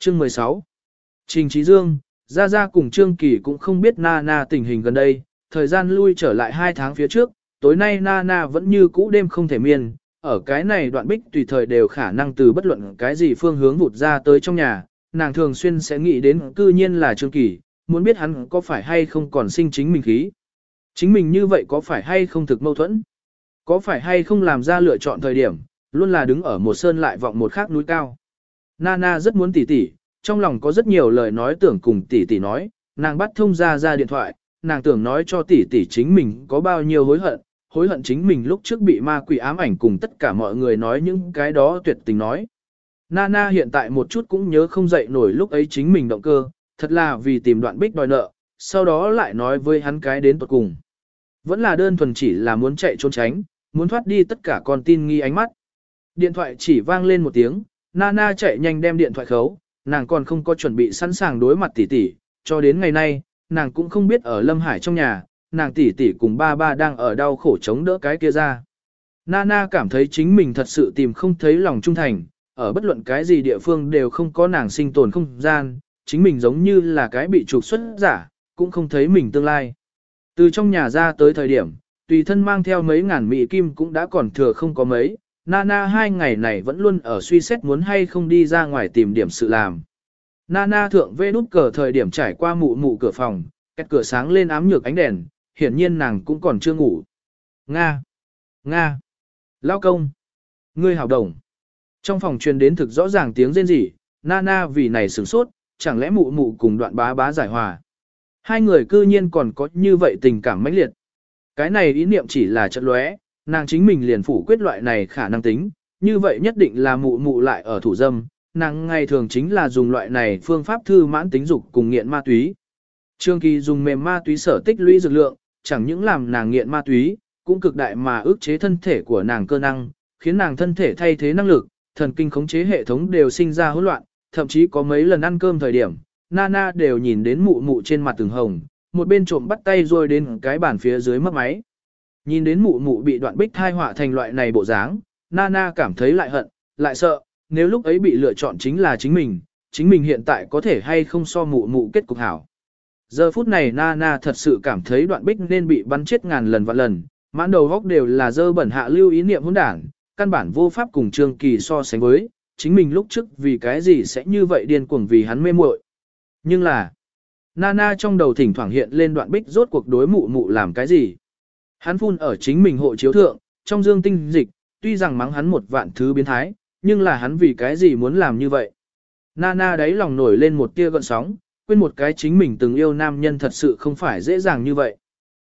Chương 16 Trình Trí Dương, Gia Gia cùng Trương Kỳ cũng không biết Na Na tình hình gần đây, thời gian lui trở lại hai tháng phía trước, tối nay Na Na vẫn như cũ đêm không thể miên, ở cái này đoạn bích tùy thời đều khả năng từ bất luận cái gì phương hướng vụt ra tới trong nhà, nàng thường xuyên sẽ nghĩ đến cư nhiên là Trương Kỳ, muốn biết hắn có phải hay không còn sinh chính mình khí. Chính mình như vậy có phải hay không thực mâu thuẫn? Có phải hay không làm ra lựa chọn thời điểm, luôn là đứng ở một sơn lại vọng một khác núi cao. Nana rất muốn tỷ tỷ, trong lòng có rất nhiều lời nói tưởng cùng tỷ tỷ nói, nàng bắt thông ra ra điện thoại, nàng tưởng nói cho tỷ tỷ chính mình có bao nhiêu hối hận, hối hận chính mình lúc trước bị ma quỷ ám ảnh cùng tất cả mọi người nói những cái đó tuyệt tình nói. Nana hiện tại một chút cũng nhớ không dậy nổi lúc ấy chính mình động cơ, thật là vì tìm đoạn bích đòi nợ, sau đó lại nói với hắn cái đến tuột cùng. Vẫn là đơn thuần chỉ là muốn chạy trốn tránh, muốn thoát đi tất cả con tin nghi ánh mắt. Điện thoại chỉ vang lên một tiếng, Nana chạy nhanh đem điện thoại khấu, nàng còn không có chuẩn bị sẵn sàng đối mặt tỷ tỷ, cho đến ngày nay, nàng cũng không biết ở Lâm Hải trong nhà, nàng tỷ tỷ cùng ba ba đang ở đau khổ chống đỡ cái kia ra. Nana cảm thấy chính mình thật sự tìm không thấy lòng trung thành, ở bất luận cái gì địa phương đều không có nàng sinh tồn không gian, chính mình giống như là cái bị trục xuất giả, cũng không thấy mình tương lai. Từ trong nhà ra tới thời điểm, tùy thân mang theo mấy ngàn mỹ kim cũng đã còn thừa không có mấy, Nana hai ngày này vẫn luôn ở suy xét muốn hay không đi ra ngoài tìm điểm sự làm. Nana thượng vê nút cờ thời điểm trải qua mụ mụ cửa phòng, cách cửa sáng lên ám nhược ánh đèn, hiển nhiên nàng cũng còn chưa ngủ. Nga! Nga! Lao công! Ngươi hào đồng! Trong phòng truyền đến thực rõ ràng tiếng rên rỉ, Nana vì này sửng sốt, chẳng lẽ mụ mụ cùng đoạn bá bá giải hòa. Hai người cư nhiên còn có như vậy tình cảm mãnh liệt. Cái này ý niệm chỉ là trận lóe, nàng chính mình liền phủ quyết loại này khả năng tính, như vậy nhất định là mụ mụ lại ở thủ dâm, nàng ngày thường chính là dùng loại này phương pháp thư mãn tính dục cùng nghiện ma túy. Trương Kỳ dùng mềm ma túy sở tích lũy dược lượng, chẳng những làm nàng nghiện ma túy, cũng cực đại mà ức chế thân thể của nàng cơ năng, khiến nàng thân thể thay thế năng lực, thần kinh khống chế hệ thống đều sinh ra hỗn loạn, thậm chí có mấy lần ăn cơm thời điểm, Nana đều nhìn đến mụ mụ trên mặt từng hồng, một bên trộm bắt tay rồi đến cái bàn phía dưới mất máy. Nhìn đến mụ mụ bị đoạn bích thai họa thành loại này bộ dáng, Nana cảm thấy lại hận, lại sợ, nếu lúc ấy bị lựa chọn chính là chính mình, chính mình hiện tại có thể hay không so mụ mụ kết cục hảo. Giờ phút này Nana thật sự cảm thấy đoạn bích nên bị bắn chết ngàn lần vạn lần, mãn đầu góc đều là dơ bẩn hạ lưu ý niệm hỗn đảng, căn bản vô pháp cùng Trương Kỳ so sánh với, chính mình lúc trước vì cái gì sẽ như vậy điên cuồng vì hắn mê muội. Nhưng là, Nana trong đầu thỉnh thoảng hiện lên đoạn bích rốt cuộc đối mụ mụ làm cái gì. Hắn phun ở chính mình hộ chiếu thượng, trong dương tinh dịch, tuy rằng mắng hắn một vạn thứ biến thái, nhưng là hắn vì cái gì muốn làm như vậy. Nana đáy lòng nổi lên một tia gợn sóng, quên một cái chính mình từng yêu nam nhân thật sự không phải dễ dàng như vậy.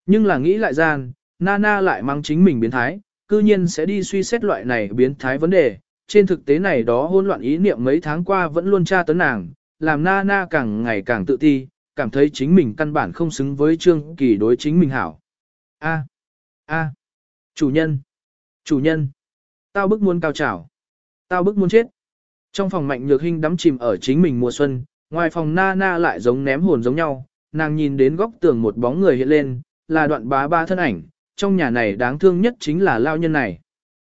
Nhưng là nghĩ lại gian, Nana lại mắng chính mình biến thái, cư nhiên sẽ đi suy xét loại này biến thái vấn đề. Trên thực tế này đó hỗn loạn ý niệm mấy tháng qua vẫn luôn tra tấn nàng, làm Nana càng ngày càng tự ti, cảm thấy chính mình căn bản không xứng với Trương Kỳ đối chính mình hảo. A. A. Chủ nhân. Chủ nhân. Tao bức muốn cao trào. Tao bức muốn chết. Trong phòng mạnh nhược hình đắm chìm ở chính mình mùa xuân, ngoài phòng na na lại giống ném hồn giống nhau, nàng nhìn đến góc tường một bóng người hiện lên, là đoạn bá ba thân ảnh, trong nhà này đáng thương nhất chính là lao nhân này.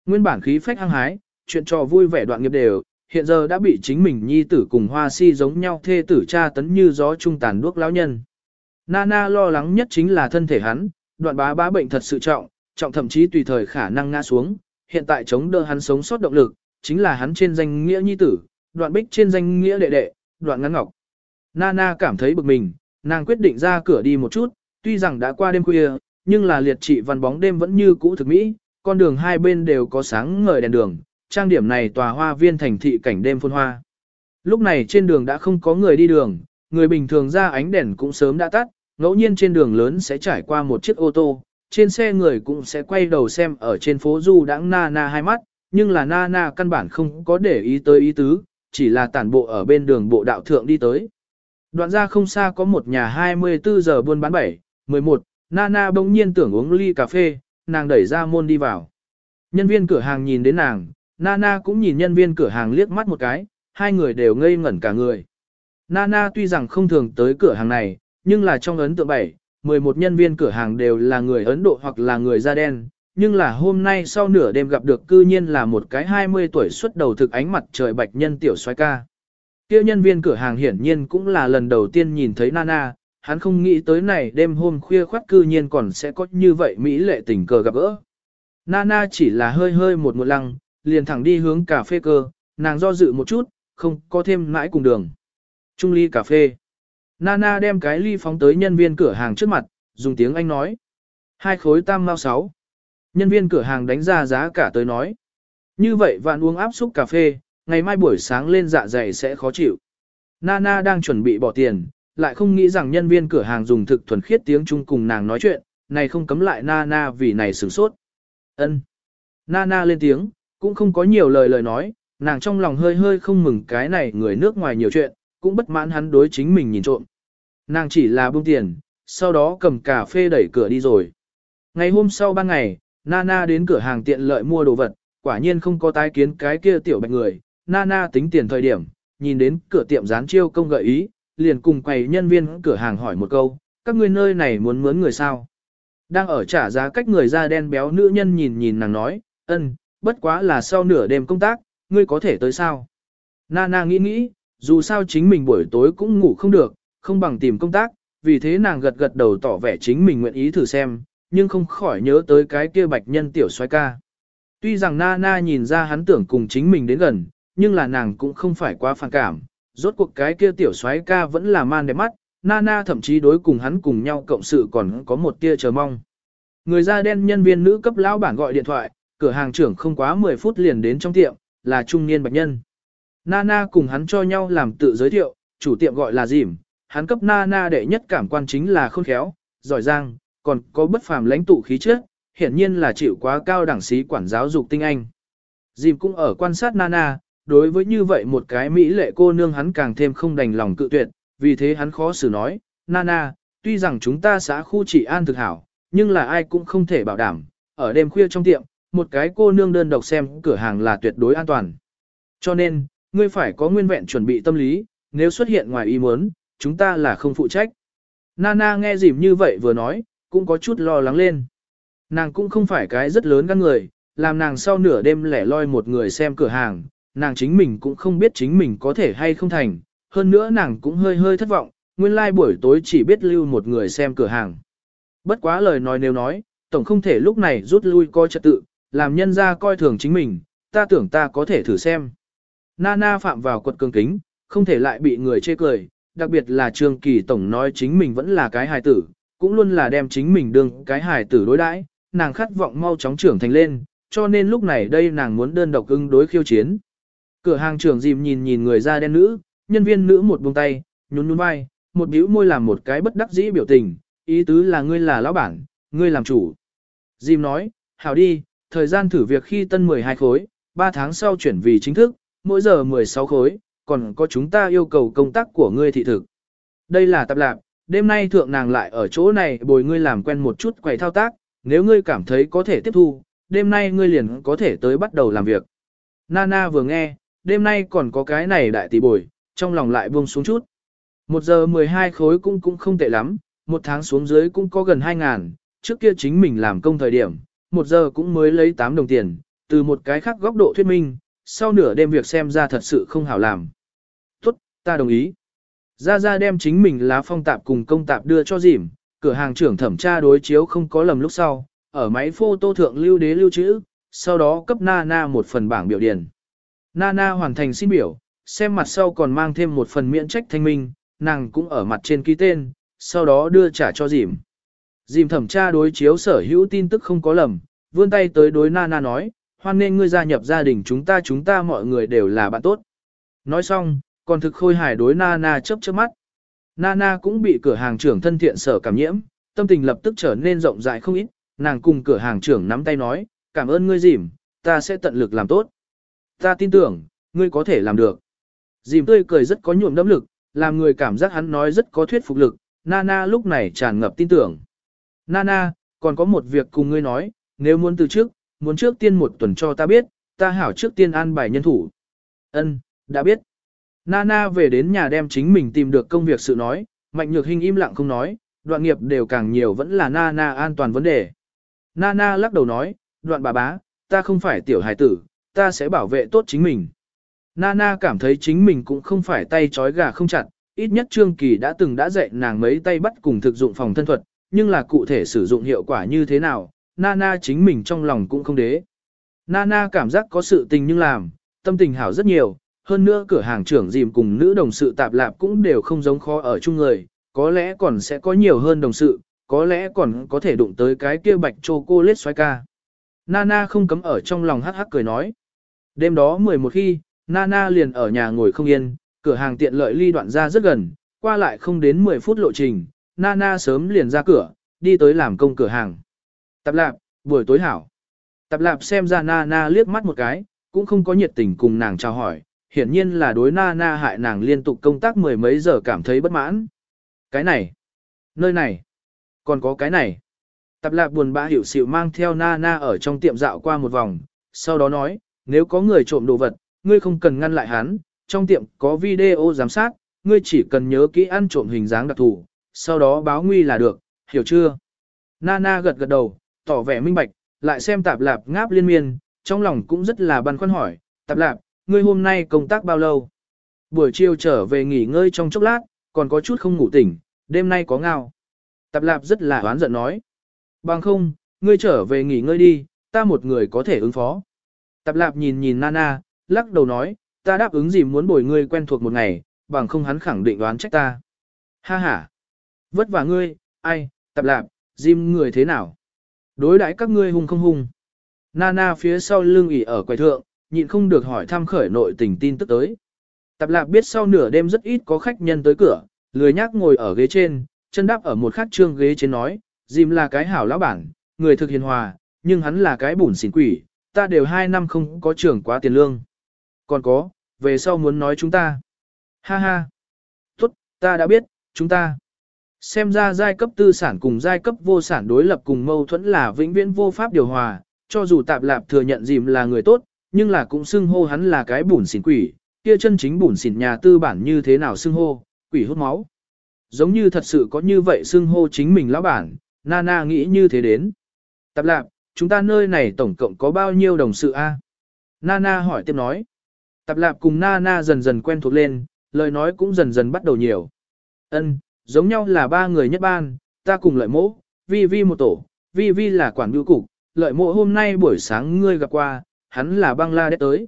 Nguyên bản khí phách hăng hái, chuyện trò vui vẻ đoạn nghiệp đều, hiện giờ đã bị chính mình nhi tử cùng hoa si giống nhau thê tử cha tấn như gió trung tàn đuốc lão nhân. Nana lo lắng nhất chính là thân thể hắn, đoạn bá bá bệnh thật sự trọng, trọng thậm chí tùy thời khả năng ngã xuống, hiện tại chống đỡ hắn sống sót động lực, chính là hắn trên danh nghĩa nhi tử, đoạn bích trên danh nghĩa đệ đệ, đoạn ngắn ngọc. Nana cảm thấy bực mình, nàng quyết định ra cửa đi một chút, tuy rằng đã qua đêm khuya, nhưng là liệt trị văn bóng đêm vẫn như cũ thực mỹ, con đường hai bên đều có sáng ngời đèn đường, trang điểm này tòa hoa viên thành thị cảnh đêm phun hoa. Lúc này trên đường đã không có người đi đường, người bình thường ra ánh đèn cũng sớm đã tắt, ngẫu nhiên trên đường lớn sẽ trải qua một chiếc ô tô, trên xe người cũng sẽ quay đầu xem ở trên phố du đãng na na hai mắt, nhưng là na na căn bản không có để ý tới ý tứ, chỉ là tản bộ ở bên đường bộ đạo thượng đi tới. Đoạn ra không xa có một nhà 24 giờ buôn bán 7, 11, Nana bỗng nhiên tưởng uống ly cà phê, nàng đẩy ra môn đi vào. Nhân viên cửa hàng nhìn đến nàng, Nana cũng nhìn nhân viên cửa hàng liếc mắt một cái, hai người đều ngây ngẩn cả người. Nana tuy rằng không thường tới cửa hàng này, nhưng là trong ấn tượng 7, 11 nhân viên cửa hàng đều là người Ấn Độ hoặc là người da đen, nhưng là hôm nay sau nửa đêm gặp được cư nhiên là một cái 20 tuổi xuất đầu thực ánh mặt trời bạch nhân tiểu xoay ca. Kia nhân viên cửa hàng hiển nhiên cũng là lần đầu tiên nhìn thấy Nana, hắn không nghĩ tới này đêm hôm khuya khoát cư nhiên còn sẽ có như vậy mỹ lệ tình cờ gặp gỡ. Nana chỉ là hơi hơi một một lăng, liền thẳng đi hướng cà phê cơ, nàng do dự một chút, không có thêm mãi cùng đường. Trung ly cà phê. Nana đem cái ly phóng tới nhân viên cửa hàng trước mặt, dùng tiếng Anh nói. Hai khối tam mao sáu. Nhân viên cửa hàng đánh ra giá cả tới nói. Như vậy vạn uống áp xúc cà phê, ngày mai buổi sáng lên dạ dày sẽ khó chịu. Nana đang chuẩn bị bỏ tiền, lại không nghĩ rằng nhân viên cửa hàng dùng thực thuần khiết tiếng Trung cùng nàng nói chuyện, này không cấm lại Nana vì này sửng sốt. Ân. Nana lên tiếng, cũng không có nhiều lời lời nói, nàng trong lòng hơi hơi không mừng cái này người nước ngoài nhiều chuyện, cũng bất mãn hắn đối chính mình nhìn trộm. Nàng chỉ là buông tiền, sau đó cầm cà phê đẩy cửa đi rồi. Ngày hôm sau ban ngày, Nana đến cửa hàng tiện lợi mua đồ vật, quả nhiên không có tái kiến cái kia tiểu bạch người. Nana tính tiền thời điểm, nhìn đến cửa tiệm dán chiêu công gợi ý, liền cùng quầy nhân viên cửa hàng hỏi một câu, các ngươi nơi này muốn mướn người sao? Đang ở trả giá cách người da đen béo nữ nhân nhìn nhìn nàng nói, ân, bất quá là sau nửa đêm công tác, ngươi có thể tới sao? Nana nghĩ nghĩ, dù sao chính mình buổi tối cũng ngủ không được, không bằng tìm công tác, vì thế nàng gật gật đầu tỏ vẻ chính mình nguyện ý thử xem, nhưng không khỏi nhớ tới cái kia bạch nhân tiểu xoay ca. Tuy rằng Nana nhìn ra hắn tưởng cùng chính mình đến gần, nhưng là nàng cũng không phải quá phản cảm, rốt cuộc cái kia tiểu xoáy ca vẫn là man đẹp mắt, Nana thậm chí đối cùng hắn cùng nhau cộng sự còn có một tia chờ mong. Người da đen nhân viên nữ cấp lão bản gọi điện thoại, cửa hàng trưởng không quá 10 phút liền đến trong tiệm, là trung niên bạch nhân. Nana cùng hắn cho nhau làm tự giới thiệu, chủ tiệm gọi là dìm, hắn cấp Nana đệ nhất cảm quan chính là khôn khéo, giỏi giang, còn có bất phàm lãnh tụ khí chất, hiển nhiên là chịu quá cao đẳng sĩ quản giáo dục tinh anh. Dìm cũng ở quan sát Nana, đối với như vậy một cái mỹ lệ cô nương hắn càng thêm không đành lòng cự tuyệt, vì thế hắn khó xử nói, Nana, tuy rằng chúng ta xã khu chỉ an thực hảo, nhưng là ai cũng không thể bảo đảm, ở đêm khuya trong tiệm, một cái cô nương đơn độc xem cửa hàng là tuyệt đối an toàn. Cho nên, ngươi phải có nguyên vẹn chuẩn bị tâm lý, nếu xuất hiện ngoài ý muốn, chúng ta là không phụ trách. Nana nghe dìm như vậy vừa nói, cũng có chút lo lắng lên. Nàng cũng không phải cái rất lớn gan người, làm nàng sau nửa đêm lẻ loi một người xem cửa hàng, nàng chính mình cũng không biết chính mình có thể hay không thành, hơn nữa nàng cũng hơi hơi thất vọng, nguyên lai like buổi tối chỉ biết lưu một người xem cửa hàng. Bất quá lời nói nếu nói, tổng không thể lúc này rút lui coi trật tự, làm nhân ra coi thường chính mình, ta tưởng ta có thể thử xem. Nana phạm vào quật cường kính, không thể lại bị người chê cười, đặc biệt là Trương Kỳ Tổng nói chính mình vẫn là cái hài tử, cũng luôn là đem chính mình đương cái hài tử đối đãi, nàng khát vọng mau chóng trưởng thành lên, cho nên lúc này đây nàng muốn đơn độc ứng đối khiêu chiến. Cửa hàng trưởng dìm nhìn nhìn người da đen nữ, nhân viên nữ một buông tay, nhún nhún vai, một bĩu môi làm một cái bất đắc dĩ biểu tình, ý tứ là ngươi là lão bản, ngươi làm chủ. Dìm nói, hảo đi, thời gian thử việc khi tân 12 khối, 3 tháng sau chuyển vì chính thức, mỗi giờ 16 khối, còn có chúng ta yêu cầu công tác của ngươi thị thực. Đây là tập lạc, đêm nay thượng nàng lại ở chỗ này bồi ngươi làm quen một chút quầy thao tác, nếu ngươi cảm thấy có thể tiếp thu, đêm nay ngươi liền có thể tới bắt đầu làm việc. Nana vừa nghe, đêm nay còn có cái này đại tỷ bồi, trong lòng lại buông xuống chút. Một giờ 12 khối cũng cũng không tệ lắm, một tháng xuống dưới cũng có gần 2 ngàn, trước kia chính mình làm công thời điểm, một giờ cũng mới lấy 8 đồng tiền, từ một cái khác góc độ thuyết minh, sau nửa đêm việc xem ra thật sự không hảo làm. Tốt, ta đồng ý. Gia gia đem chính mình lá phong tạp cùng công tạp đưa cho dìm, cửa hàng trưởng thẩm tra đối chiếu không có lầm lúc sau, ở máy phô tô thượng lưu đế lưu trữ, sau đó cấp Nana một phần bảng biểu điển. Nana hoàn thành xin biểu, xem mặt sau còn mang thêm một phần miễn trách thanh minh, nàng cũng ở mặt trên ký tên, sau đó đưa trả cho dìm. Dìm thẩm tra đối chiếu sở hữu tin tức không có lầm, vươn tay tới đối Nana nói, hoan nên ngươi gia nhập gia đình chúng ta chúng ta mọi người đều là bạn tốt. Nói xong, còn thực khôi hài đối Nana chớp chớp mắt. Nana cũng bị cửa hàng trưởng thân thiện sở cảm nhiễm, tâm tình lập tức trở nên rộng rãi không ít, nàng cùng cửa hàng trưởng nắm tay nói, cảm ơn ngươi dìm, ta sẽ tận lực làm tốt. Ta tin tưởng, ngươi có thể làm được. Dìm tươi cười rất có nhuộm đẫm lực, làm người cảm giác hắn nói rất có thuyết phục lực, Nana lúc này tràn ngập tin tưởng. Nana, còn có một việc cùng ngươi nói, nếu muốn từ trước, muốn trước tiên một tuần cho ta biết, ta hảo trước tiên an bài nhân thủ. Ân, đã biết. Nana về đến nhà đem chính mình tìm được công việc sự nói, mạnh nhược hinh im lặng không nói, đoạn nghiệp đều càng nhiều vẫn là Nana an toàn vấn đề. Nana lắc đầu nói, đoạn bà bá, ta không phải tiểu hài tử, ta sẽ bảo vệ tốt chính mình. Nana cảm thấy chính mình cũng không phải tay trói gà không chặt, ít nhất Trương Kỳ đã từng đã dạy nàng mấy tay bắt cùng thực dụng phòng thân thuật, nhưng là cụ thể sử dụng hiệu quả như thế nào, Nana chính mình trong lòng cũng không đế. Nana cảm giác có sự tình nhưng làm, tâm tình hảo rất nhiều, hơn nữa cửa hàng trưởng dìm cùng nữ đồng sự tạp lạp cũng đều không giống khó ở chung người, có lẽ còn sẽ có nhiều hơn đồng sự, có lẽ còn có thể đụng tới cái kia bạch châu cô lết xoay ca. Nana không cấm ở trong lòng hắc hắc cười nói. Đêm đó 11 khi, Nana liền ở nhà ngồi không yên, cửa hàng tiện lợi ly đoạn ra rất gần, qua lại không đến 10 phút lộ trình, Nana sớm liền ra cửa, đi tới làm công cửa hàng. Tạp lạp, buổi tối hảo. Tạp lạp xem ra Nana liếc mắt một cái, cũng không có nhiệt tình cùng nàng chào hỏi, hiển nhiên là đối Nana hại nàng liên tục công tác mười mấy giờ cảm thấy bất mãn. Cái này, nơi này, còn có cái này. Tạp lạp buồn bã hiểu xịu mang theo Nana ở trong tiệm dạo qua một vòng, sau đó nói, nếu có người trộm đồ vật, ngươi không cần ngăn lại hắn, trong tiệm có video giám sát, ngươi chỉ cần nhớ kỹ ăn trộm hình dáng đặc thù, sau đó báo nguy là được, hiểu chưa? Nana gật gật đầu, tỏ vẻ minh bạch, lại xem tạp lạp ngáp liên miên, trong lòng cũng rất là băn khoăn hỏi, tạp lạp, ngươi hôm nay công tác bao lâu? Buổi chiều trở về nghỉ ngơi trong chốc lát, còn có chút không ngủ tỉnh, đêm nay có ngao. Tạp lạp rất là oán giận nói. Bằng không, ngươi trở về nghỉ ngơi đi, ta một người có thể ứng phó. Tạp lạp nhìn nhìn Nana, lắc đầu nói, ta đáp ứng gì muốn bồi ngươi quen thuộc một ngày, bằng không hắn khẳng định đoán trách ta. Ha ha. Vất vả ngươi, ai, tạp lạp, Jim người thế nào? Đối đãi các ngươi hung không hung. Nana phía sau lưng ỉ ở quầy thượng, nhịn không được hỏi thăm khởi nội tình tin tức tới. Tạp lạc biết sau nửa đêm rất ít có khách nhân tới cửa, lười nhác ngồi ở ghế trên, chân đáp ở một khát trương ghế trên nói, Jim là cái hảo lão bản, người thực hiền hòa, nhưng hắn là cái bùn xỉn quỷ, ta đều hai năm không có trưởng quá tiền lương. Còn có, về sau muốn nói chúng ta. Ha ha. Tốt, ta đã biết, chúng ta. Xem ra giai cấp tư sản cùng giai cấp vô sản đối lập cùng mâu thuẫn là vĩnh viễn vô pháp điều hòa, cho dù tạp lạp thừa nhận dìm là người tốt, nhưng là cũng xưng hô hắn là cái bùn xỉn quỷ, kia chân chính bùn xỉn nhà tư bản như thế nào xưng hô, quỷ hút máu. Giống như thật sự có như vậy xưng hô chính mình lão bản, Nana nghĩ như thế đến. Tạp lạp, chúng ta nơi này tổng cộng có bao nhiêu đồng sự a? Nana hỏi tiếp nói. Tạp lạp cùng Nana dần dần quen thuộc lên, lời nói cũng dần dần bắt đầu nhiều. Ân, giống nhau là ba người nhất ban, ta cùng lợi mỗ, vi vi một tổ, vi vi là quản bưu cục, lợi mộ hôm nay buổi sáng ngươi gặp qua, hắn là băng la đế tới.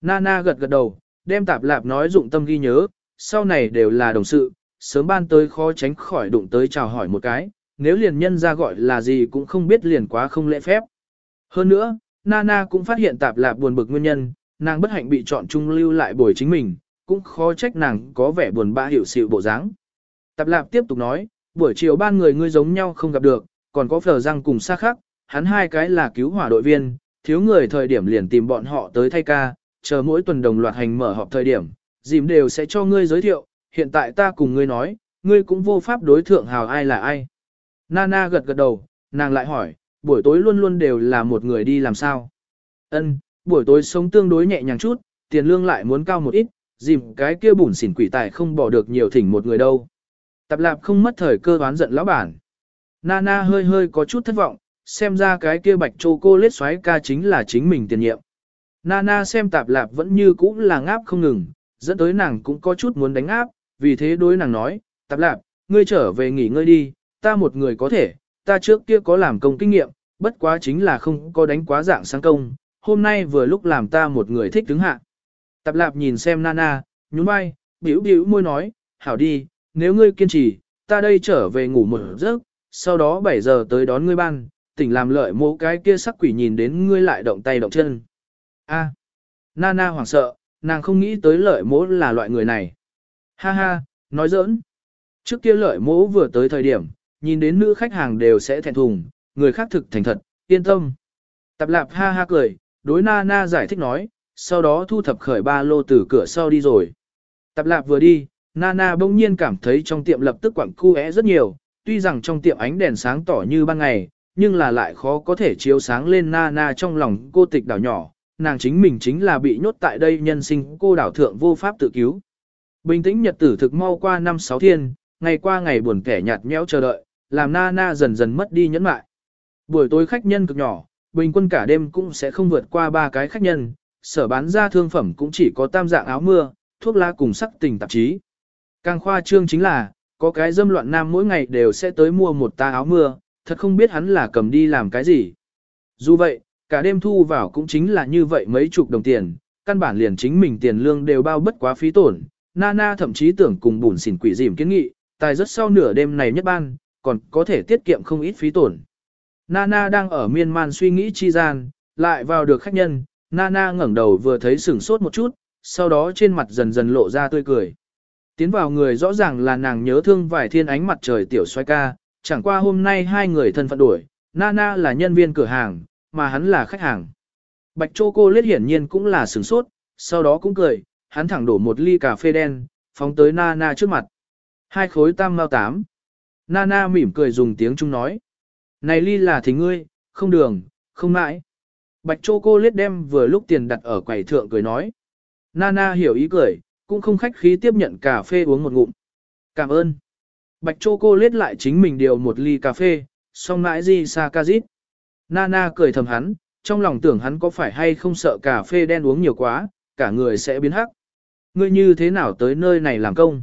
Nana gật gật đầu, đem tạp lạp nói dụng tâm ghi nhớ, sau này đều là đồng sự, sớm ban tới khó tránh khỏi đụng tới chào hỏi một cái, nếu liền nhân ra gọi là gì cũng không biết liền quá không lễ phép. Hơn nữa, Nana cũng phát hiện tạp lạp buồn bực nguyên nhân, nàng bất hạnh bị chọn trung lưu lại bồi chính mình, cũng khó trách nàng có vẻ buồn bã hiểu sự bộ dáng. Tạp lạp tiếp tục nói, buổi chiều ba người ngươi giống nhau không gặp được, còn có phở răng cùng xa khác, hắn hai cái là cứu hỏa đội viên, thiếu người thời điểm liền tìm bọn họ tới thay ca, chờ mỗi tuần đồng loạt hành mở họp thời điểm, dìm đều sẽ cho ngươi giới thiệu, hiện tại ta cùng ngươi nói, ngươi cũng vô pháp đối thượng hào ai là ai. Nana gật gật đầu, nàng lại hỏi, buổi tối luôn luôn đều là một người đi làm sao. Ân, buổi tối sống tương đối nhẹ nhàng chút, tiền lương lại muốn cao một ít, dìm cái kia bùn xỉn quỷ tài không bỏ được nhiều thỉnh một người đâu. Tạp lạp không mất thời cơ đoán giận lão bản. Nana hơi hơi có chút thất vọng, xem ra cái kia bạch chô cô lết xoáy ca chính là chính mình tiền nhiệm. Nana xem tạp lạp vẫn như cũ là ngáp không ngừng, dẫn tới nàng cũng có chút muốn đánh áp, vì thế đối nàng nói, tạp lạp, ngươi trở về nghỉ ngơi đi, ta một người có thể, ta trước kia có làm công kinh nghiệm, bất quá chính là không có đánh quá dạng sáng công, hôm nay vừa lúc làm ta một người thích đứng hạ. Tạp lạp nhìn xem Nana, nhún vai, biểu biểu môi nói, hảo đi, nếu ngươi kiên trì, ta đây trở về ngủ một giấc, sau đó 7 giờ tới đón ngươi ban, tỉnh làm lợi mỗ cái kia sắc quỷ nhìn đến ngươi lại động tay động chân. A. À. Nana hoảng sợ, nàng không nghĩ tới lợi mỗ là loại người này. Ha ha, nói giỡn. Trước kia lợi mỗ vừa tới thời điểm, nhìn đến nữ khách hàng đều sẽ thẹn thùng, người khác thực thành thật, yên tâm. Tạp lạp ha ha cười, đối Nana giải thích nói, sau đó thu thập khởi ba lô từ cửa sau đi rồi. Tạp lạp vừa đi, Nana bỗng nhiên cảm thấy trong tiệm lập tức quặng khu é rất nhiều, tuy rằng trong tiệm ánh đèn sáng tỏ như ban ngày, nhưng là lại khó có thể chiếu sáng lên Nana trong lòng cô tịch đảo nhỏ, nàng chính mình chính là bị nhốt tại đây nhân sinh cô đảo thượng vô pháp tự cứu. Bình tĩnh nhật tử thực mau qua năm sáu thiên, ngày qua ngày buồn kẻ nhạt nhẽo chờ đợi, làm Nana dần dần mất đi nhẫn mại. Buổi tối khách nhân cực nhỏ, bình quân cả đêm cũng sẽ không vượt qua ba cái khách nhân, sở bán ra thương phẩm cũng chỉ có tam dạng áo mưa, thuốc lá cùng sắc tình tạp chí. Càng khoa trương chính là, có cái dâm loạn nam mỗi ngày đều sẽ tới mua một ta áo mưa, thật không biết hắn là cầm đi làm cái gì. Dù vậy, cả đêm thu vào cũng chính là như vậy mấy chục đồng tiền, căn bản liền chính mình tiền lương đều bao bất quá phí tổn. Nana thậm chí tưởng cùng bùn xỉn quỷ dìm kiến nghị, tài rất sau nửa đêm này nhất ban, còn có thể tiết kiệm không ít phí tổn. Nana đang ở miên man suy nghĩ chi gian, lại vào được khách nhân, Nana ngẩng đầu vừa thấy sửng sốt một chút, sau đó trên mặt dần dần lộ ra tươi cười. Tiến vào người rõ ràng là nàng nhớ thương vài thiên ánh mặt trời tiểu xoay ca, chẳng qua hôm nay hai người thân phận đổi, Nana là nhân viên cửa hàng, mà hắn là khách hàng. Bạch Chô cô lết hiển nhiên cũng là sửng sốt, sau đó cũng cười, hắn thẳng đổ một ly cà phê đen, phóng tới Nana trước mặt. Hai khối tam mao tám. Nana mỉm cười dùng tiếng Trung nói. Này ly là thì ngươi, không đường, không mãi. Bạch Chô cô lết đem vừa lúc tiền đặt ở quầy thượng cười nói. Nana hiểu ý cười, cũng không khách khí tiếp nhận cà phê uống một ngụm. Cảm ơn. Bạch Chô cô lết lại chính mình điều một ly cà phê, xong mãi gì xa ca dít. Nana cười thầm hắn, trong lòng tưởng hắn có phải hay không sợ cà phê đen uống nhiều quá, cả người sẽ biến hắc. Ngươi như thế nào tới nơi này làm công?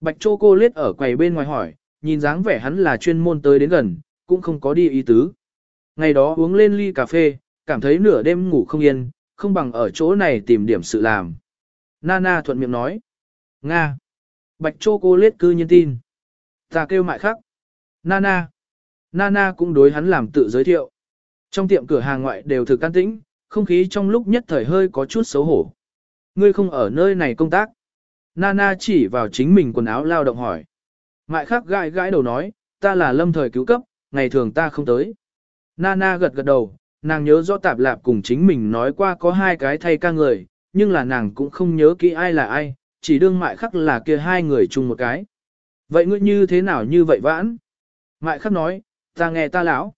Bạch Chô cô lết ở quầy bên ngoài hỏi, nhìn dáng vẻ hắn là chuyên môn tới đến gần, cũng không có đi ý tứ. Ngày đó uống lên ly cà phê, cảm thấy nửa đêm ngủ không yên, không bằng ở chỗ này tìm điểm sự làm. Nana thuận miệng nói. Nga. Bạch Chô cô lết cư nhiên tin. Ta kêu mại khắc. Nana. Nana cũng đối hắn làm tự giới thiệu. Trong tiệm cửa hàng ngoại đều thực can tĩnh, không khí trong lúc nhất thời hơi có chút xấu hổ. Ngươi không ở nơi này công tác. Nana chỉ vào chính mình quần áo lao động hỏi. Mại khắc gãi gãi đầu nói, ta là lâm thời cứu cấp, ngày thường ta không tới. Nana gật gật đầu, nàng nhớ rõ tạp lạp cùng chính mình nói qua có hai cái thay ca người, nhưng là nàng cũng không nhớ kỹ ai là ai, chỉ đương mại khắc là kia hai người chung một cái. Vậy ngươi như thế nào như vậy vãn? Mại khắc nói, ta nghe ta lão.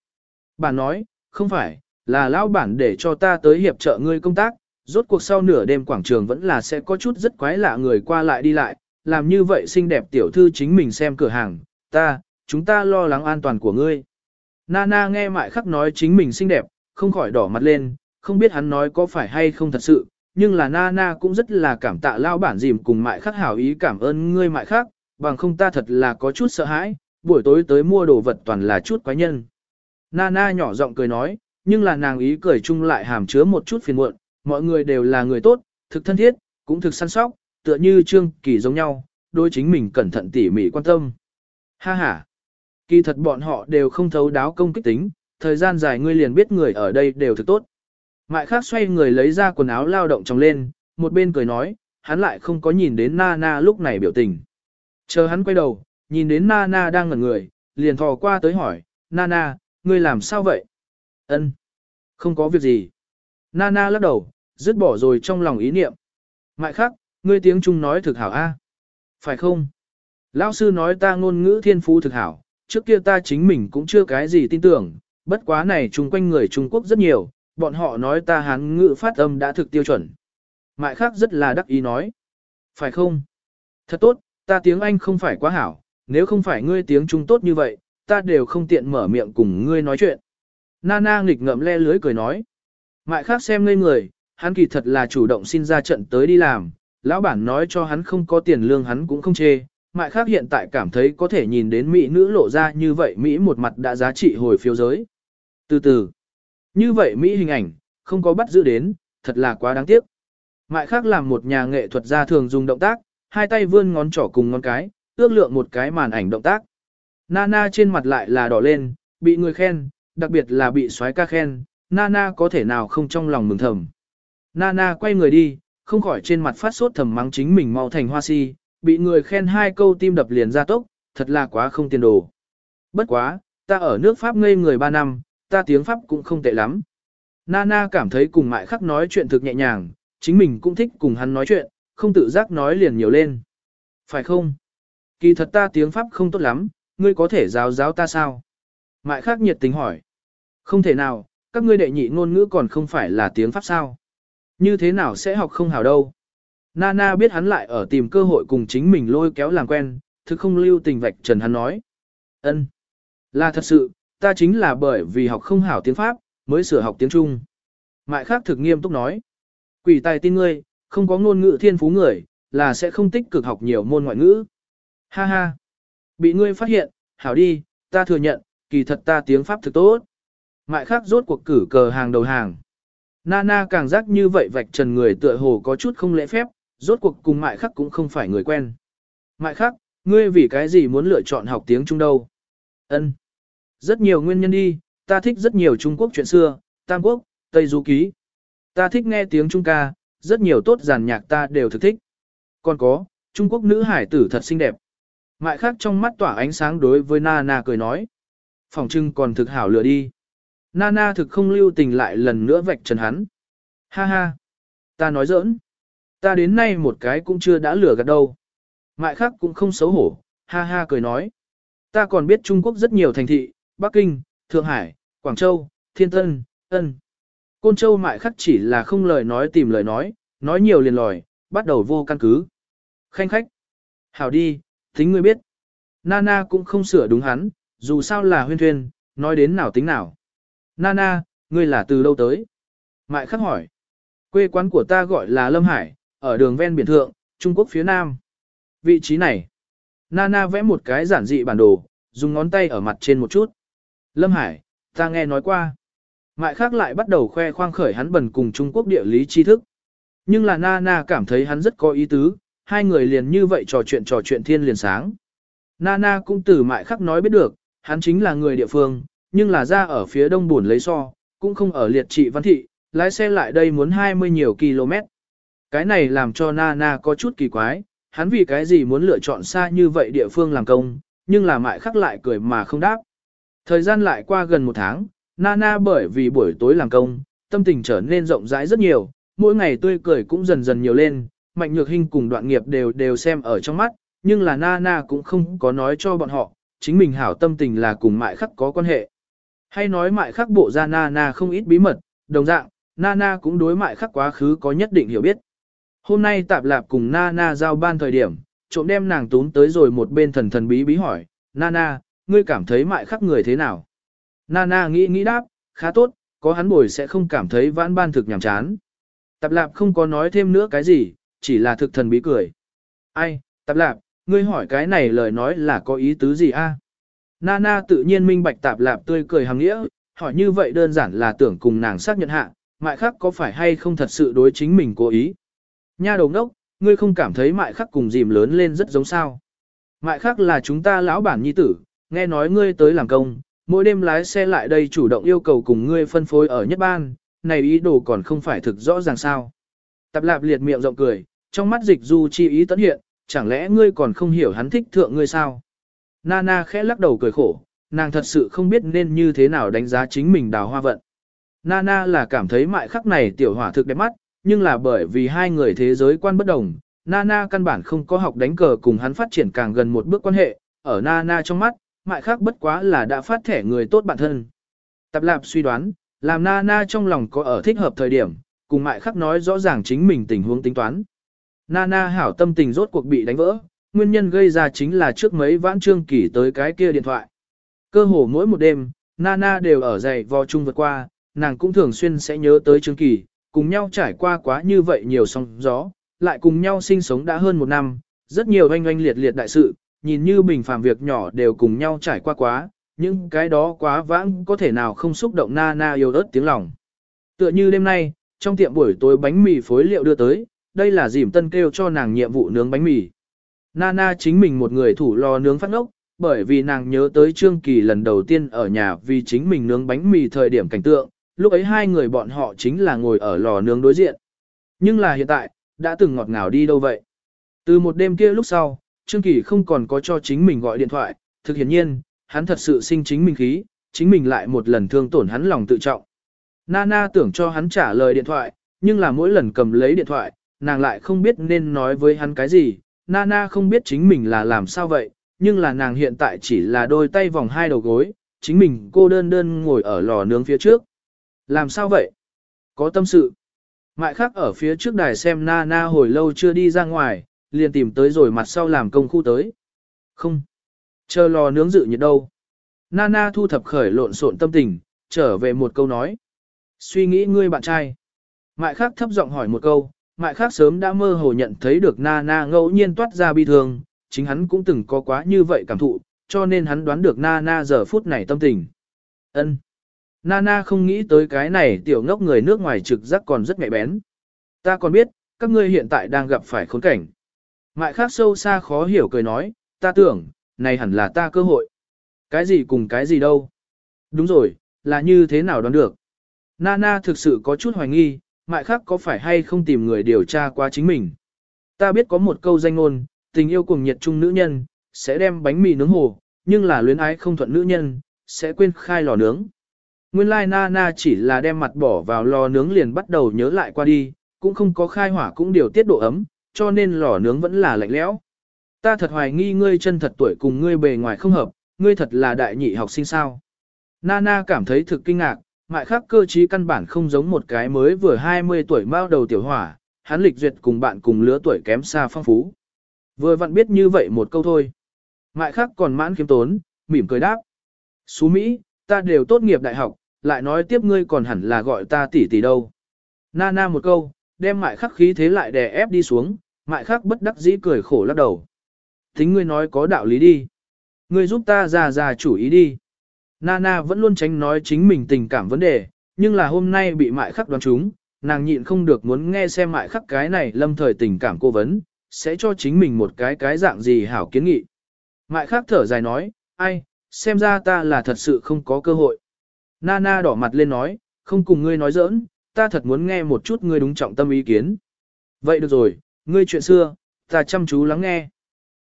Bản nói, không phải, là lão bản để cho ta tới hiệp trợ ngươi công tác, rốt cuộc sau nửa đêm quảng trường vẫn là sẽ có chút rất quái lạ người qua lại đi lại, làm như vậy xinh đẹp tiểu thư chính mình xem cửa hàng, ta, chúng ta lo lắng an toàn của ngươi. Nana nghe mại khắc nói chính mình xinh đẹp, không khỏi đỏ mặt lên, không biết hắn nói có phải hay không thật sự, nhưng là Nana cũng rất là cảm tạ lao bản dìm cùng mại khắc hảo ý cảm ơn ngươi mại khắc, bằng không ta thật là có chút sợ hãi, buổi tối tới mua đồ vật toàn là chút quái nhân. Nana nhỏ giọng cười nói, nhưng là nàng ý cười chung lại hàm chứa một chút phiền muộn, mọi người đều là người tốt, thực thân thiết, cũng thực săn sóc, tựa như Trương Kỳ giống nhau, đôi chính mình cẩn thận tỉ mỉ quan tâm. Ha ha! Kỳ thật bọn họ đều không thấu đáo công kích tính, thời gian dài ngươi liền biết người ở đây đều thực tốt. Mại khác xoay người lấy ra quần áo lao động trong lên, một bên cười nói, hắn lại không có nhìn đến Nana lúc này biểu tình. Chờ hắn quay đầu, nhìn đến Nana đang ngẩn người, liền thò qua tới hỏi, Nana, ngươi làm sao vậy? Ân, Không có việc gì. Nana lắc đầu, dứt bỏ rồi trong lòng ý niệm. Mại khác, ngươi tiếng Trung nói thực hảo a, Phải không? Lão sư nói ta ngôn ngữ thiên phú thực hảo, trước kia ta chính mình cũng chưa cái gì tin tưởng, bất quá này chung quanh người Trung Quốc rất nhiều, bọn họ nói ta hán ngữ phát âm đã thực tiêu chuẩn. Mại khác rất là đắc ý nói. Phải không? Thật tốt, ta tiếng Anh không phải quá hảo, nếu không phải ngươi tiếng Trung tốt như vậy, ta đều không tiện mở miệng cùng ngươi nói chuyện. Nana nghịch ngậm le lưới cười nói. Mại khác xem ngây người, hắn kỳ thật là chủ động xin ra trận tới đi làm, lão bản nói cho hắn không có tiền lương hắn cũng không chê. Mại khác hiện tại cảm thấy có thể nhìn đến Mỹ nữ lộ ra như vậy Mỹ một mặt đã giá trị hồi phiếu giới. Từ từ, như vậy Mỹ hình ảnh, không có bắt giữ đến, thật là quá đáng tiếc. Mại khác làm một nhà nghệ thuật gia thường dùng động tác, hai tay vươn ngón trỏ cùng ngón cái, ước lượng một cái màn ảnh động tác. Nana trên mặt lại là đỏ lên, bị người khen, đặc biệt là bị soái ca khen, Nana có thể nào không trong lòng mừng thầm. Nana quay người đi, không khỏi trên mặt phát sốt thầm mắng chính mình mau thành hoa si, bị người khen hai câu tim đập liền ra tốc, thật là quá không tiền đồ. Bất quá, ta ở nước Pháp ngây người ba năm, ta tiếng Pháp cũng không tệ lắm. Nana cảm thấy cùng mại khắc nói chuyện thực nhẹ nhàng, chính mình cũng thích cùng hắn nói chuyện, không tự giác nói liền nhiều lên. Phải không? Kỳ thật ta tiếng Pháp không tốt lắm, ngươi có thể giáo giáo ta sao? Mại khắc nhiệt tình hỏi. Không thể nào, các ngươi đệ nhị ngôn ngữ còn không phải là tiếng Pháp sao? Như thế nào sẽ học không hào đâu? Nana biết hắn lại ở tìm cơ hội cùng chính mình lôi kéo làm quen, thực không lưu tình vạch trần hắn nói. ân, Là thật sự, ta chính là bởi vì học không hảo tiếng Pháp, mới sửa học tiếng Trung. Mại khác thực nghiêm túc nói. Quỷ tài tin ngươi, không có ngôn ngữ thiên phú người, là sẽ không tích cực học nhiều môn ngoại ngữ. Ha ha. Bị ngươi phát hiện, hảo đi, ta thừa nhận, kỳ thật ta tiếng Pháp thực tốt. Mại khác rốt cuộc cử cờ hàng đầu hàng. Nana càng giác như vậy vạch trần người tựa hồ có chút không lễ phép, rốt cuộc cùng mại khắc cũng không phải người quen. Mại khắc, ngươi vì cái gì muốn lựa chọn học tiếng Trung đâu? Ân, rất nhiều nguyên nhân đi, ta thích rất nhiều Trung Quốc chuyện xưa, Tam Quốc, Tây Du Ký. Ta thích nghe tiếng Trung ca, rất nhiều tốt giàn nhạc ta đều thực thích. Còn có, Trung Quốc nữ hải tử thật xinh đẹp. Mại khác trong mắt tỏa ánh sáng đối với Nana cười nói. Phòng trưng còn thực hảo lựa đi. Nana thực không lưu tình lại lần nữa vạch trần hắn. Ha ha, ta nói giỡn. Ta đến nay một cái cũng chưa đã lừa gạt đâu. Mại khác cũng không xấu hổ, ha ha cười nói. Ta còn biết Trung Quốc rất nhiều thành thị, Bắc Kinh, Thượng Hải, Quảng Châu, Thiên Tân, Ân. Côn Châu mại khắc chỉ là không lời nói tìm lời nói, nói nhiều liền lòi, bắt đầu vô căn cứ. Khanh khách. Hảo đi, tính ngươi biết. Nana cũng không sửa đúng hắn, dù sao là huyên thuyên, nói đến nào tính nào. Nana, ngươi là từ đâu tới? Mại khắc hỏi. Quê quán của ta gọi là Lâm Hải, ở đường ven biển thượng, Trung Quốc phía Nam. Vị trí này. Nana vẽ một cái giản dị bản đồ, dùng ngón tay ở mặt trên một chút. Lâm Hải, ta nghe nói qua. Mại khác lại bắt đầu khoe khoang khởi hắn bần cùng Trung Quốc địa lý tri thức. Nhưng là Nana cảm thấy hắn rất có ý tứ, hai người liền như vậy trò chuyện trò chuyện thiên liền sáng. Nana cũng từ mại khắc nói biết được, hắn chính là người địa phương, nhưng là ra ở phía đông buồn lấy so, cũng không ở liệt trị văn thị, lái xe lại đây muốn 20 nhiều km. Cái này làm cho Nana có chút kỳ quái, hắn vì cái gì muốn lựa chọn xa như vậy địa phương làm công, nhưng là mại khắc lại cười mà không đáp. Thời gian lại qua gần một tháng, Nana bởi vì buổi tối làm công, tâm tình trở nên rộng rãi rất nhiều, mỗi ngày tươi cười cũng dần dần nhiều lên, mạnh nhược hình cùng đoạn nghiệp đều đều xem ở trong mắt, nhưng là Nana cũng không có nói cho bọn họ, chính mình hảo tâm tình là cùng mại khắc có quan hệ. Hay nói mại khắc bộ ra Nana không ít bí mật, đồng dạng, Nana cũng đối mại khắc quá khứ có nhất định hiểu biết. Hôm nay tạp lạp cùng Nana giao ban thời điểm, trộm đem nàng tún tới rồi một bên thần thần bí bí hỏi, Nana, ngươi cảm thấy mại khắc người thế nào? Nana nghĩ nghĩ đáp, khá tốt, có hắn bồi sẽ không cảm thấy vãn ban thực nhàm chán. Tạp lạp không có nói thêm nữa cái gì, chỉ là thực thần bí cười. Ai, tạp lạp, ngươi hỏi cái này lời nói là có ý tứ gì a? Nana tự nhiên minh bạch tạp lạp tươi cười hàng nghĩa, hỏi như vậy đơn giản là tưởng cùng nàng xác nhận hạ, mại khắc có phải hay không thật sự đối chính mình cố ý. Nha đầu ngốc, ngươi không cảm thấy mại khắc cùng dìm lớn lên rất giống sao. Mại khắc là chúng ta lão bản nhi tử, nghe nói ngươi tới làm công, mỗi đêm lái xe lại đây chủ động yêu cầu cùng ngươi phân phối ở nhất ban, này ý đồ còn không phải thực rõ ràng sao. Tạp lạp liệt miệng rộng cười, trong mắt dịch du chi ý tấn hiện, chẳng lẽ ngươi còn không hiểu hắn thích thượng ngươi sao? Nana khẽ lắc đầu cười khổ, nàng thật sự không biết nên như thế nào đánh giá chính mình đào hoa vận. Nana là cảm thấy mại khắc này tiểu hỏa thực đẹp mắt, nhưng là bởi vì hai người thế giới quan bất đồng, Nana căn bản không có học đánh cờ cùng hắn phát triển càng gần một bước quan hệ, ở Nana trong mắt, mại khắc bất quá là đã phát thẻ người tốt bản thân. Tập lạp suy đoán, làm Nana trong lòng có ở thích hợp thời điểm, cùng mại khắc nói rõ ràng chính mình tình huống tính toán. Nana hảo tâm tình rốt cuộc bị đánh vỡ, nguyên nhân gây ra chính là trước mấy vãn trương kỷ tới cái kia điện thoại. Cơ hồ mỗi một đêm, Nana đều ở dậy vò chung vượt qua, nàng cũng thường xuyên sẽ nhớ tới trương kỷ, cùng nhau trải qua quá như vậy nhiều sóng gió, lại cùng nhau sinh sống đã hơn một năm, rất nhiều oanh oanh liệt liệt đại sự, nhìn như bình phàm việc nhỏ đều cùng nhau trải qua quá, những cái đó quá vãng có thể nào không xúc động Nana yêu ớt tiếng lòng. Tựa như đêm nay, trong tiệm buổi tối bánh mì phối liệu đưa tới, đây là dìm tân kêu cho nàng nhiệm vụ nướng bánh mì. Nana chính mình một người thủ lò nướng phát ngốc, bởi vì nàng nhớ tới Trương Kỳ lần đầu tiên ở nhà vì chính mình nướng bánh mì thời điểm cảnh tượng, lúc ấy hai người bọn họ chính là ngồi ở lò nướng đối diện. Nhưng là hiện tại, đã từng ngọt ngào đi đâu vậy? Từ một đêm kia lúc sau, Trương Kỳ không còn có cho chính mình gọi điện thoại, thực hiển nhiên, hắn thật sự sinh chính mình khí, chính mình lại một lần thương tổn hắn lòng tự trọng. Nana tưởng cho hắn trả lời điện thoại, nhưng là mỗi lần cầm lấy điện thoại, nàng lại không biết nên nói với hắn cái gì, Nana không biết chính mình là làm sao vậy, nhưng là nàng hiện tại chỉ là đôi tay vòng hai đầu gối, chính mình cô đơn đơn ngồi ở lò nướng phía trước. Làm sao vậy? Có tâm sự. Mại khác ở phía trước đài xem Nana hồi lâu chưa đi ra ngoài, liền tìm tới rồi mặt sau làm công khu tới. Không. Chờ lò nướng dự nhiệt đâu. Nana thu thập khởi lộn xộn tâm tình, trở về một câu nói. Suy nghĩ ngươi bạn trai. Mại khác thấp giọng hỏi một câu, mại khác sớm đã mơ hồ nhận thấy được Nana ngẫu nhiên toát ra bi thương, chính hắn cũng từng có quá như vậy cảm thụ, cho nên hắn đoán được Nana giờ phút này tâm tình. ân Nana không nghĩ tới cái này tiểu ngốc người nước ngoài trực giác còn rất nhạy bén. Ta còn biết, các ngươi hiện tại đang gặp phải khốn cảnh. Mại khác sâu xa khó hiểu cười nói, ta tưởng, này hẳn là ta cơ hội. Cái gì cùng cái gì đâu. Đúng rồi, là như thế nào đoán được. Nana thực sự có chút hoài nghi, mại khác có phải hay không tìm người điều tra qua chính mình. Ta biết có một câu danh ngôn, tình yêu cùng nhiệt trung nữ nhân, sẽ đem bánh mì nướng hồ, nhưng là luyến ái không thuận nữ nhân, sẽ quên khai lò nướng. Nguyên lai Nana chỉ là đem mặt bỏ vào lò nướng liền bắt đầu nhớ lại qua đi, cũng không có khai hỏa cũng điều tiết độ ấm, cho nên lò nướng vẫn là lạnh lẽo. Ta thật hoài nghi ngươi chân thật tuổi cùng ngươi bề ngoài không hợp, ngươi thật là đại nhị học sinh sao. Nana cảm thấy thực kinh ngạc, mại khác cơ trí căn bản không giống một cái mới vừa 20 tuổi mao đầu tiểu hỏa, hắn lịch duyệt cùng bạn cùng lứa tuổi kém xa phong phú. Vừa vặn biết như vậy một câu thôi. Mại khác còn mãn kiếm tốn, mỉm cười đáp. Xú Mỹ, ta đều tốt nghiệp đại học, lại nói tiếp ngươi còn hẳn là gọi ta tỷ tỷ đâu. Nana một câu, đem mại khắc khí thế lại đè ép đi xuống, mại khắc bất đắc dĩ cười khổ lắc đầu. Tính ngươi nói có đạo lý đi. Ngươi giúp ta ra ra chủ ý đi. Nana vẫn luôn tránh nói chính mình tình cảm vấn đề, nhưng là hôm nay bị mại khắc đoán trúng, nàng nhịn không được muốn nghe xem mại khắc cái này lâm thời tình cảm cô vấn, sẽ cho chính mình một cái cái dạng gì hảo kiến nghị. Mại khắc thở dài nói, ai, xem ra ta là thật sự không có cơ hội. Nana đỏ mặt lên nói, không cùng ngươi nói giỡn, ta thật muốn nghe một chút ngươi đúng trọng tâm ý kiến. Vậy được rồi, ngươi chuyện xưa, ta chăm chú lắng nghe.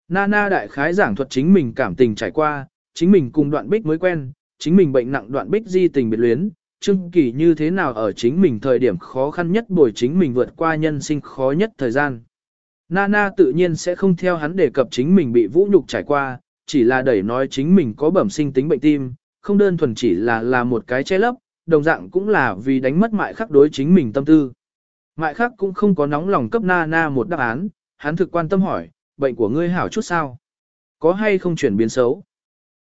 Nana đại khái giảng thuật chính mình cảm tình trải qua, chính mình cùng đoạn bích mới quen, chính mình bệnh nặng đoạn bích di tình biệt luyến, Trương Kỳ như thế nào ở chính mình thời điểm khó khăn nhất bồi chính mình vượt qua nhân sinh khó nhất thời gian. Nana tự nhiên sẽ không theo hắn đề cập chính mình bị vũ nhục trải qua, chỉ là đẩy nói chính mình có bẩm sinh tính bệnh tim, không đơn thuần chỉ là là một cái che lấp, đồng dạng cũng là vì đánh mất mại khắc đối chính mình tâm tư. Mại khắc cũng không có nóng lòng cấp na na một đáp án, hắn thực quan tâm hỏi, bệnh của ngươi hảo chút sao? Có hay không chuyển biến xấu?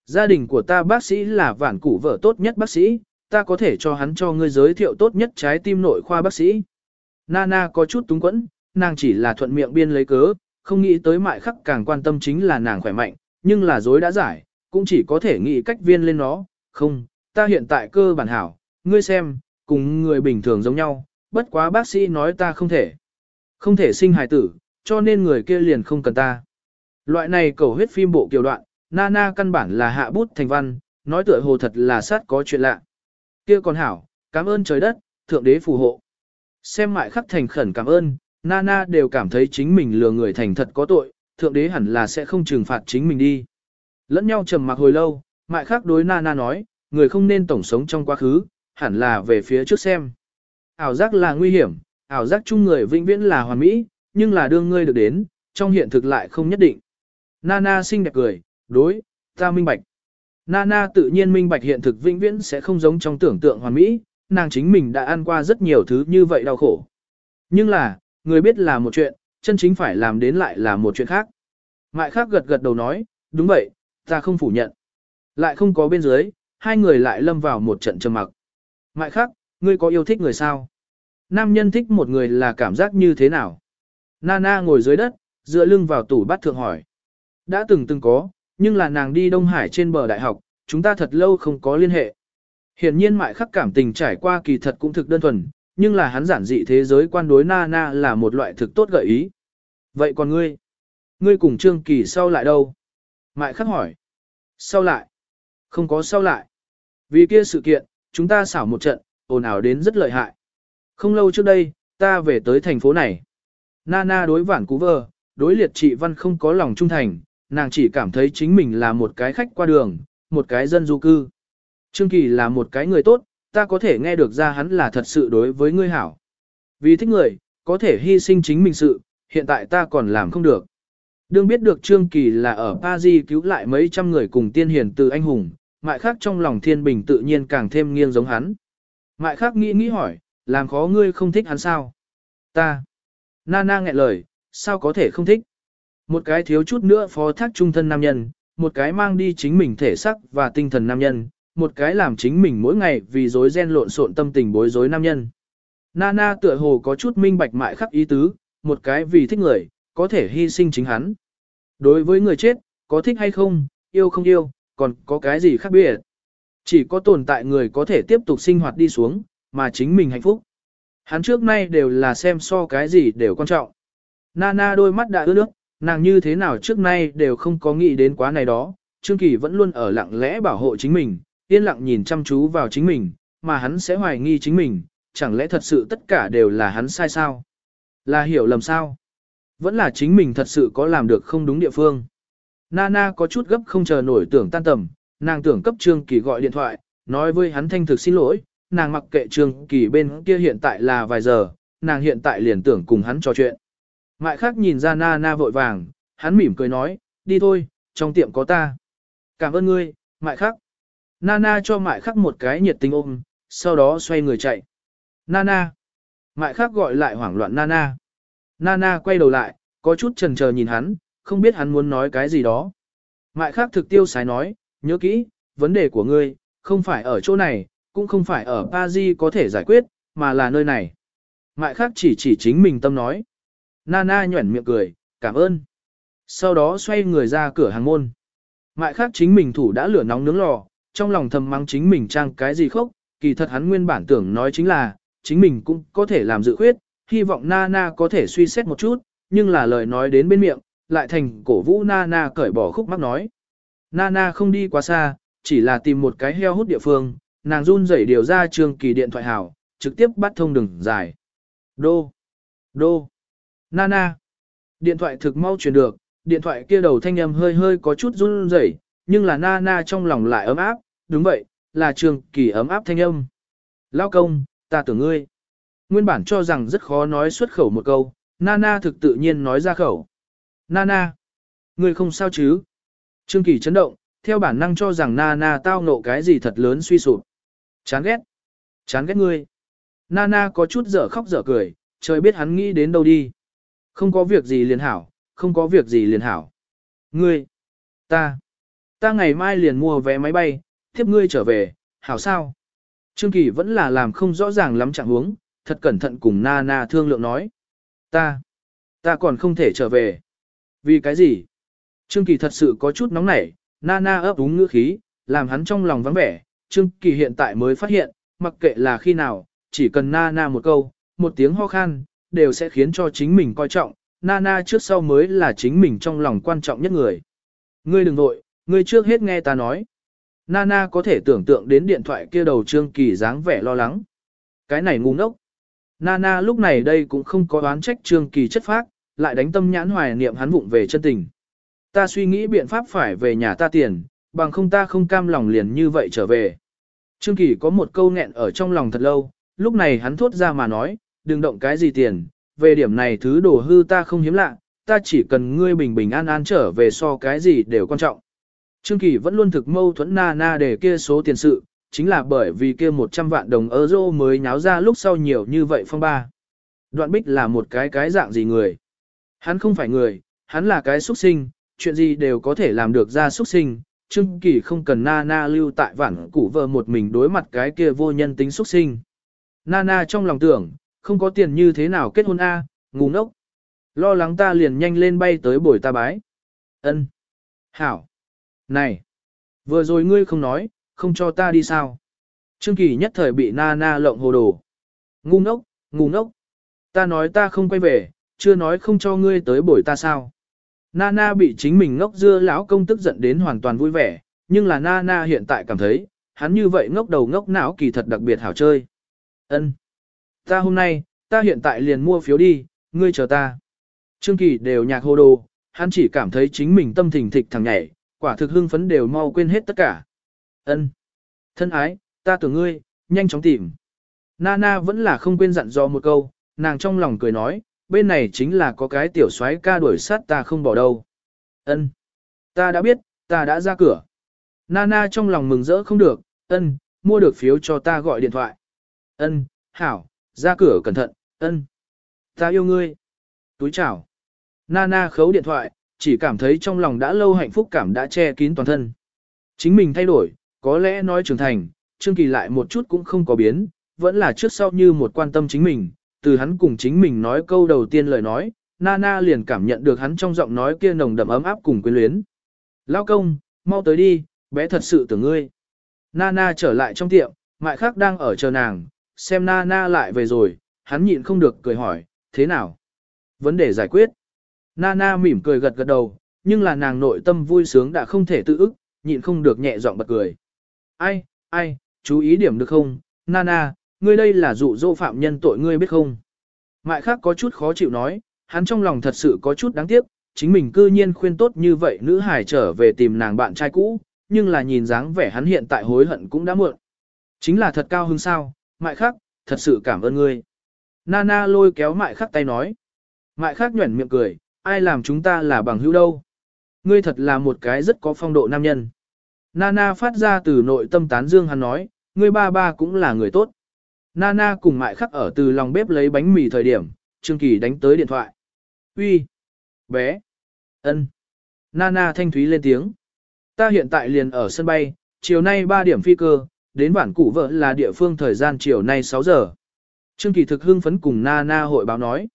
Gia đình của ta bác sĩ là vạn củ vợ tốt nhất bác sĩ, ta có thể cho hắn cho ngươi giới thiệu tốt nhất trái tim nội khoa bác sĩ. Nana có chút túng quẫn, nàng chỉ là thuận miệng biên lấy cớ, không nghĩ tới mại khắc càng quan tâm chính là nàng khỏe mạnh, nhưng là dối đã giải, cũng chỉ có thể nghĩ cách viên lên nó, không, ta hiện tại cơ bản hảo, ngươi xem, cùng người bình thường giống nhau, bất quá bác sĩ nói ta không thể. Không thể sinh hài tử, cho nên người kia liền không cần ta. Loại này cầu huyết phim bộ kiều đoạn, Nana căn bản là hạ bút thành văn, nói tựa hồ thật là sát có chuyện lạ. Kia còn hảo, cảm ơn trời đất, thượng đế phù hộ. Xem mại khắc thành khẩn cảm ơn, Nana đều cảm thấy chính mình lừa người thành thật có tội, thượng đế hẳn là sẽ không trừng phạt chính mình đi. Lẫn nhau trầm mặc hồi lâu, mại khắc đối Nana nói, người không nên tổng sống trong quá khứ, hẳn là về phía trước xem. Ảo giác là nguy hiểm, ảo giác chung người vĩnh viễn là hoàn mỹ, nhưng là đương ngươi được đến, trong hiện thực lại không nhất định. Nana xinh đẹp cười, đối, ta minh bạch. Nana tự nhiên minh bạch hiện thực vĩnh viễn sẽ không giống trong tưởng tượng hoàn mỹ, nàng chính mình đã ăn qua rất nhiều thứ như vậy đau khổ. Nhưng là, người biết là một chuyện, chân chính phải làm đến lại là một chuyện khác. Mại khác gật gật đầu nói, đúng vậy, ta không phủ nhận. Lại không có bên dưới, hai người lại lâm vào một trận trầm mặc. Mại khác, ngươi có yêu thích người sao? Nam nhân thích một người là cảm giác như thế nào? Nana ngồi dưới đất, dựa lưng vào tủ bát thượng hỏi. Đã từng từng có, nhưng là nàng đi Đông Hải trên bờ đại học, chúng ta thật lâu không có liên hệ. Hiển nhiên mại khắc cảm tình trải qua kỳ thật cũng thực đơn thuần, nhưng là hắn giản dị thế giới quan đối Nana là một loại thực tốt gợi ý. Vậy còn ngươi? Ngươi cùng Trương Kỳ sau lại đâu? Mại khắc hỏi. Sau lại? Không có sau lại. Vì kia sự kiện, chúng ta xảo một trận, ồn ào đến rất lợi hại. Không lâu trước đây, ta về tới thành phố này. Nana đối vản cú vơ, đối liệt trị văn không có lòng trung thành, nàng chỉ cảm thấy chính mình là một cái khách qua đường, một cái dân du cư. Trương Kỳ là một cái người tốt, ta có thể nghe được ra hắn là thật sự đối với ngươi hảo. Vì thích người, có thể hy sinh chính mình sự, hiện tại ta còn làm không được. Đương biết được Trương Kỳ là ở Paris cứu lại mấy trăm người cùng tiên hiền từ anh hùng, mại khác trong lòng thiên bình tự nhiên càng thêm nghiêng giống hắn. Mại khác nghĩ nghĩ hỏi, làm khó ngươi không thích hắn sao? Ta. Nana nghẹn lời, sao có thể không thích? Một cái thiếu chút nữa phó thác trung thân nam nhân, một cái mang đi chính mình thể sắc và tinh thần nam nhân, một cái làm chính mình mỗi ngày vì rối ren lộn xộn tâm tình bối rối nam nhân. Nana tựa hồ có chút minh bạch mại khắc ý tứ, một cái vì thích người, có thể hy sinh chính hắn. Đối với người chết, có thích hay không, yêu không yêu, còn có cái gì khác biệt. Chỉ có tồn tại người có thể tiếp tục sinh hoạt đi xuống, mà chính mình hạnh phúc. Hắn trước nay đều là xem so cái gì đều quan trọng. Nana đôi mắt đã ướt nước, nàng như thế nào trước nay đều không có nghĩ đến quá này đó. Trương Kỳ vẫn luôn ở lặng lẽ bảo hộ chính mình, yên lặng nhìn chăm chú vào chính mình, mà hắn sẽ hoài nghi chính mình, chẳng lẽ thật sự tất cả đều là hắn sai sao? Là hiểu lầm sao? Vẫn là chính mình thật sự có làm được không đúng địa phương. Nana có chút gấp không chờ nổi tưởng tan tầm, nàng tưởng cấp Trương Kỳ gọi điện thoại, nói với hắn thanh thực xin lỗi, nàng mặc kệ Trương Kỳ bên kia hiện tại là vài giờ, nàng hiện tại liền tưởng cùng hắn trò chuyện. Mại khác nhìn ra Nana vội vàng, hắn mỉm cười nói, đi thôi, trong tiệm có ta. Cảm ơn ngươi, mại khắc. Nana cho mại khắc một cái nhiệt tình ôm, sau đó xoay người chạy. Nana. Mại khắc gọi lại hoảng loạn Nana. Nana quay đầu lại, có chút chần chờ nhìn hắn, không biết hắn muốn nói cái gì đó. Mại khác thực tiêu sái nói, nhớ kỹ, vấn đề của ngươi, không phải ở chỗ này, cũng không phải ở Paris có thể giải quyết, mà là nơi này. Mại khác chỉ chỉ chính mình tâm nói. Nana nhuẩn miệng cười, cảm ơn. Sau đó xoay người ra cửa hàng môn. Mại khác chính mình thủ đã lửa nóng nướng lò, trong lòng thầm mắng chính mình trang cái gì khốc, kỳ thật hắn nguyên bản tưởng nói chính là, chính mình cũng có thể làm dự khuyết, hy vọng Nana có thể suy xét một chút, nhưng là lời nói đến bên miệng, lại thành cổ vũ Nana cởi bỏ khúc mắc nói. Nana không đi quá xa, chỉ là tìm một cái heo hút địa phương, nàng run rẩy điều ra trường kỳ điện thoại hảo, trực tiếp bắt thông đường dài. Đô, đô, Nana. Điện thoại thực mau truyền được, điện thoại kia đầu thanh âm hơi hơi có chút run rẩy, nhưng là Nana trong lòng lại ấm áp, đúng vậy, là trường kỳ ấm áp thanh âm. Lao công, ta tưởng ngươi. Nguyên bản cho rằng rất khó nói xuất khẩu một câu, Nana thực tự nhiên nói ra khẩu. Nana, ngươi không sao chứ? Trương Kỳ chấn động, theo bản năng cho rằng Nana tao nộ cái gì thật lớn suy sụp. Chán ghét. Chán ghét ngươi. Nana có chút dở khóc dở cười, trời biết hắn nghĩ đến đâu đi. Không có việc gì liền hảo, không có việc gì liền hảo. Ngươi, ta, ta ngày mai liền mua vé máy bay, tiếp ngươi trở về, hảo sao? Trương Kỳ vẫn là làm không rõ ràng lắm trạng huống, thật cẩn thận cùng Nana thương lượng nói. Ta, ta còn không thể trở về. Vì cái gì? Trương Kỳ thật sự có chút nóng nảy, Nana ấp úng ngữ khí, làm hắn trong lòng vắng vẻ. Trương Kỳ hiện tại mới phát hiện, mặc kệ là khi nào, chỉ cần Nana một câu, một tiếng ho khan, đều sẽ khiến cho chính mình coi trọng, Nana trước sau mới là chính mình trong lòng quan trọng nhất người. Ngươi đừng nội, ngươi trước hết nghe ta nói. Nana có thể tưởng tượng đến điện thoại kia đầu Trương Kỳ dáng vẻ lo lắng. Cái này ngu ngốc. Nana lúc này đây cũng không có oán trách Trương Kỳ chất phác, lại đánh tâm nhãn hoài niệm hắn vụng về chân tình. Ta suy nghĩ biện pháp phải về nhà ta tiền, bằng không ta không cam lòng liền như vậy trở về. Trương Kỳ có một câu nghẹn ở trong lòng thật lâu, lúc này hắn thốt ra mà nói, đừng động cái gì tiền, về điểm này thứ đồ hư ta không hiếm lạ, ta chỉ cần ngươi bình bình an an trở về so cái gì đều quan trọng. Trương Kỳ vẫn luôn thực mâu thuẫn na na để kia số tiền sự, chính là bởi vì kia 100 vạn đồng euro mới nháo ra lúc sau nhiều như vậy phong ba. Đoạn bích là một cái cái dạng gì người? Hắn không phải người, hắn là cái xuất sinh, chuyện gì đều có thể làm được ra xuất sinh. Trương Kỳ không cần Nana na lưu tại vạn củ vợ một mình đối mặt cái kia vô nhân tính xuất sinh. Nana trong lòng tưởng, không có tiền như thế nào kết hôn A, ngu ngốc. Lo lắng ta liền nhanh lên bay tới bồi ta bái. ân Hảo. Này. Vừa rồi ngươi không nói, không cho ta đi sao. Trương Kỳ nhất thời bị Nana na lộng hồ đồ. Ngu ngốc, ngu ngốc. Ta nói ta không quay về, chưa nói không cho ngươi tới bồi ta sao. Nana bị chính mình ngốc dưa lão công tức giận đến hoàn toàn vui vẻ, nhưng là Nana hiện tại cảm thấy, hắn như vậy ngốc đầu ngốc não kỳ thật đặc biệt hảo chơi. Ân. Ta hôm nay, ta hiện tại liền mua phiếu đi, ngươi chờ ta. Trương Kỳ đều nhạc hô đồ, hắn chỉ cảm thấy chính mình tâm thình thịch thằng nhảy, quả thực hưng phấn đều mau quên hết tất cả. Ân, Thân ái, ta tưởng ngươi, nhanh chóng tìm. Nana vẫn là không quên dặn dò một câu, nàng trong lòng cười nói, bên này chính là có cái tiểu soái ca đuổi sát ta không bỏ đâu. Ân, Ta đã biết, ta đã ra cửa. Nana trong lòng mừng rỡ không được, ân, mua được phiếu cho ta gọi điện thoại. Ân, hảo, ra cửa cẩn thận, ân. Ta yêu ngươi. Túi chào. Nana khấu điện thoại, chỉ cảm thấy trong lòng đã lâu hạnh phúc cảm đã che kín toàn thân. Chính mình thay đổi, có lẽ nói trưởng thành, Trương Kỳ lại một chút cũng không có biến, vẫn là trước sau như một quan tâm chính mình, từ hắn cùng chính mình nói câu đầu tiên lời nói, Nana liền cảm nhận được hắn trong giọng nói kia nồng đậm ấm áp cùng quyến luyến. Lao công, mau tới đi, bé thật sự tưởng ngươi. Nana trở lại trong tiệm, mại khác đang ở chờ nàng, xem Nana lại về rồi, hắn nhịn không được cười hỏi, thế nào? Vấn đề giải quyết. Nana mỉm cười gật gật đầu, nhưng là nàng nội tâm vui sướng đã không thể tự ức, nhịn không được nhẹ giọng bật cười. Ai, ai, chú ý điểm được không, Nana, ngươi đây là dụ dỗ phạm nhân tội ngươi biết không? Mại khác có chút khó chịu nói, hắn trong lòng thật sự có chút đáng tiếc, chính mình cư nhiên khuyên tốt như vậy nữ hải trở về tìm nàng bạn trai cũ, nhưng là nhìn dáng vẻ hắn hiện tại hối hận cũng đã muộn. Chính là thật cao hứng sao, mại khắc, thật sự cảm ơn ngươi. Nana lôi kéo mại khắc tay nói. Mại khắc nhuẩn miệng cười, ai làm chúng ta là bằng hữu đâu. Ngươi thật là một cái rất có phong độ nam nhân. Nana phát ra từ nội tâm tán dương hắn nói, ngươi ba ba cũng là người tốt. Nana cùng mại khắc ở từ lòng bếp lấy bánh mì thời điểm, Trương Kỳ đánh tới điện thoại. Uy, bé, ân. Nana thanh thúy lên tiếng. Ta hiện tại liền ở sân bay, chiều nay 3 điểm phi cơ, đến bản cụ vợ là địa phương thời gian chiều nay 6 giờ. Trương Kỳ thực hưng phấn cùng Nana hội báo nói.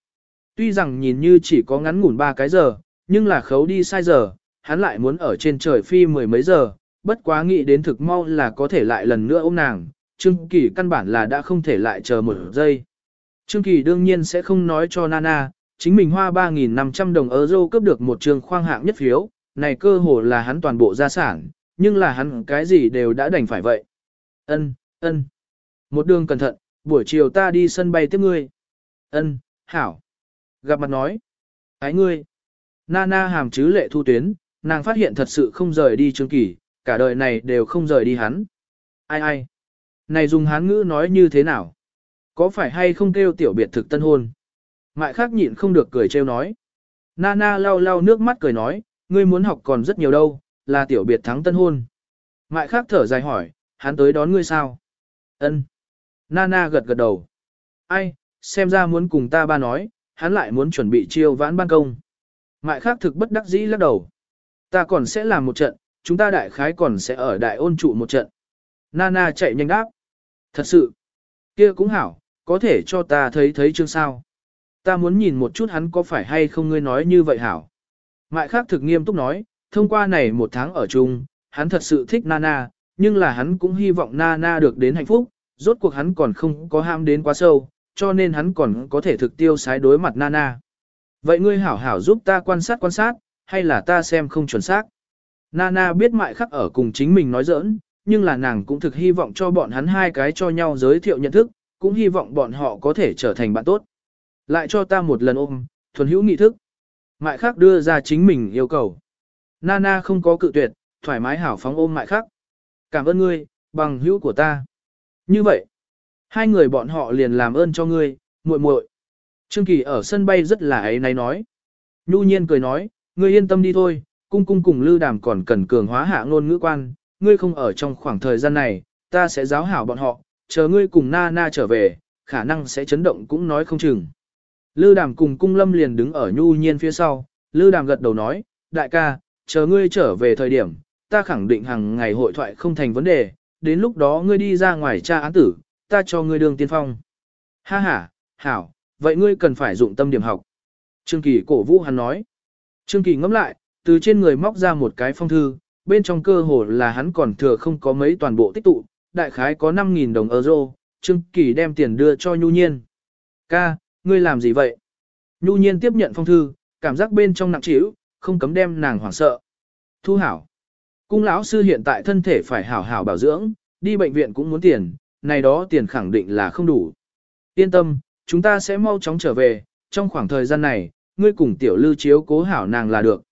Tuy rằng nhìn như chỉ có ngắn ngủn 3 cái giờ, nhưng là khấu đi sai giờ, hắn lại muốn ở trên trời phi mười mấy giờ, bất quá nghĩ đến thực mau là có thể lại lần nữa ôm nàng, Trương Kỳ căn bản là đã không thể lại chờ một giây. Trương Kỳ đương nhiên sẽ không nói cho Nana, chính mình hoa 3.500 đồng euro cướp được một trường khoang hạng nhất phiếu, này cơ hồ là hắn toàn bộ gia sản, nhưng là hắn cái gì đều đã đành phải vậy. Ân, ân. Một đường cẩn thận, buổi chiều ta đi sân bay tiếp ngươi. Ân, hảo. Gặp mặt nói. Ái ngươi. Nana hàm chứ lệ thu tuyến, nàng phát hiện thật sự không rời đi Trương Kỳ, cả đời này đều không rời đi hắn. Ai ai? Này dùng hán ngữ nói như thế nào? Có phải hay không kêu tiểu biệt thực tân hôn? Mại khác nhịn không được cười trêu nói. Nana lau lau nước mắt cười nói, ngươi muốn học còn rất nhiều đâu, là tiểu biệt thắng tân hôn. Mại khác thở dài hỏi, hắn tới đón ngươi sao? Ân. Nana gật gật đầu. Ai, xem ra muốn cùng ta ba nói, hắn lại muốn chuẩn bị chiêu vãn ban công. Mại khác thực bất đắc dĩ lắc đầu. Ta còn sẽ làm một trận, chúng ta đại khái còn sẽ ở đại ôn trụ một trận. Nana chạy nhanh đáp. Thật sự, kia cũng hảo, có thể cho ta thấy thấy chương sao. Ta muốn nhìn một chút hắn có phải hay không ngươi nói như vậy hảo. Mại khác thực nghiêm túc nói, thông qua này một tháng ở chung, hắn thật sự thích Nana, nhưng là hắn cũng hy vọng Nana được đến hạnh phúc, rốt cuộc hắn còn không có ham đến quá sâu, cho nên hắn còn có thể thực tiêu sái đối mặt Nana. Vậy ngươi hảo hảo giúp ta quan sát quan sát, hay là ta xem không chuẩn xác? Nana biết mại khắc ở cùng chính mình nói giỡn, nhưng là nàng cũng thực hy vọng cho bọn hắn hai cái cho nhau giới thiệu nhận thức, cũng hy vọng bọn họ có thể trở thành bạn tốt. Lại cho ta một lần ôm, thuần hữu nghị thức. Mại khắc đưa ra chính mình yêu cầu. Nana không có cự tuyệt, thoải mái hảo phóng ôm mại khắc. Cảm ơn ngươi, bằng hữu của ta. Như vậy, hai người bọn họ liền làm ơn cho ngươi, muội muội. Trương Kỳ ở sân bay rất là ấy náy nói. Nhu nhiên cười nói, ngươi yên tâm đi thôi, cung cung cùng lưu đàm còn cần cường hóa hạ ngôn ngữ quan, ngươi không ở trong khoảng thời gian này, ta sẽ giáo hảo bọn họ, chờ ngươi cùng na na trở về, khả năng sẽ chấn động cũng nói không chừng. Lư đàm cùng cung lâm liền đứng ở nhu nhiên phía sau, lư đàm gật đầu nói, đại ca, chờ ngươi trở về thời điểm, ta khẳng định hàng ngày hội thoại không thành vấn đề, đến lúc đó ngươi đi ra ngoài tra án tử, ta cho ngươi đường tiên phong. Ha ha, hảo, vậy ngươi cần phải dụng tâm điểm học. Trương Kỳ cổ vũ hắn nói. Trương Kỳ ngẫm lại, từ trên người móc ra một cái phong thư, bên trong cơ hồ là hắn còn thừa không có mấy toàn bộ tích tụ, đại khái có 5.000 đồng euro, Trương Kỳ đem tiền đưa cho Nhu Nhiên. Ca, ngươi làm gì vậy? Nhu Nhiên tiếp nhận phong thư, cảm giác bên trong nặng trĩu, không cấm đem nàng hoảng sợ. Thu hảo. Cung lão sư hiện tại thân thể phải hảo hảo bảo dưỡng, đi bệnh viện cũng muốn tiền, này đó tiền khẳng định là không đủ. Yên tâm, chúng ta sẽ mau chóng trở về, trong khoảng thời gian này, ngươi cùng tiểu lưu chiếu cố hảo nàng là được.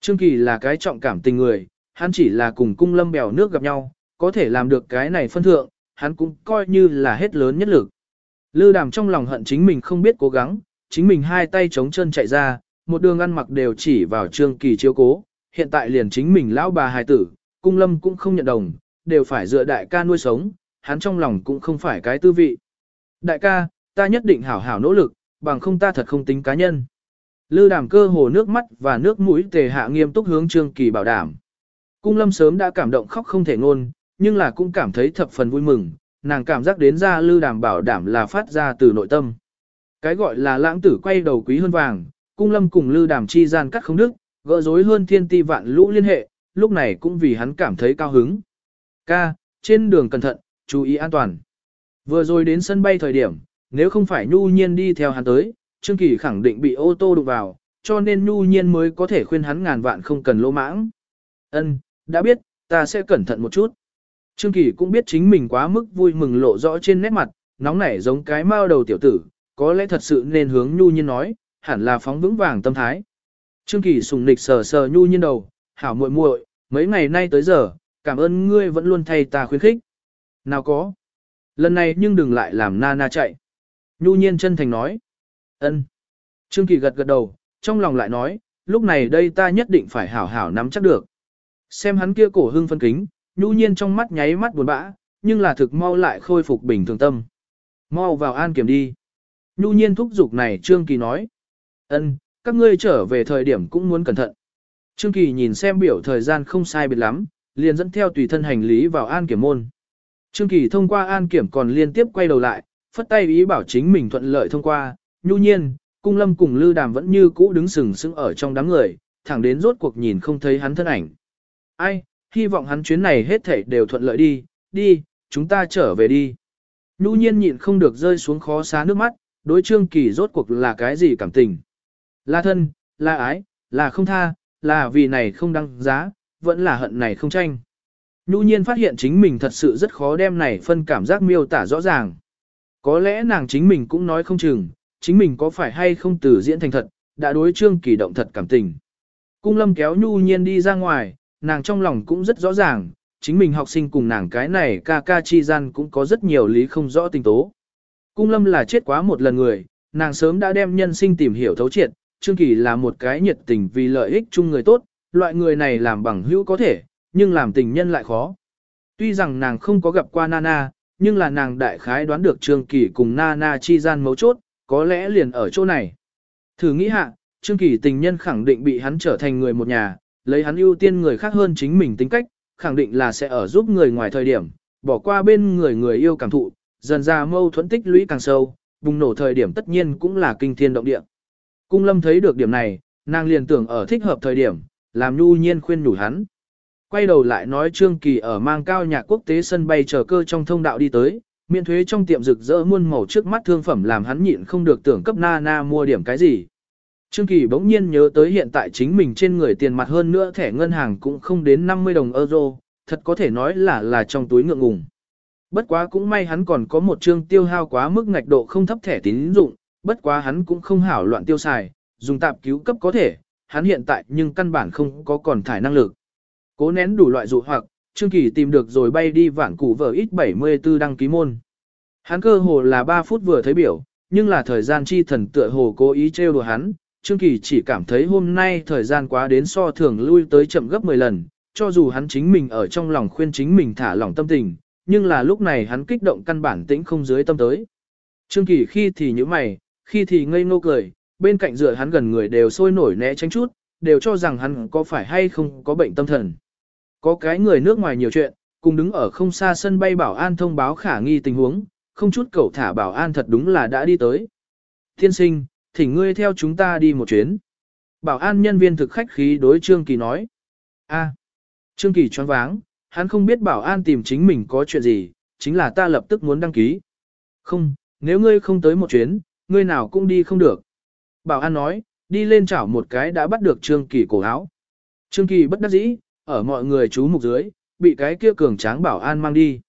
Trương Kỳ là cái trọng cảm tình người, hắn chỉ là cùng cung lâm bèo nước gặp nhau, có thể làm được cái này phân thượng, hắn cũng coi như là hết lớn nhất lực. Lư đàm trong lòng hận chính mình không biết cố gắng, chính mình hai tay chống chân chạy ra, một đường ăn mặc đều chỉ vào trương kỳ chiếu cố, hiện tại liền chính mình lão bà hài tử, cung lâm cũng không nhận đồng, đều phải dựa đại ca nuôi sống, hắn trong lòng cũng không phải cái tư vị. Đại ca, ta nhất định hảo hảo nỗ lực, bằng không ta thật không tính cá nhân. Lư đàm cơ hồ nước mắt và nước mũi tề hạ nghiêm túc hướng trương kỳ bảo đảm. Cung lâm sớm đã cảm động khóc không thể ngôn, nhưng là cũng cảm thấy thập phần vui mừng, nàng cảm giác đến ra lư đàm bảo đảm là phát ra từ nội tâm. Cái gọi là lãng tử quay đầu quý hơn vàng, cung lâm cùng lư đàm chi gian cắt không đức, gỡ rối hơn thiên ti vạn lũ liên hệ, lúc này cũng vì hắn cảm thấy cao hứng. Ca, trên đường cẩn thận, chú ý an toàn. Vừa rồi đến sân bay thời điểm, nếu không phải nhu nhiên đi theo hắn tới, Trương Kỳ khẳng định bị ô tô đụng vào, cho nên nhu nhiên mới có thể khuyên hắn ngàn vạn không cần lỗ mãng. Ân, đã biết, ta sẽ cẩn thận một chút. Trương Kỳ cũng biết chính mình quá mức vui mừng lộ rõ trên nét mặt, nóng nảy giống cái mao đầu tiểu tử, có lẽ thật sự nên hướng nhu nhiên nói, hẳn là phóng vững vàng tâm thái. Trương Kỳ sùng nịch sờ sờ nhu nhiên đầu, hảo muội muội, mấy ngày nay tới giờ, cảm ơn ngươi vẫn luôn thay ta khuyến khích. Nào có. Lần này nhưng đừng lại làm na na chạy. Nhu nhiên chân thành nói. ân. Trương Kỳ gật gật đầu, trong lòng lại nói, lúc này đây ta nhất định phải hảo hảo nắm chắc được. Xem hắn kia cổ hưng phân kính, nhu nhiên trong mắt nháy mắt buồn bã, nhưng là thực mau lại khôi phục bình thường tâm. Mau vào an kiểm đi. Nhu nhiên thúc giục này Trương Kỳ nói. ân, các ngươi trở về thời điểm cũng muốn cẩn thận. Trương Kỳ nhìn xem biểu thời gian không sai biệt lắm, liền dẫn theo tùy thân hành lý vào an kiểm môn. Trương Kỳ thông qua an kiểm còn liên tiếp quay đầu lại, phất tay ý bảo chính mình thuận lợi thông qua, nhu nhiên, cung lâm cùng Lư Đàm vẫn như cũ đứng sừng sững ở trong đám người, thẳng đến rốt cuộc nhìn không thấy hắn thân ảnh. Ai, hy vọng hắn chuyến này hết thảy đều thuận lợi đi, đi, chúng ta trở về đi. Nhu nhiên nhịn không được rơi xuống khó xá nước mắt, đối Trương Kỳ rốt cuộc là cái gì cảm tình. Là thân, là ái, là không tha, là vì này không đăng giá, vẫn là hận này không tranh. Nhu nhiên phát hiện chính mình thật sự rất khó đem này phân cảm giác miêu tả rõ ràng. Có lẽ nàng chính mình cũng nói không chừng, chính mình có phải hay không từ diễn thành thật, đã đối trương kỳ động thật cảm tình. Cung lâm kéo nhu nhiên đi ra ngoài, nàng trong lòng cũng rất rõ ràng, chính mình học sinh cùng nàng cái này ca ca chi gian cũng có rất nhiều lý không rõ tình tố. Cung lâm là chết quá một lần người, nàng sớm đã đem nhân sinh tìm hiểu thấu triệt, Trương Kỳ là một cái nhiệt tình vì lợi ích chung người tốt, loại người này làm bằng hữu có thể, nhưng làm tình nhân lại khó. Tuy rằng nàng không có gặp qua Nana, nhưng là nàng đại khái đoán được Trương Kỳ cùng Nana chi gian mấu chốt, có lẽ liền ở chỗ này. Thử nghĩ hạ, Trương Kỳ tình nhân khẳng định bị hắn trở thành người một nhà, lấy hắn ưu tiên người khác hơn chính mình tính cách, khẳng định là sẽ ở giúp người ngoài thời điểm, bỏ qua bên người người yêu cảm thụ, dần ra mâu thuẫn tích lũy càng sâu, bùng nổ thời điểm tất nhiên cũng là kinh thiên động địa. Cung lâm thấy được điểm này, nàng liền tưởng ở thích hợp thời điểm, làm nhu nhiên khuyên nhủ hắn. Quay đầu lại nói Trương Kỳ ở mang cao nhạc quốc tế sân bay chờ cơ trong thông đạo đi tới, miễn thuế trong tiệm rực rỡ muôn màu trước mắt thương phẩm làm hắn nhịn không được tưởng cấp na na mua điểm cái gì. Trương Kỳ bỗng nhiên nhớ tới hiện tại chính mình trên người tiền mặt hơn nữa thẻ ngân hàng cũng không đến 50 đồng euro, thật có thể nói là là trong túi ngượng ngùng. Bất quá cũng may hắn còn có một trương tiêu hao quá mức ngạch độ không thấp thẻ tín dụng, bất quá hắn cũng không hảo loạn tiêu xài, dùng tạp cứu cấp có thể, hắn hiện tại nhưng căn bản không có còn thải năng lực. Cố nén đủ loại dụ hoặc, Trương Kỳ tìm được rồi bay đi vạn củ vở ít 74 đăng ký môn. Hắn cơ hồ là 3 phút vừa thấy biểu, nhưng là thời gian chi thần tựa hồ cố ý trêu đùa hắn, Trương Kỳ chỉ cảm thấy hôm nay thời gian quá đến so thường lui tới chậm gấp 10 lần, cho dù hắn chính mình ở trong lòng khuyên chính mình thả lỏng tâm tình, nhưng là lúc này hắn kích động căn bản tĩnh không dưới tâm tới. Trương Kỳ khi thì nhíu mày, khi thì ngây ngô cười, bên cạnh dựa hắn gần người đều sôi nổi né tránh chút, đều cho rằng hắn có phải hay không có bệnh tâm thần. Có cái người nước ngoài nhiều chuyện, cùng đứng ở không xa sân bay bảo an thông báo khả nghi tình huống, không chút cầu thả bảo an thật đúng là đã đi tới. Thiên sinh, thỉnh ngươi theo chúng ta đi một chuyến. Bảo an nhân viên thực khách khí đối Trương Kỳ nói. a Trương Kỳ choáng váng, hắn không biết bảo an tìm chính mình có chuyện gì, chính là ta lập tức muốn đăng ký. Không, nếu ngươi không tới một chuyến, ngươi nào cũng đi không được. Bảo an nói, đi lên chảo một cái đã bắt được Trương Kỳ cổ áo. Trương Kỳ bất đắc dĩ, ở mọi người chú mục dưới, bị cái kia cường tráng bảo an mang đi.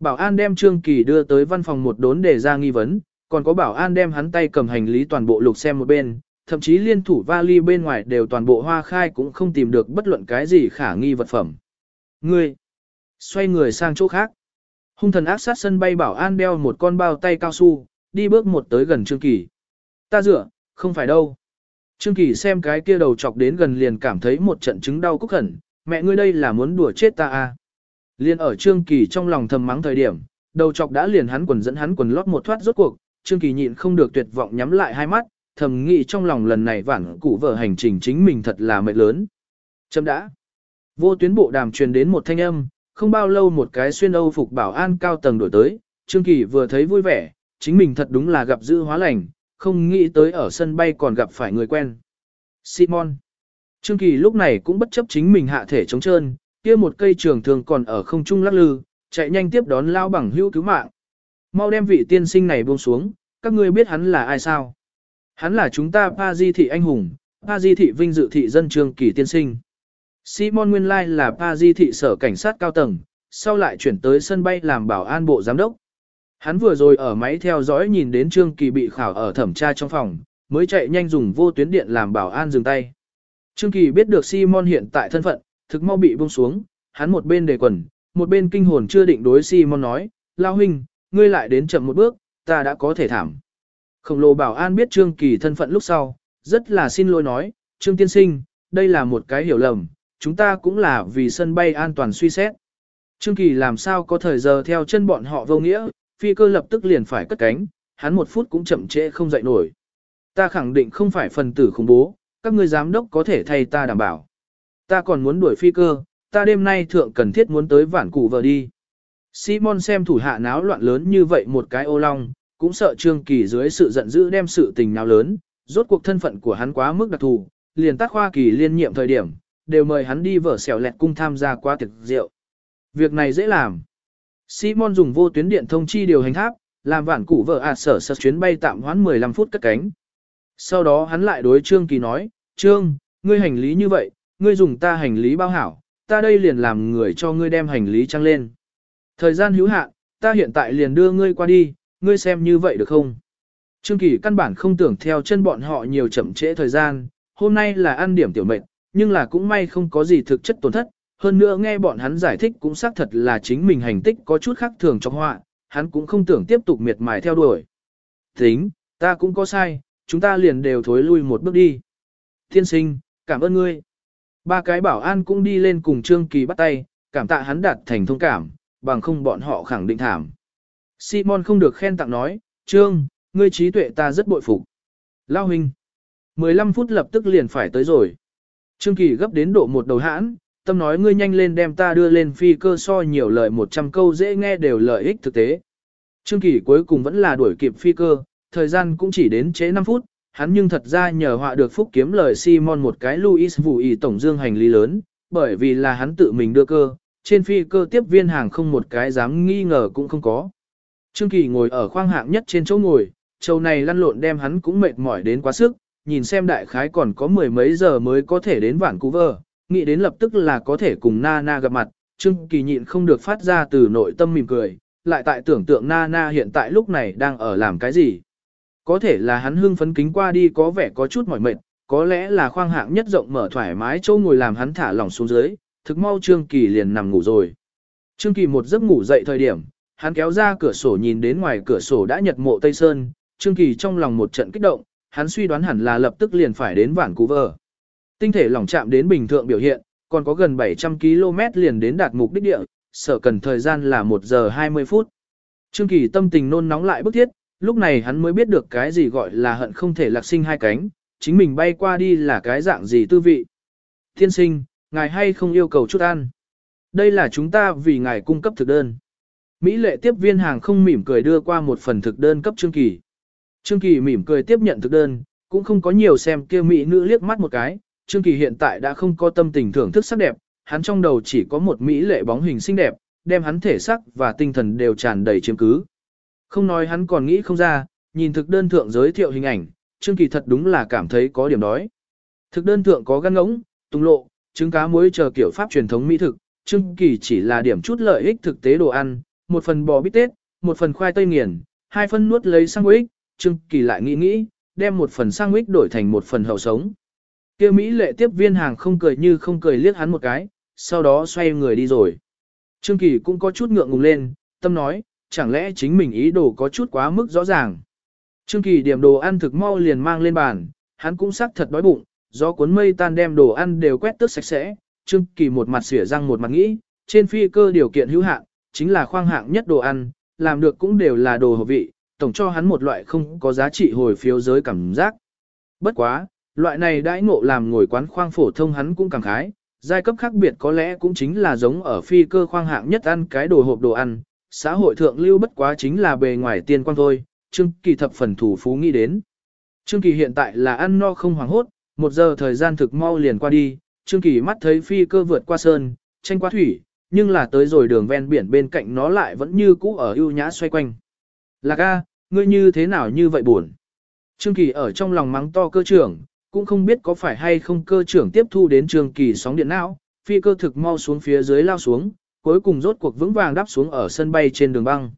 Bảo an đem Trương Kỳ đưa tới văn phòng một đốn để ra nghi vấn, còn có bảo an đem hắn tay cầm hành lý toàn bộ lục xem một bên, thậm chí liên thủ vali bên ngoài đều toàn bộ hoa khai cũng không tìm được bất luận cái gì khả nghi vật phẩm. Ngươi, xoay người sang chỗ khác. Hung thần ác sát sân bay bảo an đeo một con bao tay cao su, đi bước một tới gần Trương Kỳ. Ta dựa, không phải đâu. Trương Kỳ xem cái kia đầu chọc đến gần liền cảm thấy một trận chứng đau cúc khẩn, mẹ ngươi đây là muốn đùa chết ta à. Liên ở Trương Kỳ trong lòng thầm mắng thời điểm, đầu chọc đã liền hắn quần dẫn hắn quần lót một thoát rốt cuộc, Trương Kỳ nhịn không được tuyệt vọng nhắm lại hai mắt, thầm nghĩ trong lòng lần này vản củ vở hành trình chính mình thật là mệt lớn. Chấm đã. Vô tuyến bộ đàm truyền đến một thanh âm, không bao lâu một cái xuyên âu phục bảo an cao tầng đổi tới, Trương Kỳ vừa thấy vui vẻ, chính mình thật đúng là gặp dữ hóa lành, không nghĩ tới ở sân bay còn gặp phải người quen. Simon. Trương Kỳ lúc này cũng bất chấp chính mình hạ thể chống trơn, kia một cây trường thường còn ở không trung lắc lư, chạy nhanh tiếp đón lao bằng hữu cứu mạng. Mau đem vị tiên sinh này buông xuống, các ngươi biết hắn là ai sao? Hắn là chúng ta Pa Di Thị Anh Hùng, Pa Di Thị Vinh Dự Thị Dân Trương Kỳ tiên sinh. Simon nguyên lai là Pa Di Thị Sở Cảnh sát cao tầng, sau lại chuyển tới sân bay làm bảo an bộ giám đốc. Hắn vừa rồi ở máy theo dõi nhìn đến Trương Kỳ bị khảo ở thẩm tra trong phòng, mới chạy nhanh dùng vô tuyến điện làm bảo an dừng tay. Trương Kỳ biết được Simon hiện tại thân phận, thực mau bị buông xuống, hắn một bên đề quần, một bên kinh hồn chưa định đối Simon nói, Lao huynh, ngươi lại đến chậm một bước, ta đã có thể thảm. Khổng lồ bảo an biết Trương Kỳ thân phận lúc sau, rất là xin lỗi nói, Trương Tiên Sinh, đây là một cái hiểu lầm, chúng ta cũng là vì sân bay an toàn suy xét. Trương Kỳ làm sao có thời giờ theo chân bọn họ vô nghĩa, phi cơ lập tức liền phải cất cánh, hắn một phút cũng chậm trễ không dậy nổi. Ta khẳng định không phải phần tử khủng bố, các ngươi giám đốc có thể thay ta đảm bảo. Ta còn muốn đuổi phi cơ, ta đêm nay thượng cần thiết muốn tới vản cụ vợ đi. Simon xem thủ hạ náo loạn lớn như vậy một cái ô long, cũng sợ Trương Kỳ dưới sự giận dữ đem sự tình náo lớn, rốt cuộc thân phận của hắn quá mức đặc thù, liền tác hoa kỳ liên nhiệm thời điểm, đều mời hắn đi vở xẻo lẹt cung tham gia qua tiệc rượu. Việc này dễ làm. Simon dùng vô tuyến điện thông chi điều hành tháp, làm vạn củ vợ ạt sở sở chuyến bay tạm hoãn 15 phút cất cánh. Sau đó hắn lại đối Trương Kỳ nói, Trương, ngươi hành lý như vậy, ngươi dùng ta hành lý bao hảo, ta đây liền làm người cho ngươi đem hành lý trăng lên. Thời gian hữu hạn, ta hiện tại liền đưa ngươi qua đi, ngươi xem như vậy được không? Trương Kỳ căn bản không tưởng theo chân bọn họ nhiều chậm trễ thời gian, hôm nay là ăn điểm tiểu mệnh, nhưng là cũng may không có gì thực chất tổn thất, hơn nữa nghe bọn hắn giải thích cũng xác thật là chính mình hành tích có chút khác thường trong họa, hắn cũng không tưởng tiếp tục miệt mài theo đuổi. Tính, ta cũng có sai, chúng ta liền đều thối lui một bước đi. Thiên sinh, cảm ơn ngươi. Ba cái bảo an cũng đi lên cùng Trương Kỳ bắt tay, cảm tạ hắn đạt thành thông cảm, bằng không bọn họ khẳng định thảm. Simon không được khen tặng nói, Trương, ngươi trí tuệ ta rất bội phục. Lao hình. 15 phút lập tức liền phải tới rồi. Trương Kỳ gấp đến độ một đầu hãn, tâm nói ngươi nhanh lên đem ta đưa lên phi cơ so nhiều lời 100 câu dễ nghe đều lợi ích thực tế. Trương Kỳ cuối cùng vẫn là đuổi kịp phi cơ, thời gian cũng chỉ đến chế 5 phút, hắn nhưng thật ra nhờ họa được phúc kiếm lời Simon một cái Louis vụ ý tổng dương hành lý lớn, bởi vì là hắn tự mình đưa cơ, trên phi cơ tiếp viên hàng không một cái dám nghi ngờ cũng không có. Trương Kỳ ngồi ở khoang hạng nhất trên chỗ ngồi, châu này lăn lộn đem hắn cũng mệt mỏi đến quá sức, nhìn xem đại khái còn có mười mấy giờ mới có thể đến Vancouver, cú nghĩ đến lập tức là có thể cùng Nana gặp mặt, Trương Kỳ nhịn không được phát ra từ nội tâm mỉm cười, lại tại tưởng tượng Nana hiện tại lúc này đang ở làm cái gì. Có thể là hắn hưng phấn kính qua đi có vẻ có chút mỏi mệt, có lẽ là khoang hạng nhất rộng mở thoải mái chỗ ngồi làm hắn thả lỏng xuống dưới, thực mau Trương Kỳ liền nằm ngủ rồi. Trương Kỳ một giấc ngủ dậy thời điểm, hắn kéo ra cửa sổ nhìn đến ngoài cửa sổ đã nhật mộ Tây Sơn, Trương Kỳ trong lòng một trận kích động, hắn suy đoán hẳn là lập tức liền phải đến vản cú vờ. Tinh thể lỏng chạm đến bình thượng biểu hiện, còn có gần 700 km liền đến đạt mục đích địa, sở cần thời gian là 1 giờ 20 phút. Trương Kỳ tâm tình nôn nóng lại bức thiết, lúc này hắn mới biết được cái gì gọi là hận không thể lạc sinh hai cánh, chính mình bay qua đi là cái dạng gì tư vị. Thiên sinh, ngài hay không yêu cầu chút ăn. Đây là chúng ta vì ngài cung cấp thực đơn. Mỹ lệ tiếp viên hàng không mỉm cười đưa qua một phần thực đơn cấp Trương Kỳ. Trương Kỳ mỉm cười tiếp nhận thực đơn, cũng không có nhiều xem kia Mỹ nữ liếc mắt một cái. Trương Kỳ hiện tại đã không có tâm tình thưởng thức sắc đẹp, hắn trong đầu chỉ có một Mỹ lệ bóng hình xinh đẹp, đem hắn thể sắc và tinh thần đều tràn đầy chiếm cứ. Không nói hắn còn nghĩ không ra, nhìn thực đơn thượng giới thiệu hình ảnh, Trương Kỳ thật đúng là cảm thấy có điểm đói. Thực đơn thượng có gan ngỗng, tung lộ, trứng cá muối chờ kiểu pháp truyền thống mỹ thực, Trương Kỳ chỉ là điểm chút lợi ích thực tế đồ ăn, một phần bò bít tết, một phần khoai tây nghiền, hai phân nuốt lấy sandwich, Trương Kỳ lại nghĩ nghĩ, đem một phần sandwich đổi thành một phần hậu sống. Kia Mỹ lệ tiếp viên hàng không cười như không cười liếc hắn một cái, sau đó xoay người đi rồi. Trương Kỳ cũng có chút ngượng ngùng lên, tâm nói, chẳng lẽ chính mình ý đồ có chút quá mức rõ ràng. Trương Kỳ điểm đồ ăn thực mau liền mang lên bàn, hắn cũng xác thật đói bụng, gió cuốn mây tan đem đồ ăn đều quét tước sạch sẽ. Trương Kỳ một mặt xỉa răng một mặt nghĩ, trên phi cơ điều kiện hữu hạn, chính là khoang hạng nhất đồ ăn, làm được cũng đều là đồ hợp vị, tổng cho hắn một loại không có giá trị hồi phiếu giới cảm giác. Bất quá, loại này đãi ngộ làm ngồi quán khoang phổ thông hắn cũng cảm khái, giai cấp khác biệt có lẽ cũng chính là giống ở phi cơ khoang hạng nhất ăn cái đồ hộp đồ ăn, xã hội thượng lưu bất quá chính là bề ngoài tiên quan thôi, Trương Kỳ thập phần thủ phú nghĩ đến. Trương Kỳ hiện tại là ăn no không hoảng hốt, một giờ thời gian thực mau liền qua đi, Trương Kỳ mắt thấy phi cơ vượt qua sơn, tranh qua thủy, nhưng là tới rồi đường ven biển bên cạnh nó lại vẫn như cũ ở ưu nhã xoay quanh. Lạc A, ngươi như thế nào như vậy buồn? Trương Kỳ ở trong lòng mắng to cơ trưởng, cũng không biết có phải hay không cơ trưởng tiếp thu đến Trương Kỳ sóng điện não, phi cơ thực mau xuống phía dưới lao xuống, cuối cùng rốt cuộc vững vàng đáp xuống ở sân bay trên đường băng.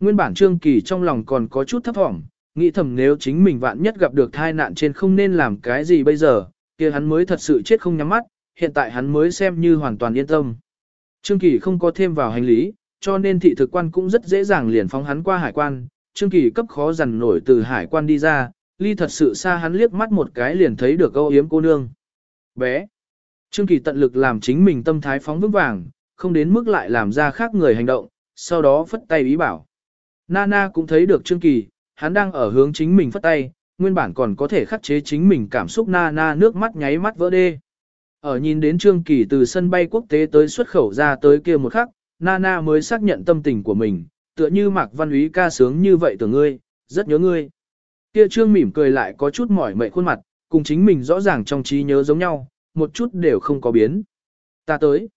Nguyên bản Trương Kỳ trong lòng còn có chút thấp thỏm, nghĩ thầm nếu chính mình vạn nhất gặp được tai nạn trên không nên làm cái gì bây giờ, kia hắn mới thật sự chết không nhắm mắt, hiện tại hắn mới xem như hoàn toàn yên tâm. Trương Kỳ không có thêm vào hành lý, cho nên thị thực quan cũng rất dễ dàng liền phóng hắn qua hải quan, Trương Kỳ cấp khó dằn nổi từ hải quan đi ra, ly thật sự xa hắn liếc mắt một cái liền thấy được câu yếm cô nương. Bé! Trương Kỳ tận lực làm chính mình tâm thái phóng vững vàng, không đến mức lại làm ra khác người hành động, sau đó phất tay ý bảo. Nana cũng thấy được Trương Kỳ, hắn đang ở hướng chính mình phất tay, nguyên bản còn có thể khắc chế chính mình cảm xúc Nana nước mắt nháy mắt vỡ đê. Ở nhìn đến Trương Kỳ từ sân bay quốc tế tới xuất khẩu ra tới kia một khắc, Nana mới xác nhận tâm tình của mình, tựa như Mạc Văn Úy ca sướng như vậy từ ngươi, rất nhớ ngươi. Kia Trương mỉm cười lại có chút mỏi mệt khuôn mặt, cùng chính mình rõ ràng trong trí nhớ giống nhau, một chút đều không có biến. Ta tới.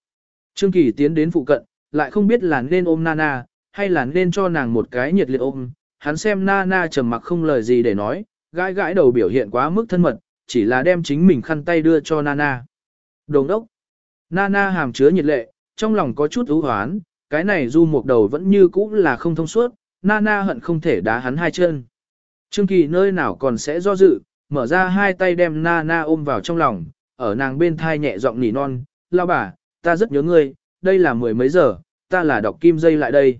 Trương Kỳ tiến đến phụ cận, lại không biết là nên ôm Nana, hay là nên cho nàng một cái nhiệt liệt ôm. Hắn xem Nana trầm mặc không lời gì để nói, gãi gãi đầu biểu hiện quá mức thân mật, chỉ là đem chính mình khăn tay đưa cho Nana. Đồng đốc. Nana hàm chứa nhiệt lệ, trong lòng có chút ưu hoán, cái này du một đầu vẫn như cũ là không thông suốt, Nana hận không thể đá hắn hai chân. Trương Kỳ nơi nào còn sẽ do dự, mở ra hai tay đem Nana ôm vào trong lòng, ở nàng bên thai nhẹ giọng nỉ non, lao bà, ta rất nhớ ngươi, đây là mười mấy giờ, ta là đọc kim dây lại đây.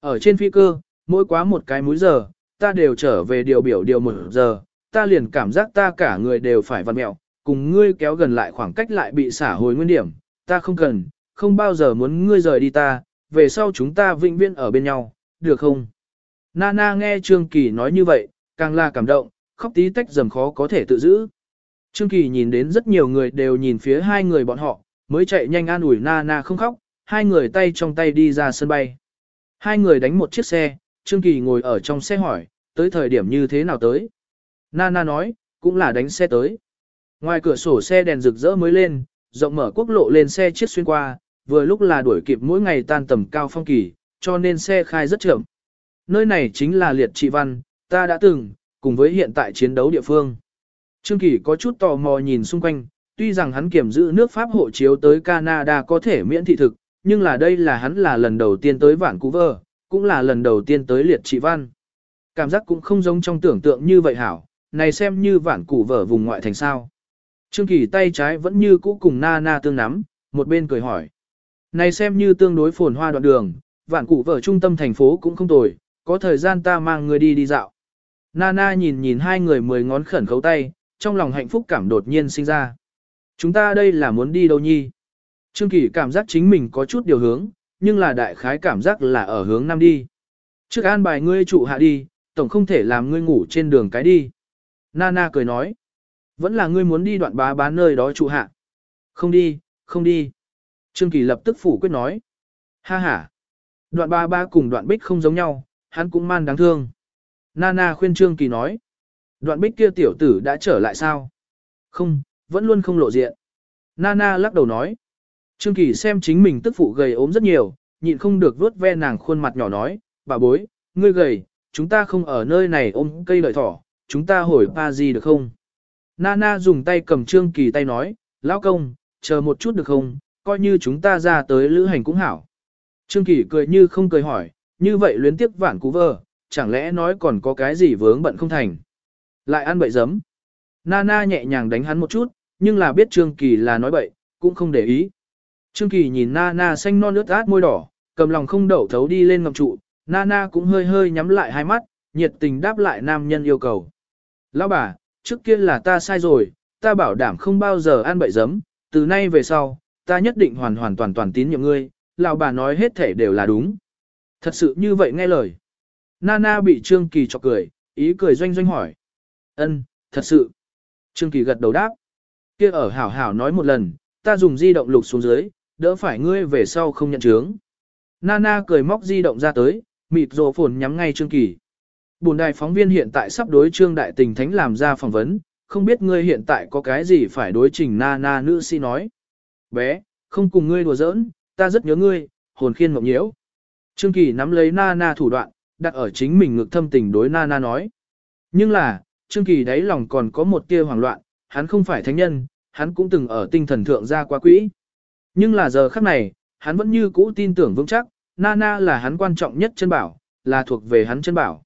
Ở trên phi cơ, mỗi quá một cái múi giờ, ta đều trở về điều biểu điều một giờ, ta liền cảm giác ta cả người đều phải vặn mẹo, cùng ngươi kéo gần lại khoảng cách lại bị xả hồi nguyên điểm, ta không cần, không bao giờ muốn ngươi rời đi ta, về sau chúng ta vĩnh viễn ở bên nhau, được không? Nana nghe Trương Kỳ nói như vậy, càng là cảm động, khóc tí tách dầm khó có thể tự giữ. Trương Kỳ nhìn đến rất nhiều người đều nhìn phía hai người bọn họ, mới chạy nhanh an ủi Nana không khóc, hai người tay trong tay đi ra sân bay. Hai người đánh một chiếc xe, Trương Kỳ ngồi ở trong xe hỏi, tới thời điểm như thế nào tới. Nana nói, cũng là đánh xe tới. Ngoài cửa sổ xe đèn rực rỡ mới lên, rộng mở quốc lộ lên xe chiếc xuyên qua, vừa lúc là đuổi kịp mỗi ngày tan tầm cao phong kỳ, cho nên xe khai rất chậm. Nơi này chính là liệt trị văn, ta đã từng, cùng với hiện tại chiến đấu địa phương. Trương Kỳ có chút tò mò nhìn xung quanh, tuy rằng hắn kiểm giữ nước Pháp hộ chiếu tới Canada có thể miễn thị thực, nhưng là đây là hắn là lần đầu tiên tới Vancouver, cũng là lần đầu tiên tới liệt trị văn. Cảm giác cũng không giống trong tưởng tượng như vậy hảo, này xem như vạn củ vở vùng ngoại thành sao. Trương Kỳ tay trái vẫn như cũ cùng na na tương nắm, một bên cười hỏi. Này xem như tương đối phồn hoa đoạn đường, vạn cụ vở trung tâm thành phố cũng không tồi, có thời gian ta mang người đi đi dạo. Nana nhìn nhìn hai người mười ngón khẩn khấu tay, trong lòng hạnh phúc cảm đột nhiên sinh ra. Chúng ta đây là muốn đi đâu nhi? Trương Kỳ cảm giác chính mình có chút điều hướng, nhưng là đại khái cảm giác là ở hướng nam đi. Trước an bài ngươi trụ hạ đi, tổng không thể làm ngươi ngủ trên đường cái đi. Nana cười nói. Vẫn là ngươi muốn đi đoạn bá bán nơi đó trụ hạ. Không đi, không đi. Trương Kỳ lập tức phủ quyết nói. Ha ha. Đoạn ba ba cùng đoạn bích không giống nhau, hắn cũng man đáng thương. Nana khuyên Trương Kỳ nói. Đoạn bích kia tiểu tử đã trở lại sao? Không, vẫn luôn không lộ diện. Nana lắc đầu nói. Trương Kỳ xem chính mình tức phụ gầy ốm rất nhiều, nhịn không được vuốt ve nàng khuôn mặt nhỏ nói, bà bối, ngươi gầy, chúng ta không ở nơi này ôm cây lợi thỏ, chúng ta hồi pa gì được không? Nana dùng tay cầm Trương Kỳ tay nói, lão công, chờ một chút được không, coi như chúng ta ra tới lữ hành cũng hảo. Trương Kỳ cười như không cười hỏi, như vậy luyến tiếp vạn cú vơ, chẳng lẽ nói còn có cái gì vướng bận không thành. Lại ăn bậy giấm. Nana nhẹ nhàng đánh hắn một chút, nhưng là biết Trương Kỳ là nói bậy, cũng không để ý. Trương Kỳ nhìn Nana xanh non nước át môi đỏ, cầm lòng không đậu thấu đi lên ngầm trụ, Nana cũng hơi hơi nhắm lại hai mắt, nhiệt tình đáp lại nam nhân yêu cầu. Lão bà, trước kia là ta sai rồi, ta bảo đảm không bao giờ ăn bậy giấm, từ nay về sau, ta nhất định hoàn hoàn toàn toàn tín nhiệm ngươi, lão bà nói hết thể đều là đúng. Thật sự như vậy nghe lời. Nana bị Trương Kỳ chọc cười, ý cười doanh doanh hỏi. Ân, thật sự. Trương Kỳ gật đầu đáp. Kia ở hảo hảo nói một lần, ta dùng di động lục xuống dưới, đỡ phải ngươi về sau không nhận chứng. Nana cười móc di động ra tới, mịt rộ phồn nhắm ngay Trương Kỳ. Bùn đài phóng viên hiện tại sắp đối Trương Đại Tình Thánh làm ra phỏng vấn, không biết ngươi hiện tại có cái gì phải đối trình Nana nữ sĩ nói. Bé, không cùng ngươi đùa giỡn, ta rất nhớ ngươi, hồn khiên mộng nhiễu. Trương Kỳ nắm lấy Nana thủ đoạn, đặt ở chính mình ngực thâm tình đối Nana nói. Nhưng là, Trương Kỳ đáy lòng còn có một tia hoảng loạn, hắn không phải thánh nhân, hắn cũng từng ở tinh thần thượng ra quá quỹ. Nhưng là giờ khắc này, hắn vẫn như cũ tin tưởng vững chắc, Nana là hắn quan trọng nhất chân bảo, là thuộc về hắn chân bảo.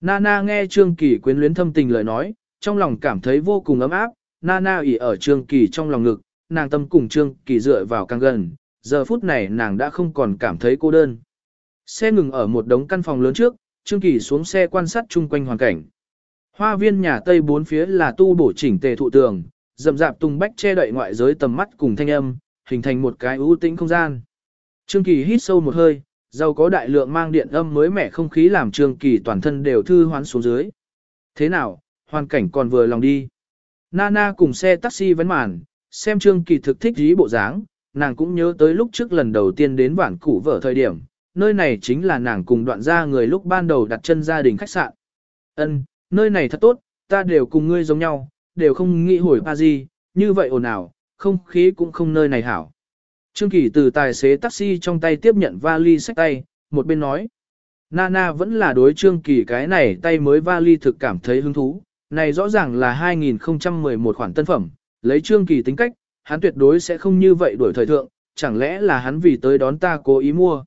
Nana nghe Trương Kỳ quyến luyến thâm tình lời nói, trong lòng cảm thấy vô cùng ấm áp, Nana ỉ ở Trương Kỳ trong lòng ngực, nàng tâm cùng Trương Kỳ dựa vào càng gần, giờ phút này nàng đã không còn cảm thấy cô đơn. Xe ngừng ở một đống căn phòng lớn trước, Trương Kỳ xuống xe quan sát chung quanh hoàn cảnh. Hoa viên nhà Tây bốn phía là tu bổ chỉnh tề thụ tường, rậm rạp tung bách che đậy ngoại giới tầm mắt cùng thanh âm, hình thành một cái ưu tĩnh không gian. Trương Kỳ hít sâu một hơi, giàu có đại lượng mang điện âm mới mẻ không khí làm Trương Kỳ toàn thân đều thư hoán xuống dưới. Thế nào, hoàn cảnh còn vừa lòng đi. Nana cùng xe taxi vấn màn, xem Trương Kỳ thực thích dí bộ dáng, nàng cũng nhớ tới lúc trước lần đầu tiên đến bản củ vợ thời điểm, nơi này chính là nàng cùng đoạn ra người lúc ban đầu đặt chân gia đình khách sạn. Ân, nơi này thật tốt, ta đều cùng ngươi giống nhau, đều không nghĩ hồi Paris, như vậy ồn ào, không khí cũng không nơi này hảo. Trương Kỳ từ tài xế taxi trong tay tiếp nhận vali sách tay, một bên nói. Nana vẫn là đối Trương Kỳ cái này tay mới vali thực cảm thấy hứng thú, này rõ ràng là 2011 khoản tân phẩm, lấy Trương Kỳ tính cách, hắn tuyệt đối sẽ không như vậy đổi thời thượng, chẳng lẽ là hắn vì tới đón ta cố ý mua.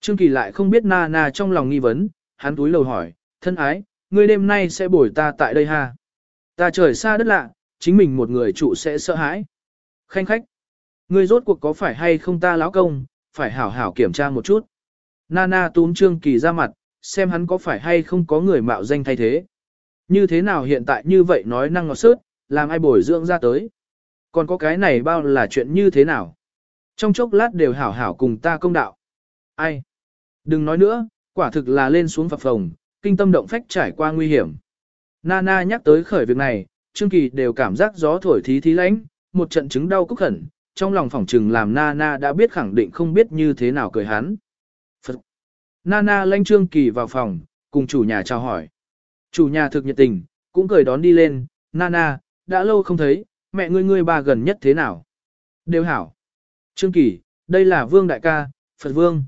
Trương Kỳ lại không biết Nana trong lòng nghi vấn, hắn túi lầu hỏi, thân ái, ngươi đêm nay sẽ bồi ta tại đây ha. Ta trời xa đất lạ, chính mình một người trụ sẽ sợ hãi. Khanh khách, ngươi rốt cuộc có phải hay không ta lão công, phải hảo hảo kiểm tra một chút. Nana túm Trương Kỳ ra mặt, xem hắn có phải hay không có người mạo danh thay thế. Như thế nào hiện tại như vậy nói năng ngọt sớt, làm ai bồi dưỡng ra tới. Còn có cái này bao là chuyện như thế nào? Trong chốc lát đều hảo hảo cùng ta công đạo. Ai? Đừng nói nữa, quả thực là lên xuống phập phồng, kinh tâm động phách trải qua nguy hiểm. Nana nhắc tới khởi việc này, Trương Kỳ đều cảm giác gió thổi thí thí lánh, một trận chứng đau cúc khẩn, trong lòng phỏng trừng làm Nana đã biết khẳng định không biết như thế nào cười hắn. Phật. Nana lanh Trương Kỳ vào phòng, cùng chủ nhà chào hỏi. Chủ nhà thực nhiệt tình, cũng cười đón đi lên, Nana, đã lâu không thấy, mẹ ngươi ngươi bà gần nhất thế nào? Đều hảo. Trương Kỳ, đây là Vương Đại ca, Phật Vương.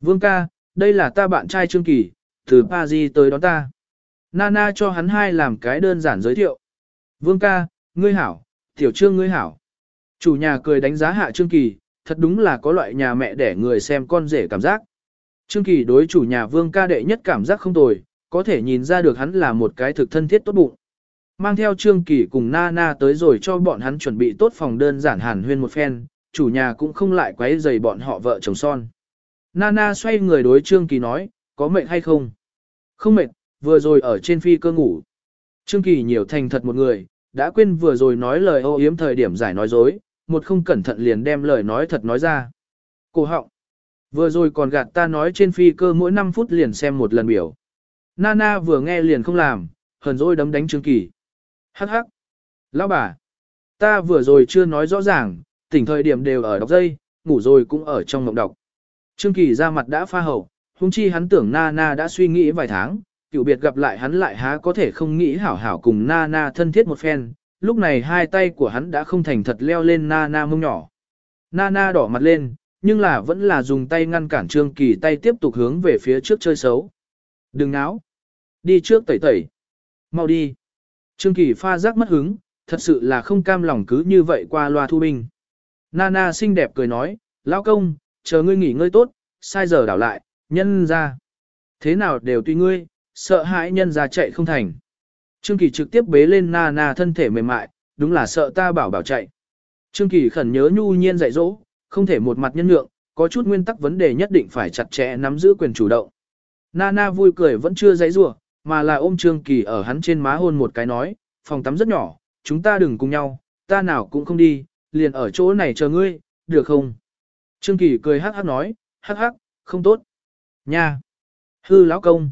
Vương ca, đây là ta bạn trai Trương Kỳ, từ Paris tới đón ta. Nana cho hắn hai làm cái đơn giản giới thiệu. Vương ca, ngươi hảo, tiểu trương ngươi hảo. Chủ nhà cười đánh giá hạ Trương Kỳ, thật đúng là có loại nhà mẹ để người xem con rể cảm giác. Trương Kỳ đối chủ nhà Vương ca đệ nhất cảm giác không tồi, có thể nhìn ra được hắn là một cái thực thân thiết tốt bụng. Mang theo Trương Kỳ cùng Nana tới rồi cho bọn hắn chuẩn bị tốt phòng đơn giản hàn huyên một phen, chủ nhà cũng không lại quấy rầy bọn họ vợ chồng son. Nana xoay người đối Trương Kỳ nói, có mệt hay không? Không mệt, vừa rồi ở trên phi cơ ngủ. Trương Kỳ nhiều thành thật một người, đã quên vừa rồi nói lời ô yếm thời điểm giải nói dối, một không cẩn thận liền đem lời nói thật nói ra. Cổ họng. Vừa rồi còn gạt ta nói trên phi cơ mỗi 5 phút liền xem một lần biểu. Nana vừa nghe liền không làm, hờn dỗi đấm đánh Trương Kỳ. Hắc hắc. Lão bà. Ta vừa rồi chưa nói rõ ràng, tỉnh thời điểm đều ở đọc dây, ngủ rồi cũng ở trong mộng đọc. Trương Kỳ ra mặt đã pha hậu, hung chi hắn tưởng Nana đã suy nghĩ vài tháng, cựu biệt gặp lại hắn lại há có thể không nghĩ hảo hảo cùng Nana thân thiết một phen, lúc này hai tay của hắn đã không thành thật leo lên Nana mông nhỏ. Nana đỏ mặt lên, nhưng là vẫn là dùng tay ngăn cản Trương Kỳ tay tiếp tục hướng về phía trước chơi xấu. Đừng náo. Đi trước tẩy tẩy. Mau đi. Trương Kỳ pha giác mất hứng, thật sự là không cam lòng cứ như vậy qua loa thu binh. Nana xinh đẹp cười nói, lão công, chờ ngươi nghỉ ngơi tốt, sai giờ đảo lại, nhân ra. Thế nào đều tùy ngươi, sợ hãi nhân ra chạy không thành. Trương Kỳ trực tiếp bế lên Nana thân thể mềm mại, đúng là sợ ta bảo bảo chạy. Trương Kỳ khẩn nhớ nhu nhiên dạy dỗ, không thể một mặt nhân nhượng, có chút nguyên tắc vấn đề nhất định phải chặt chẽ nắm giữ quyền chủ động. Nana vui cười vẫn chưa dãy rủa, mà là ôm Trương Kỳ ở hắn trên má hôn một cái nói, phòng tắm rất nhỏ, chúng ta đừng cùng nhau, ta nào cũng không đi, liền ở chỗ này chờ ngươi, được không? Trương Kỳ cười hắc hắc nói, hắc hắc, không tốt. Nha! Hư lão công!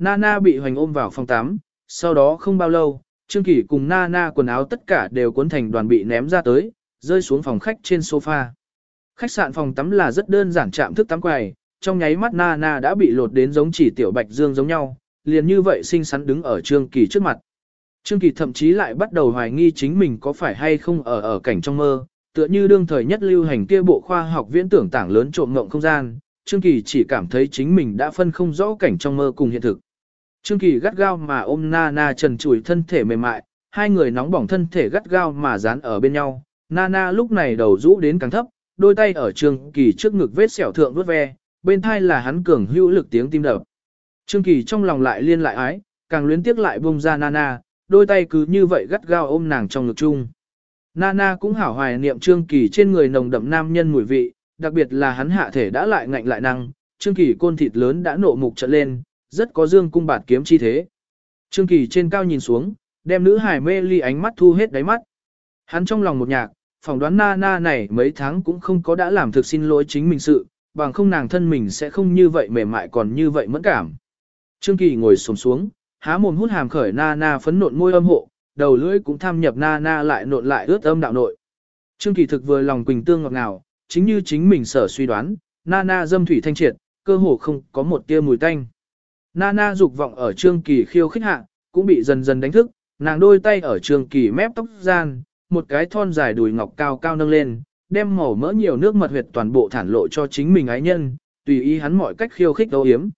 Nana bị hoành ôm vào phòng tắm, sau đó không bao lâu, Trương Kỳ cùng Nana quần áo tất cả đều cuốn thành đoàn bị ném ra tới, rơi xuống phòng khách trên sofa. Khách sạn phòng tắm là rất đơn giản chạm thức tắm quầy, trong nháy mắt Nana đã bị lột đến giống chỉ tiểu bạch dương giống nhau, liền như vậy xinh xắn đứng ở Trương Kỳ trước mặt. Trương Kỳ thậm chí lại bắt đầu hoài nghi chính mình có phải hay không ở ở cảnh trong mơ, tựa như đương thời nhất lưu hành kia bộ khoa học viễn tưởng tảng lớn trộm ngộng không gian, Trương Kỳ chỉ cảm thấy chính mình đã phân không rõ cảnh trong mơ cùng hiện thực. Trương Kỳ gắt gao mà ôm Nana trần trụi thân thể mềm mại, hai người nóng bỏng thân thể gắt gao mà dán ở bên nhau. Nana lúc này đầu rũ đến càng thấp, đôi tay ở Trương Kỳ trước ngực vết sẹo thượng vuốt ve, bên thai là hắn cường hữu lực tiếng tim đập. Trương Kỳ trong lòng lại liên lại ái, càng luyến tiếc lại bông ra Nana, đôi tay cứ như vậy gắt gao ôm nàng trong ngực chung. Nana cũng hảo hoài niệm Trương Kỳ trên người nồng đậm nam nhân mùi vị, đặc biệt là hắn hạ thể đã lại ngạnh lại năng, Trương Kỳ côn thịt lớn đã nộ mục trận lên, rất có dương cung bạt kiếm chi thế. Trương Kỳ trên cao nhìn xuống, đem nữ hải mê ly ánh mắt thu hết đáy mắt. Hắn trong lòng một nhạc, phỏng đoán na na này mấy tháng cũng không có đã làm thực xin lỗi chính mình sự, bằng không nàng thân mình sẽ không như vậy mềm mại còn như vậy mẫn cảm. Trương Kỳ ngồi xổm xuống, há mồm hút hàm khởi na na phấn nộn môi âm hộ, đầu lưỡi cũng tham nhập na na lại nộn lại ướt âm đạo nội. Trương Kỳ thực vừa lòng quỳnh tương ngọt ngào, chính như chính mình sở suy đoán, na na dâm thủy thanh triệt, cơ hồ không có một tia mùi tanh. Nana dục vọng ở Trương Kỳ khiêu khích hạ, cũng bị dần dần đánh thức, nàng đôi tay ở Trương Kỳ mép tóc gian, một cái thon dài đùi ngọc cao cao nâng lên, đem màu mỡ nhiều nước mật huyệt toàn bộ thản lộ cho chính mình ái nhân, tùy ý hắn mọi cách khiêu khích đấu hiếm.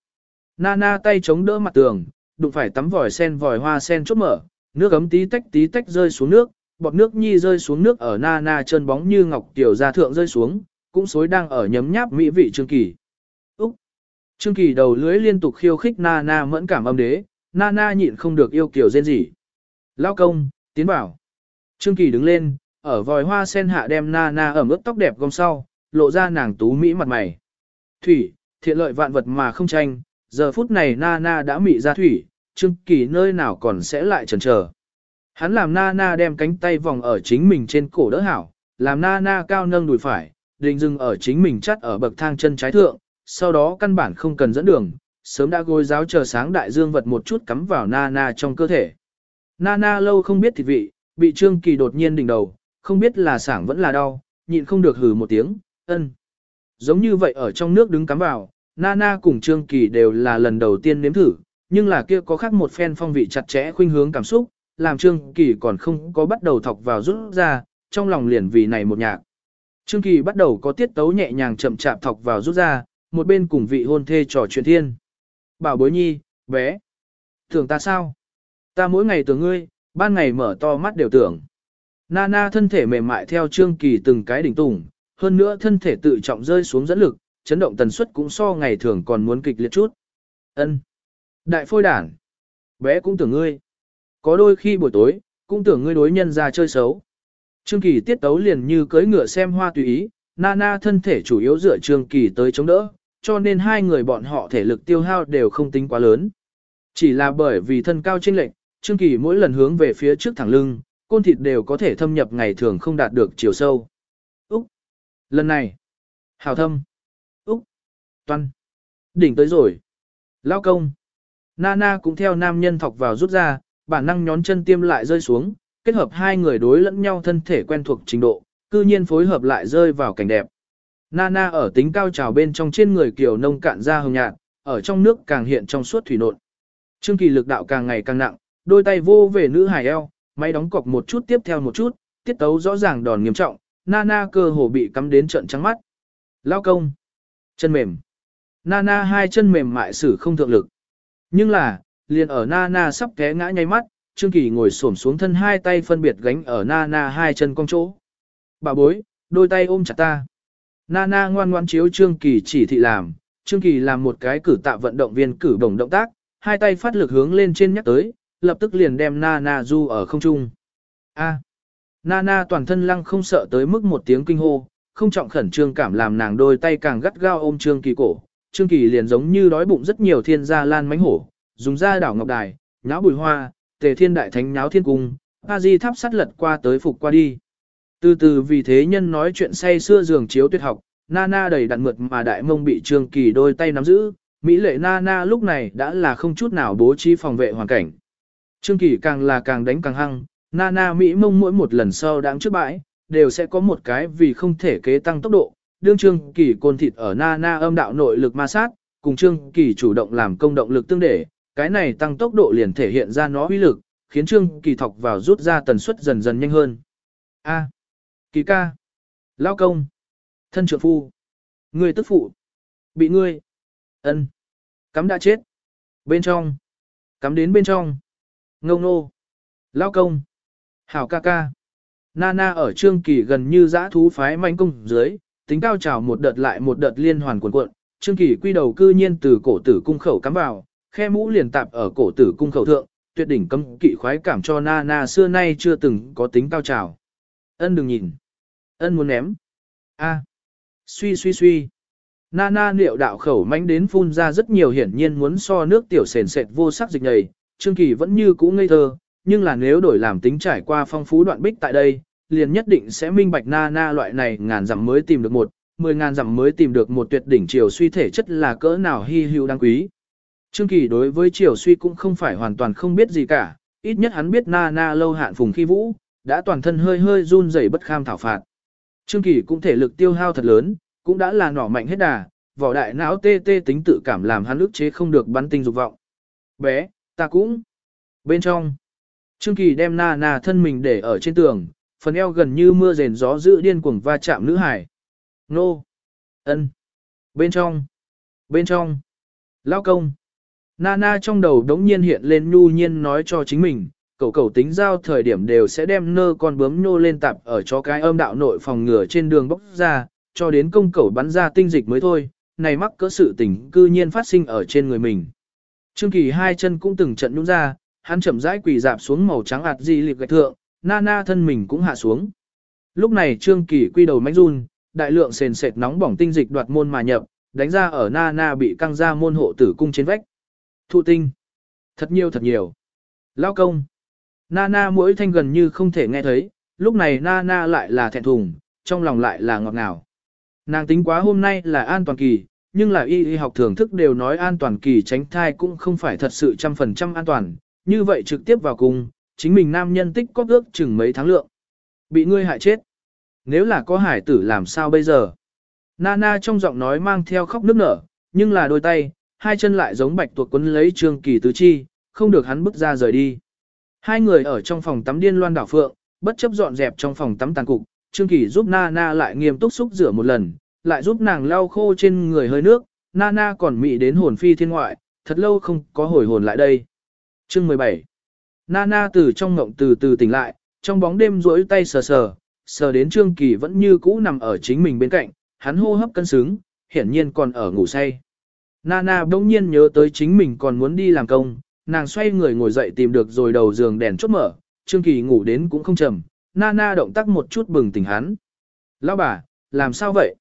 Nana tay chống đỡ mặt tường, đụng phải tắm vòi sen vòi hoa sen chốt mở, nước ấm tí tách tí tách rơi xuống nước, bọt nước nhi rơi xuống nước ở Nana chân bóng như ngọc tiểu gia thượng rơi xuống, cũng xối đang ở nhấm nháp mỹ vị Trương Kỳ. Trương Kỳ đầu lưới liên tục khiêu khích Nana mẫn cảm âm đế, Nana nhịn không được yêu kiểu rên gì. Lao công, tiến bảo. Trương Kỳ đứng lên, ở vòi hoa sen hạ đem Nana na ẩm ướt tóc đẹp gom sau, lộ ra nàng tú mỹ mặt mày. Thủy, thiện lợi vạn vật mà không tranh, giờ phút này Nana na đã mị ra thủy, Trương Kỳ nơi nào còn sẽ lại chần chờ. Hắn làm Nana na đem cánh tay vòng ở chính mình trên cổ đỡ hảo, làm Nana na cao nâng đùi phải, định dừng ở chính mình chắt ở bậc thang chân trái thượng, sau đó căn bản không cần dẫn đường, sớm đã gối giáo chờ sáng đại dương vật một chút cắm vào Nana trong cơ thể. Nana lâu không biết thịt vị, bị Trương Kỳ đột nhiên đỉnh đầu, không biết là sảng vẫn là đau, nhịn không được hừ một tiếng, ân. Giống như vậy ở trong nước đứng cắm vào, Nana cùng Trương Kỳ đều là lần đầu tiên nếm thử, nhưng là kia có khác một phen phong vị chặt chẽ khuynh hướng cảm xúc, làm Trương Kỳ còn không có bắt đầu thọc vào rút ra, trong lòng liền vì này một nhạc. Trương Kỳ bắt đầu có tiết tấu nhẹ nhàng chậm chạp thọc vào rút ra, một bên cùng vị hôn thê trò chuyện thiên. Bảo bối nhi, bé. Tưởng ta sao? Ta mỗi ngày tưởng ngươi, ban ngày mở to mắt đều tưởng. Nana thân thể mềm mại theo Trương Kỳ từng cái đỉnh tùng hơn nữa thân thể tự trọng rơi xuống dẫn lực, chấn động tần suất cũng so ngày thường còn muốn kịch liệt chút. Ân, Đại phôi đản. Bé cũng tưởng ngươi. Có đôi khi buổi tối, cũng tưởng ngươi đối nhân ra chơi xấu. Trương Kỳ tiết tấu liền như cưới ngựa xem hoa tùy ý, Nana thân thể chủ yếu dựa Trương Kỳ tới chống đỡ, cho nên hai người bọn họ thể lực tiêu hao đều không tính quá lớn. Chỉ là bởi vì thân cao chênh lệch, Trương Kỳ mỗi lần hướng về phía trước thẳng lưng, côn thịt đều có thể thâm nhập ngày thường không đạt được chiều sâu. Úc! Lần này! Hào thâm! Úc! Toan! Đỉnh tới rồi! Lao công! Nana cũng theo nam nhân thọc vào rút ra, bản năng nhón chân tiêm lại rơi xuống, kết hợp hai người đối lẫn nhau thân thể quen thuộc trình độ, cư nhiên phối hợp lại rơi vào cảnh đẹp. Nana ở tính cao trào bên trong trên người kiểu nông cạn ra hồng nhạt, ở trong nước càng hiện trong suốt thủy nộn. Trương kỳ lực đạo càng ngày càng nặng, đôi tay vô về nữ hải eo, máy đóng cọc một chút tiếp theo một chút, tiết tấu rõ ràng đòn nghiêm trọng, Nana cơ hồ bị cắm đến trận trắng mắt. Lao công. Chân mềm. Nana hai chân mềm mại sử không thượng lực. Nhưng là, liền ở Nana sắp té ngã nháy mắt, Trương Kỳ ngồi xổm xuống thân hai tay phân biệt gánh ở Nana hai chân cong chỗ. Bà bối, đôi tay ôm chặt ta. Nana ngoan ngoan chiếu Trương Kỳ chỉ thị làm, Trương Kỳ làm một cái cử tạ vận động viên cử đồng động tác, hai tay phát lực hướng lên trên nhắc tới, lập tức liền đem Nana du ở không trung. A. Nana toàn thân lăng không sợ tới mức một tiếng kinh hô, không trọng khẩn trương cảm làm nàng đôi tay càng gắt gao ôm Trương Kỳ cổ. Trương Kỳ liền giống như đói bụng rất nhiều thiên gia lan mánh hổ, dùng ra đảo ngọc đài, nháo bùi hoa, tề thiên đại thánh nháo thiên cung, a di tháp sắt lật qua tới phục qua đi. Từ từ vì thế nhân nói chuyện say xưa giường chiếu tuyệt học, Nana đầy đặn mượt mà đại mông bị Trương Kỳ đôi tay nắm giữ, Mỹ lệ Nana lúc này đã là không chút nào bố trí phòng vệ hoàn cảnh. Trương Kỳ càng là càng đánh càng hăng, Nana Mỹ mông mỗi một lần sau đáng trước bãi, đều sẽ có một cái vì không thể kế tăng tốc độ, đương Trương Kỳ côn thịt ở nana âm đạo nội lực ma sát, cùng Trương Kỳ chủ động làm công động lực tương để, cái này tăng tốc độ liền thể hiện ra nó uy lực, khiến Trương Kỳ thọc vào rút ra tần suất dần dần nhanh hơn. A. Kỳ ca. Lao công. Thân trưởng phu. Người tức phụ. Bị ngươi. ân Cắm đã chết. Bên trong. Cắm đến bên trong. Ngâu nô. Lao công. Hảo ca ca. Nana ở Trương Kỳ gần như dã thú phái manh công dưới, tính cao trào một đợt lại một đợt liên hoàn cuộn cuộn, Trương Kỳ quy đầu cư nhiên từ cổ tử cung khẩu cắm vào, khe mũ liền tạp ở cổ tử cung khẩu thượng, tuyệt đỉnh cấm kỵ khoái cảm cho Nana xưa nay chưa từng có tính cao trào. Ân đừng nhìn. Ân muốn ném. A. Suy suy suy. Nana liệu đạo khẩu mánh đến phun ra rất nhiều hiển nhiên muốn so nước tiểu sền sệt vô sắc dịch nhầy, Trương Kỳ vẫn như cũ ngây thơ, nhưng là nếu đổi làm tính trải qua phong phú đoạn bích tại đây, liền nhất định sẽ minh bạch Nana loại này ngàn dặm mới tìm được một, mười ngàn dặm mới tìm được một tuyệt đỉnh chiều suy thể chất là cỡ nào hy hữu đáng quý. Trương Kỳ đối với chiều suy cũng không phải hoàn toàn không biết gì cả, ít nhất hắn biết Nana lâu hạn phùng khi vũ, đã toàn thân hơi hơi run rẩy bất kham thảo phạt. Trương Kỳ cũng thể lực tiêu hao thật lớn, cũng đã là nỏ mạnh hết đà, vỏ đại não tê tê tính tự cảm làm hắn ức chế không được bắn tinh dục vọng. Bé, ta cũng. Bên trong, Trương Kỳ đem na na thân mình để ở trên tường, phần eo gần như mưa rền gió giữ điên cuồng va chạm nữ hải. Nô. ân, Bên trong. Bên trong. Lao công. Nana trong đầu đống nhiên hiện lên nhu nhiên nói cho chính mình, cậu cậu tính giao thời điểm đều sẽ đem nơ con bướm nô lên tạp ở cho cái âm đạo nội phòng ngừa trên đường bốc ra, cho đến công cầu bắn ra tinh dịch mới thôi, này mắc cỡ sự tình cư nhiên phát sinh ở trên người mình. Trương Kỳ hai chân cũng từng trận nhũ ra, hắn chậm rãi quỳ dạp xuống màu trắng ạt di liệt gạch thượng, Nana thân mình cũng hạ xuống. Lúc này Trương Kỳ quy đầu mánh run, đại lượng sền sệt nóng bỏng tinh dịch đoạt môn mà nhập, đánh ra ở Nana bị căng ra môn hộ tử cung trên vách. Thụ tinh. Thật nhiều thật nhiều. Lao công. Nana mỗi thanh gần như không thể nghe thấy, lúc này Nana lại là thẹn thùng, trong lòng lại là ngọt ngào. Nàng tính quá hôm nay là an toàn kỳ, nhưng là y y học thưởng thức đều nói an toàn kỳ tránh thai cũng không phải thật sự trăm phần trăm an toàn, như vậy trực tiếp vào cùng, chính mình nam nhân tích có ước chừng mấy tháng lượng. Bị ngươi hại chết. Nếu là có hải tử làm sao bây giờ? Nana trong giọng nói mang theo khóc nức nở, nhưng là đôi tay, hai chân lại giống bạch tuộc quấn lấy trương kỳ tứ chi, không được hắn bước ra rời đi. Hai người ở trong phòng tắm điên loan đảo phượng, bất chấp dọn dẹp trong phòng tắm tàn cục, Trương Kỳ giúp Nana lại nghiêm túc xúc rửa một lần, lại giúp nàng lau khô trên người hơi nước, Nana còn mị đến hồn phi thiên ngoại, thật lâu không có hồi hồn lại đây. Chương 17 Nana từ trong ngộng từ từ tỉnh lại, trong bóng đêm rỗi tay sờ sờ, sờ đến Trương Kỳ vẫn như cũ nằm ở chính mình bên cạnh, hắn hô hấp cân xứng, hiển nhiên còn ở ngủ say. Nana bỗng nhiên nhớ tới chính mình còn muốn đi làm công, nàng xoay người ngồi dậy tìm được rồi đầu giường đèn chốt mở, Trương Kỳ ngủ đến cũng không chầm, Nana động tác một chút bừng tỉnh hắn. Lão bà, làm sao vậy?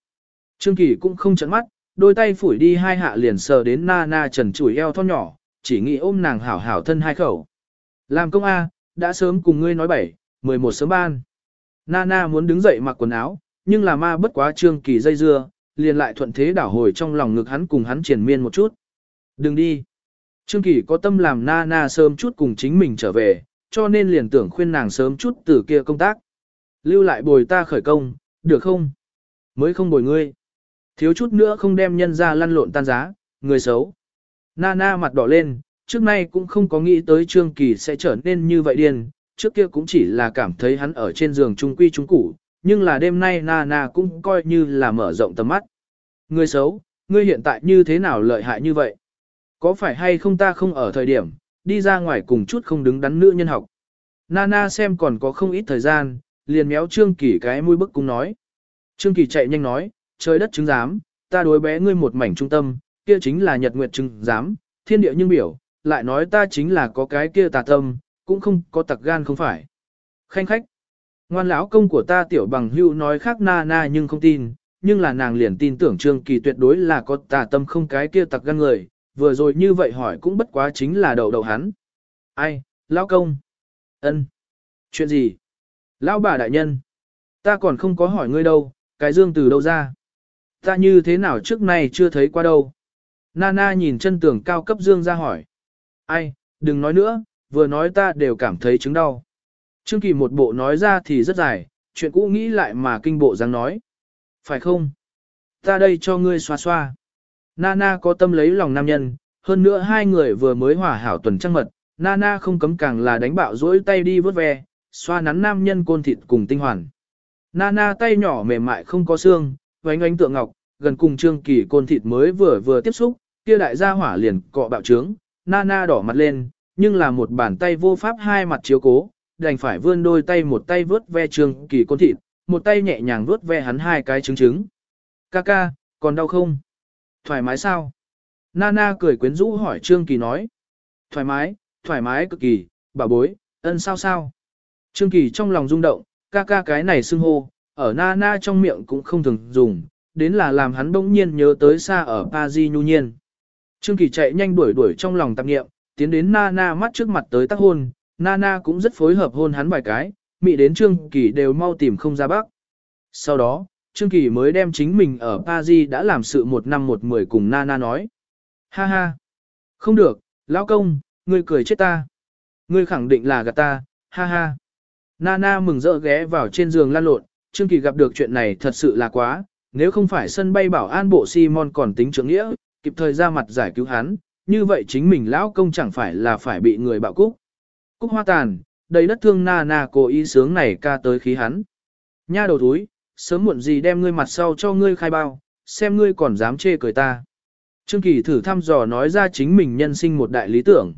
Trương Kỳ cũng không chấn mắt, đôi tay phủi đi hai hạ liền sờ đến Nana trần chủi eo thon nhỏ, chỉ nghĩ ôm nàng hảo hảo thân hai khẩu. Làm công A, đã sớm cùng ngươi nói bảy, 11 sớm ban. Nana muốn đứng dậy mặc quần áo, nhưng là ma bất quá Trương Kỳ dây dưa, liền lại thuận thế đảo hồi trong lòng ngực hắn cùng hắn triển miên một chút. Đừng đi. Trương Kỳ có tâm làm Nana sớm chút cùng chính mình trở về, cho nên liền tưởng khuyên nàng sớm chút từ kia công tác. Lưu lại bồi ta khởi công, được không? Mới không bồi ngươi. Thiếu chút nữa không đem nhân ra lăn lộn tan giá, người xấu. Nana mặt đỏ lên, trước nay cũng không có nghĩ tới Trương Kỳ sẽ trở nên như vậy điên, trước kia cũng chỉ là cảm thấy hắn ở trên giường trung quy trung củ, nhưng là đêm nay Nana cũng coi như là mở rộng tầm mắt. Người xấu, ngươi hiện tại như thế nào lợi hại như vậy? Có phải hay không ta không ở thời điểm, đi ra ngoài cùng chút không đứng đắn nữ nhân học. Nana xem còn có không ít thời gian, liền méo Trương Kỳ cái mũi bức cung nói. Trương Kỳ chạy nhanh nói, trời đất chứng giám, ta đối bé ngươi một mảnh trung tâm, kia chính là nhật nguyệt chứng giám, thiên địa nhưng biểu, lại nói ta chính là có cái kia tà tâm, cũng không có tặc gan không phải. Khanh khách, ngoan lão công của ta tiểu bằng hưu nói khác na na nhưng không tin, nhưng là nàng liền tin tưởng Trương Kỳ tuyệt đối là có tà tâm không cái kia tặc gan người, vừa rồi như vậy hỏi cũng bất quá chính là đầu đầu hắn. Ai, lão công? ân, Chuyện gì? Lão bà đại nhân. Ta còn không có hỏi ngươi đâu, cái dương từ đâu ra? Ta như thế nào trước nay chưa thấy qua đâu? Nana nhìn chân tường cao cấp dương ra hỏi. Ai, đừng nói nữa, vừa nói ta đều cảm thấy chứng đau. Trương Kỳ một bộ nói ra thì rất dài, chuyện cũ nghĩ lại mà kinh bộ dáng nói. Phải không? Ta đây cho ngươi xoa xoa. Nana có tâm lấy lòng nam nhân, hơn nữa hai người vừa mới hòa hảo tuần trăng mật, Nana không cấm càng là đánh bạo rỗi tay đi vớt ve, xoa nắn nam nhân côn thịt cùng tinh hoàn. Nana tay nhỏ mềm mại không có xương, vánh ánh tượng ngọc, gần cùng trương kỳ côn thịt mới vừa vừa tiếp xúc, kia đại gia hỏa liền cọ bạo trướng, Nana đỏ mặt lên, nhưng là một bàn tay vô pháp hai mặt chiếu cố, đành phải vươn đôi tay một tay vớt ve trương kỳ côn thịt, một tay nhẹ nhàng vớt ve hắn hai cái trứng trứng. Kaka, còn đau không? Thoải mái sao? Nana cười quyến rũ hỏi Trương Kỳ nói. Thoải mái, thoải mái cực kỳ, bà bối, ân sao sao? Trương Kỳ trong lòng rung động, ca ca cái này xưng hô, ở Nana trong miệng cũng không thường dùng, đến là làm hắn bỗng nhiên nhớ tới xa ở Paris nhu nhiên. Trương Kỳ chạy nhanh đuổi đuổi trong lòng tạp nghiệm, tiến đến Nana mắt trước mặt tới tác hôn, Nana cũng rất phối hợp hôn hắn vài cái, mị đến Trương Kỳ đều mau tìm không ra bác. Sau đó, Trương Kỳ mới đem chính mình ở Paris đã làm sự một năm một mười cùng Nana nói. Ha ha! Không được, lão công, ngươi cười chết ta. Ngươi khẳng định là gạt ta, ha ha. Nana mừng rỡ ghé vào trên giường lăn lộn, Trương Kỳ gặp được chuyện này thật sự là quá, nếu không phải sân bay bảo an bộ Simon còn tính trưởng nghĩa, kịp thời ra mặt giải cứu hắn, như vậy chính mình lão công chẳng phải là phải bị người bạo cúc. Cúc hoa tàn, đầy đất thương Nana cố ý sướng này ca tới khí hắn. Nha đầu túi, sớm muộn gì đem ngươi mặt sau cho ngươi khai bao, xem ngươi còn dám chê cười ta. Trương Kỳ thử thăm dò nói ra chính mình nhân sinh một đại lý tưởng.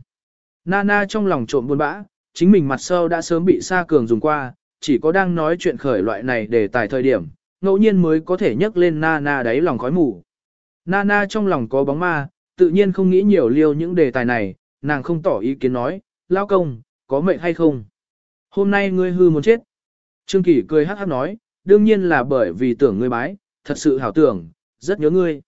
Nana trong lòng trộm buồn bã, chính mình mặt sau đã sớm bị Sa Cường dùng qua, chỉ có đang nói chuyện khởi loại này để tài thời điểm, ngẫu nhiên mới có thể nhấc lên Nana đáy lòng khói mù. Nana trong lòng có bóng ma, tự nhiên không nghĩ nhiều liêu những đề tài này, nàng không tỏ ý kiến nói, lao công, có mệnh hay không? Hôm nay ngươi hư muốn chết. Trương Kỳ cười hát hát nói, đương nhiên là bởi vì tưởng ngươi bái, thật sự hảo tưởng, rất nhớ ngươi.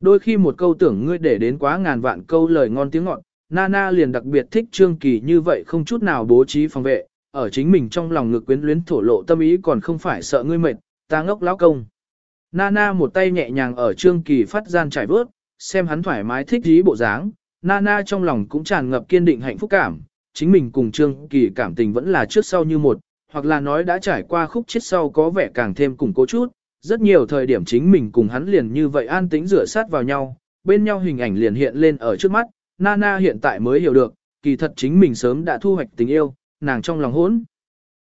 Đôi khi một câu tưởng ngươi để đến quá ngàn vạn câu lời ngon tiếng ngọt, Nana liền đặc biệt thích Trương Kỳ như vậy không chút nào bố trí phòng vệ, ở chính mình trong lòng ngực quyến luyến thổ lộ tâm ý còn không phải sợ ngươi mệt, ta ngốc lão công. Nana một tay nhẹ nhàng ở Trương Kỳ phát gian trải vớt, xem hắn thoải mái thích dí bộ dáng, Nana trong lòng cũng tràn ngập kiên định hạnh phúc cảm, chính mình cùng Trương Kỳ cảm tình vẫn là trước sau như một, hoặc là nói đã trải qua khúc chết sau có vẻ càng thêm củng cố chút, rất nhiều thời điểm chính mình cùng hắn liền như vậy an tĩnh rửa sát vào nhau, bên nhau hình ảnh liền hiện lên ở trước mắt, Nana hiện tại mới hiểu được, kỳ thật chính mình sớm đã thu hoạch tình yêu, nàng trong lòng hỗn.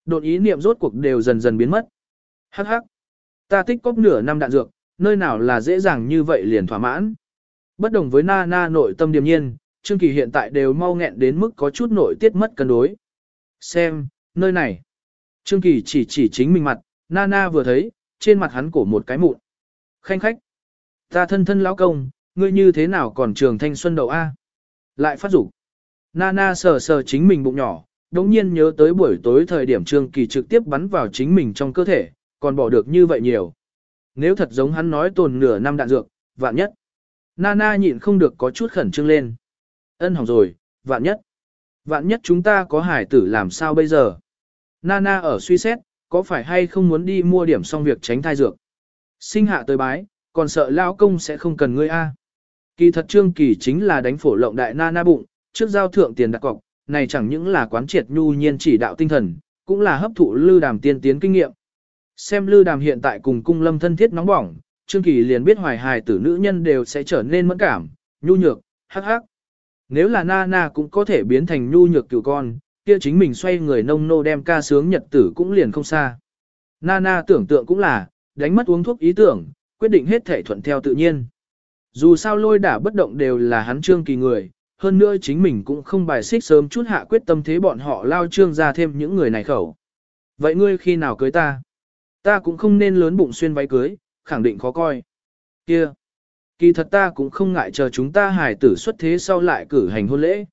Đột ý niệm rốt cuộc đều dần dần biến mất. Hắc hắc. Ta tích cóp nửa năm đạn dược, nơi nào là dễ dàng như vậy liền thỏa mãn. Bất đồng với Nana nội tâm điềm nhiên, Trương Kỳ hiện tại đều mau nghẹn đến mức có chút nội tiết mất cân đối. Xem, nơi này. Trương Kỳ chỉ chỉ chính mình mặt, Nana vừa thấy, trên mặt hắn cổ một cái mụn. Khanh khách. Ta thân thân lão công, ngươi như thế nào còn trường thanh xuân đầu A. Lại phát dục Nana sờ sờ chính mình bụng nhỏ, đống nhiên nhớ tới buổi tối thời điểm Trương Kỳ trực tiếp bắn vào chính mình trong cơ thể, còn bỏ được như vậy nhiều. Nếu thật giống hắn nói tồn nửa năm đạn dược, vạn nhất. Nana nhịn không được có chút khẩn trương lên. Ân hỏng rồi, vạn nhất. Vạn nhất chúng ta có hải tử làm sao bây giờ? Nana ở suy xét, có phải hay không muốn đi mua điểm xong việc tránh thai dược. Sinh hạ tới bái, còn sợ lão công sẽ không cần ngươi a. Kỳ thật Trương Kỳ chính là đánh phổ lộng đại Nana bụng, trước giao thượng tiền đặt cọc, này chẳng những là quán triệt nhu nhiên chỉ đạo tinh thần, cũng là hấp thụ lư đàm tiên tiến kinh nghiệm. Xem lư đàm hiện tại cùng cung lâm thân thiết nóng bỏng, Trương Kỳ liền biết hoài hài tử nữ nhân đều sẽ trở nên mẫn cảm, nhu nhược, hắc hắc. Nếu là Nana cũng có thể biến thành nhu nhược cựu con, kia chính mình xoay người nông nô đem ca sướng nhật tử cũng liền không xa. Nana tưởng tượng cũng là, đánh mất uống thuốc ý tưởng, quyết định hết thể thuận theo tự nhiên. Dù sao lôi đả bất động đều là hắn trương kỳ người, hơn nữa chính mình cũng không bài xích sớm chút hạ quyết tâm thế bọn họ lao trương ra thêm những người này khẩu. Vậy ngươi khi nào cưới ta? Ta cũng không nên lớn bụng xuyên váy cưới, khẳng định khó coi. Kia! Kỳ thật ta cũng không ngại chờ chúng ta hài tử xuất thế sau lại cử hành hôn lễ.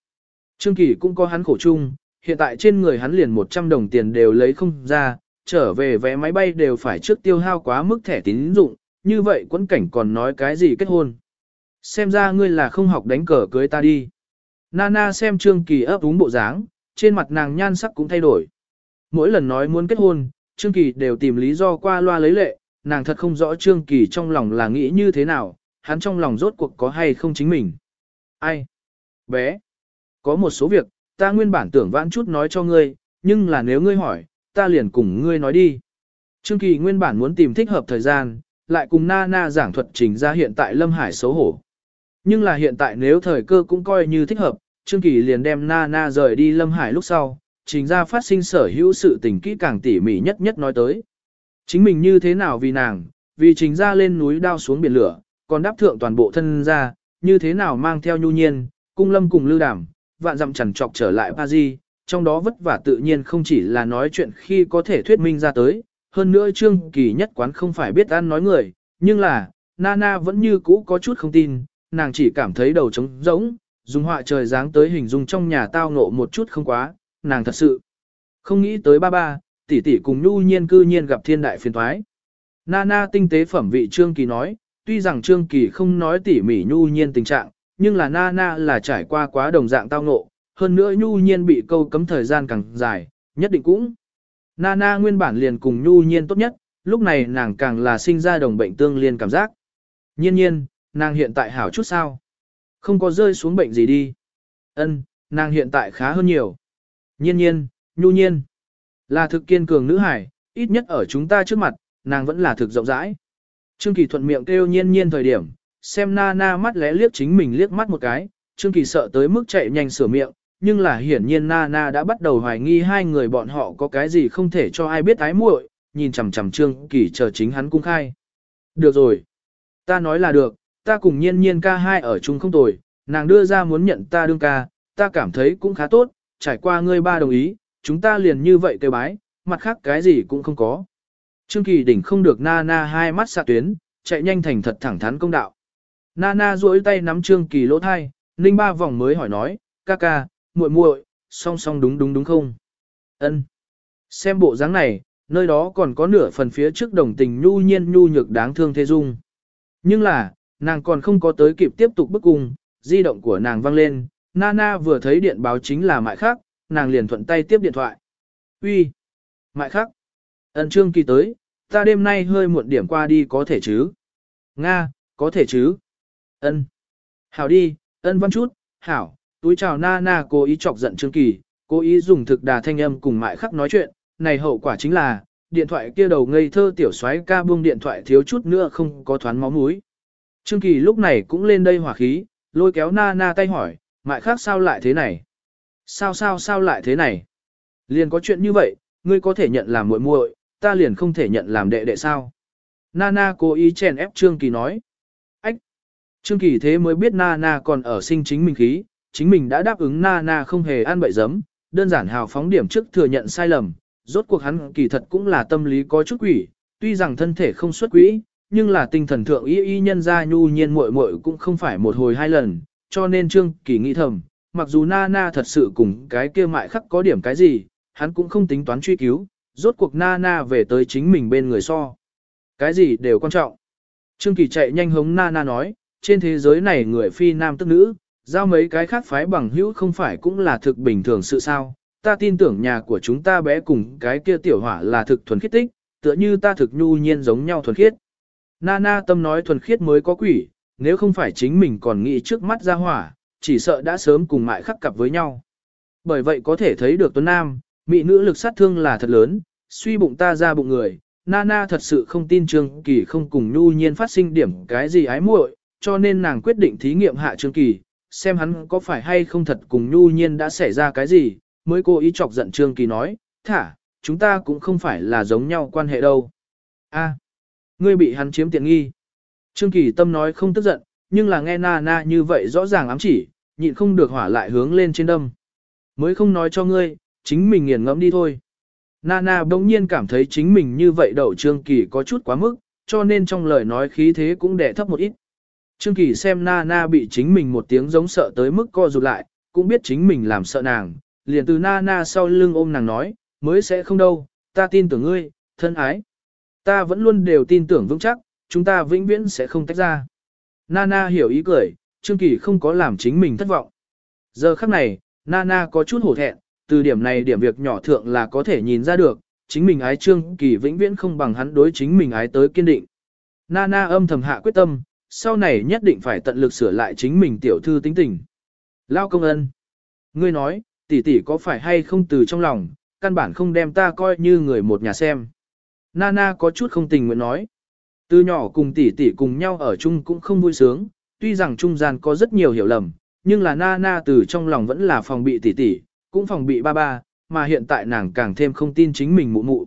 Trương Kỳ cũng có hắn khổ chung, hiện tại trên người hắn liền 100 đồng tiền đều lấy không ra, trở về vé máy bay đều phải trước tiêu hao quá mức thẻ tín dụng, như vậy quẫn cảnh còn nói cái gì kết hôn. Xem ra ngươi là không học đánh cờ cưới ta đi. Nana xem Trương Kỳ ấp úng bộ dáng, trên mặt nàng nhan sắc cũng thay đổi. Mỗi lần nói muốn kết hôn, Trương Kỳ đều tìm lý do qua loa lấy lệ, nàng thật không rõ Trương Kỳ trong lòng là nghĩ như thế nào, hắn trong lòng rốt cuộc có hay không chính mình. Ai? Bé? Có một số việc, ta nguyên bản tưởng vãn chút nói cho ngươi, nhưng là nếu ngươi hỏi, ta liền cùng ngươi nói đi. Trương Kỳ nguyên bản muốn tìm thích hợp thời gian, lại cùng Nana giảng thuật trình ra hiện tại Lâm Hải xấu hổ. Nhưng là hiện tại nếu thời cơ cũng coi như thích hợp, Trương Kỳ liền đem Nana rời đi Lâm Hải lúc sau, trình ra phát sinh sở hữu sự tình kỹ càng tỉ mỉ nhất nhất nói tới. Chính mình như thế nào vì nàng, vì trình ra lên núi đao xuống biển lửa, còn đáp thượng toàn bộ thân ra, như thế nào mang theo nhu nhiên, cung lâm cùng lưu đảm, vạn dặm chẳng trọc trở lại Paris, trong đó vất vả tự nhiên không chỉ là nói chuyện khi có thể thuyết minh ra tới, hơn nữa Trương Kỳ nhất quán không phải biết ăn nói người, nhưng là, Nana vẫn như cũ có chút không tin, nàng chỉ cảm thấy đầu trống rỗng, dùng họa trời dáng tới hình dung trong nhà tao ngộ một chút không quá, nàng thật sự không nghĩ tới ba ba, tỷ tỷ cùng nhu nhiên cư nhiên gặp thiên đại phiền thoái. Nana tinh tế phẩm vị Trương Kỳ nói, tuy rằng Trương Kỳ không nói tỉ mỉ nhu nhiên tình trạng, nhưng là Nana là trải qua quá đồng dạng tao ngộ, hơn nữa nhu nhiên bị câu cấm thời gian càng dài, nhất định cũng. Nana nguyên bản liền cùng nhu nhiên tốt nhất, lúc này nàng càng là sinh ra đồng bệnh tương liên cảm giác. Nhiên nhiên, nàng hiện tại hảo chút sao? Không có rơi xuống bệnh gì đi. Ân, nàng hiện tại khá hơn nhiều. Nhiên nhiên, nhu nhiên. Là thực kiên cường nữ hải, ít nhất ở chúng ta trước mặt, nàng vẫn là thực rộng rãi. Trương Kỳ thuận miệng kêu nhiên nhiên thời điểm, xem na na mắt lẽ liếc chính mình liếc mắt một cái, Trương Kỳ sợ tới mức chạy nhanh sửa miệng, nhưng là hiển nhiên na na đã bắt đầu hoài nghi hai người bọn họ có cái gì không thể cho ai biết ái muội, nhìn chằm chằm Trương Kỳ chờ chính hắn cung khai. Được rồi. Ta nói là được, ta cùng nhiên nhiên ca hai ở chung không tồi, nàng đưa ra muốn nhận ta đương ca, ta cảm thấy cũng khá tốt, trải qua ngươi ba đồng ý, chúng ta liền như vậy kêu bái, mặt khác cái gì cũng không có. Trương Kỳ đỉnh không được na na hai mắt xạ tuyến, chạy nhanh thành thật thẳng thắn công đạo. Nana duỗi tay nắm Trương Kỳ lỗ thai, ninh ba vòng mới hỏi nói, ca ca, muội muội, song song đúng đúng đúng không? Ân. Xem bộ dáng này, nơi đó còn có nửa phần phía trước đồng tình nhu nhiên nhu nhược đáng thương thế dung. Nhưng là, nàng còn không có tới kịp tiếp tục bức cung, di động của nàng vang lên, Nana vừa thấy điện báo chính là mại khác, nàng liền thuận tay tiếp điện thoại. Uy, Mại khác. Ân trương kỳ tới, ta đêm nay hơi muộn điểm qua đi có thể chứ? Nga, có thể chứ? Ân. Hảo đi, ân văn chút, hảo, túi chào na na cố ý chọc giận Trương Kỳ, cố ý dùng thực đà thanh âm cùng mại khắc nói chuyện, này hậu quả chính là, điện thoại kia đầu ngây thơ tiểu xoáy ca buông điện thoại thiếu chút nữa không có thoán máu mũi. Trương Kỳ lúc này cũng lên đây hỏa khí, lôi kéo na na tay hỏi, mại khắc sao lại thế này? Sao sao sao lại thế này? Liền có chuyện như vậy, ngươi có thể nhận làm muội muội, ta liền không thể nhận làm đệ đệ sao? Nana cố ý chèn ép Trương Kỳ nói. Trương Kỳ thế mới biết Nana còn ở sinh chính mình khí, chính mình đã đáp ứng Nana không hề ăn bậy giấm, đơn giản hào phóng điểm trước thừa nhận sai lầm, rốt cuộc hắn kỳ thật cũng là tâm lý có chút quỷ, tuy rằng thân thể không xuất quỹ, nhưng là tinh thần thượng y y nhân ra nhu nhiên muội muội cũng không phải một hồi hai lần, cho nên Trương Kỳ nghĩ thầm, mặc dù Nana thật sự cùng cái kia mại khắc có điểm cái gì, hắn cũng không tính toán truy cứu, rốt cuộc Nana về tới chính mình bên người so. Cái gì đều quan trọng. Trương Kỳ chạy nhanh hống Nana nói, trên thế giới này người phi nam tức nữ, giao mấy cái khác phái bằng hữu không phải cũng là thực bình thường sự sao. Ta tin tưởng nhà của chúng ta bé cùng cái kia tiểu hỏa là thực thuần khiết tích, tựa như ta thực nhu nhiên giống nhau thuần khiết. Nana tâm nói thuần khiết mới có quỷ, nếu không phải chính mình còn nghĩ trước mắt ra hỏa, chỉ sợ đã sớm cùng mại khắc cặp với nhau. Bởi vậy có thể thấy được Tuấn Nam, mỹ nữ lực sát thương là thật lớn, suy bụng ta ra bụng người, Nana thật sự không tin Trương Kỳ không cùng Nhu Nhiên phát sinh điểm cái gì ái muội, cho nên nàng quyết định thí nghiệm hạ Trương Kỳ, xem hắn có phải hay không thật cùng Nhu Nhiên đã xảy ra cái gì, mới cố ý chọc giận Trương Kỳ nói, thả, chúng ta cũng không phải là giống nhau quan hệ đâu. A, ngươi bị hắn chiếm tiện nghi. Trương Kỳ tâm nói không tức giận, nhưng là nghe Nana như vậy rõ ràng ám chỉ, nhịn không được hỏa lại hướng lên trên đâm. Mới không nói cho ngươi, chính mình nghiền ngẫm đi thôi. Nana bỗng nhiên cảm thấy chính mình như vậy đậu Trương Kỳ có chút quá mức, cho nên trong lời nói khí thế cũng đẻ thấp một ít. Trương Kỳ xem Nana bị chính mình một tiếng giống sợ tới mức co rụt lại, cũng biết chính mình làm sợ nàng, liền từ Nana sau lưng ôm nàng nói, mới sẽ không đâu, ta tin tưởng ngươi, thân ái. Ta vẫn luôn đều tin tưởng vững chắc, chúng ta vĩnh viễn sẽ không tách ra. Nana hiểu ý cười, Trương Kỳ không có làm chính mình thất vọng. Giờ khắc này, Nana có chút hổ thẹn, từ điểm này điểm việc nhỏ thượng là có thể nhìn ra được, chính mình ái Trương Kỳ vĩnh viễn không bằng hắn đối chính mình ái tới kiên định. Nana âm thầm hạ quyết tâm, sau này nhất định phải tận lực sửa lại chính mình tiểu thư tính tình. Lao công ân. Ngươi nói, tỷ tỷ có phải hay không từ trong lòng, căn bản không đem ta coi như người một nhà xem. Nana có chút không tình nguyện nói. Từ nhỏ cùng tỷ tỷ cùng nhau ở chung cũng không vui sướng, tuy rằng trung gian có rất nhiều hiểu lầm, nhưng là nana từ trong lòng vẫn là phòng bị tỷ tỷ, cũng phòng bị ba ba, mà hiện tại nàng càng thêm không tin chính mình mụ mụ.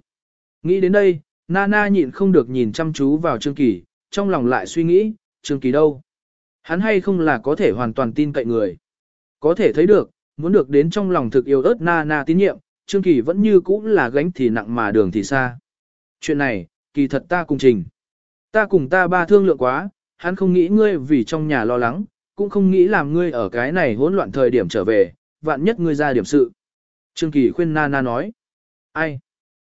Nghĩ đến đây, nana nhịn không được nhìn chăm chú vào Trương Kỳ, trong lòng lại suy nghĩ, Trương Kỳ đâu? Hắn hay không là có thể hoàn toàn tin cậy người? Có thể thấy được, muốn được đến trong lòng thực yêu ớt na na tín nhiệm, Trương Kỳ vẫn như cũ là gánh thì nặng mà đường thì xa. Chuyện này, kỳ thật ta cùng trình. Ta cùng ta ba thương lượng quá, hắn không nghĩ ngươi vì trong nhà lo lắng, cũng không nghĩ làm ngươi ở cái này hỗn loạn thời điểm trở về, vạn nhất ngươi ra điểm sự. Trương Kỳ khuyên Na Na nói. Ai?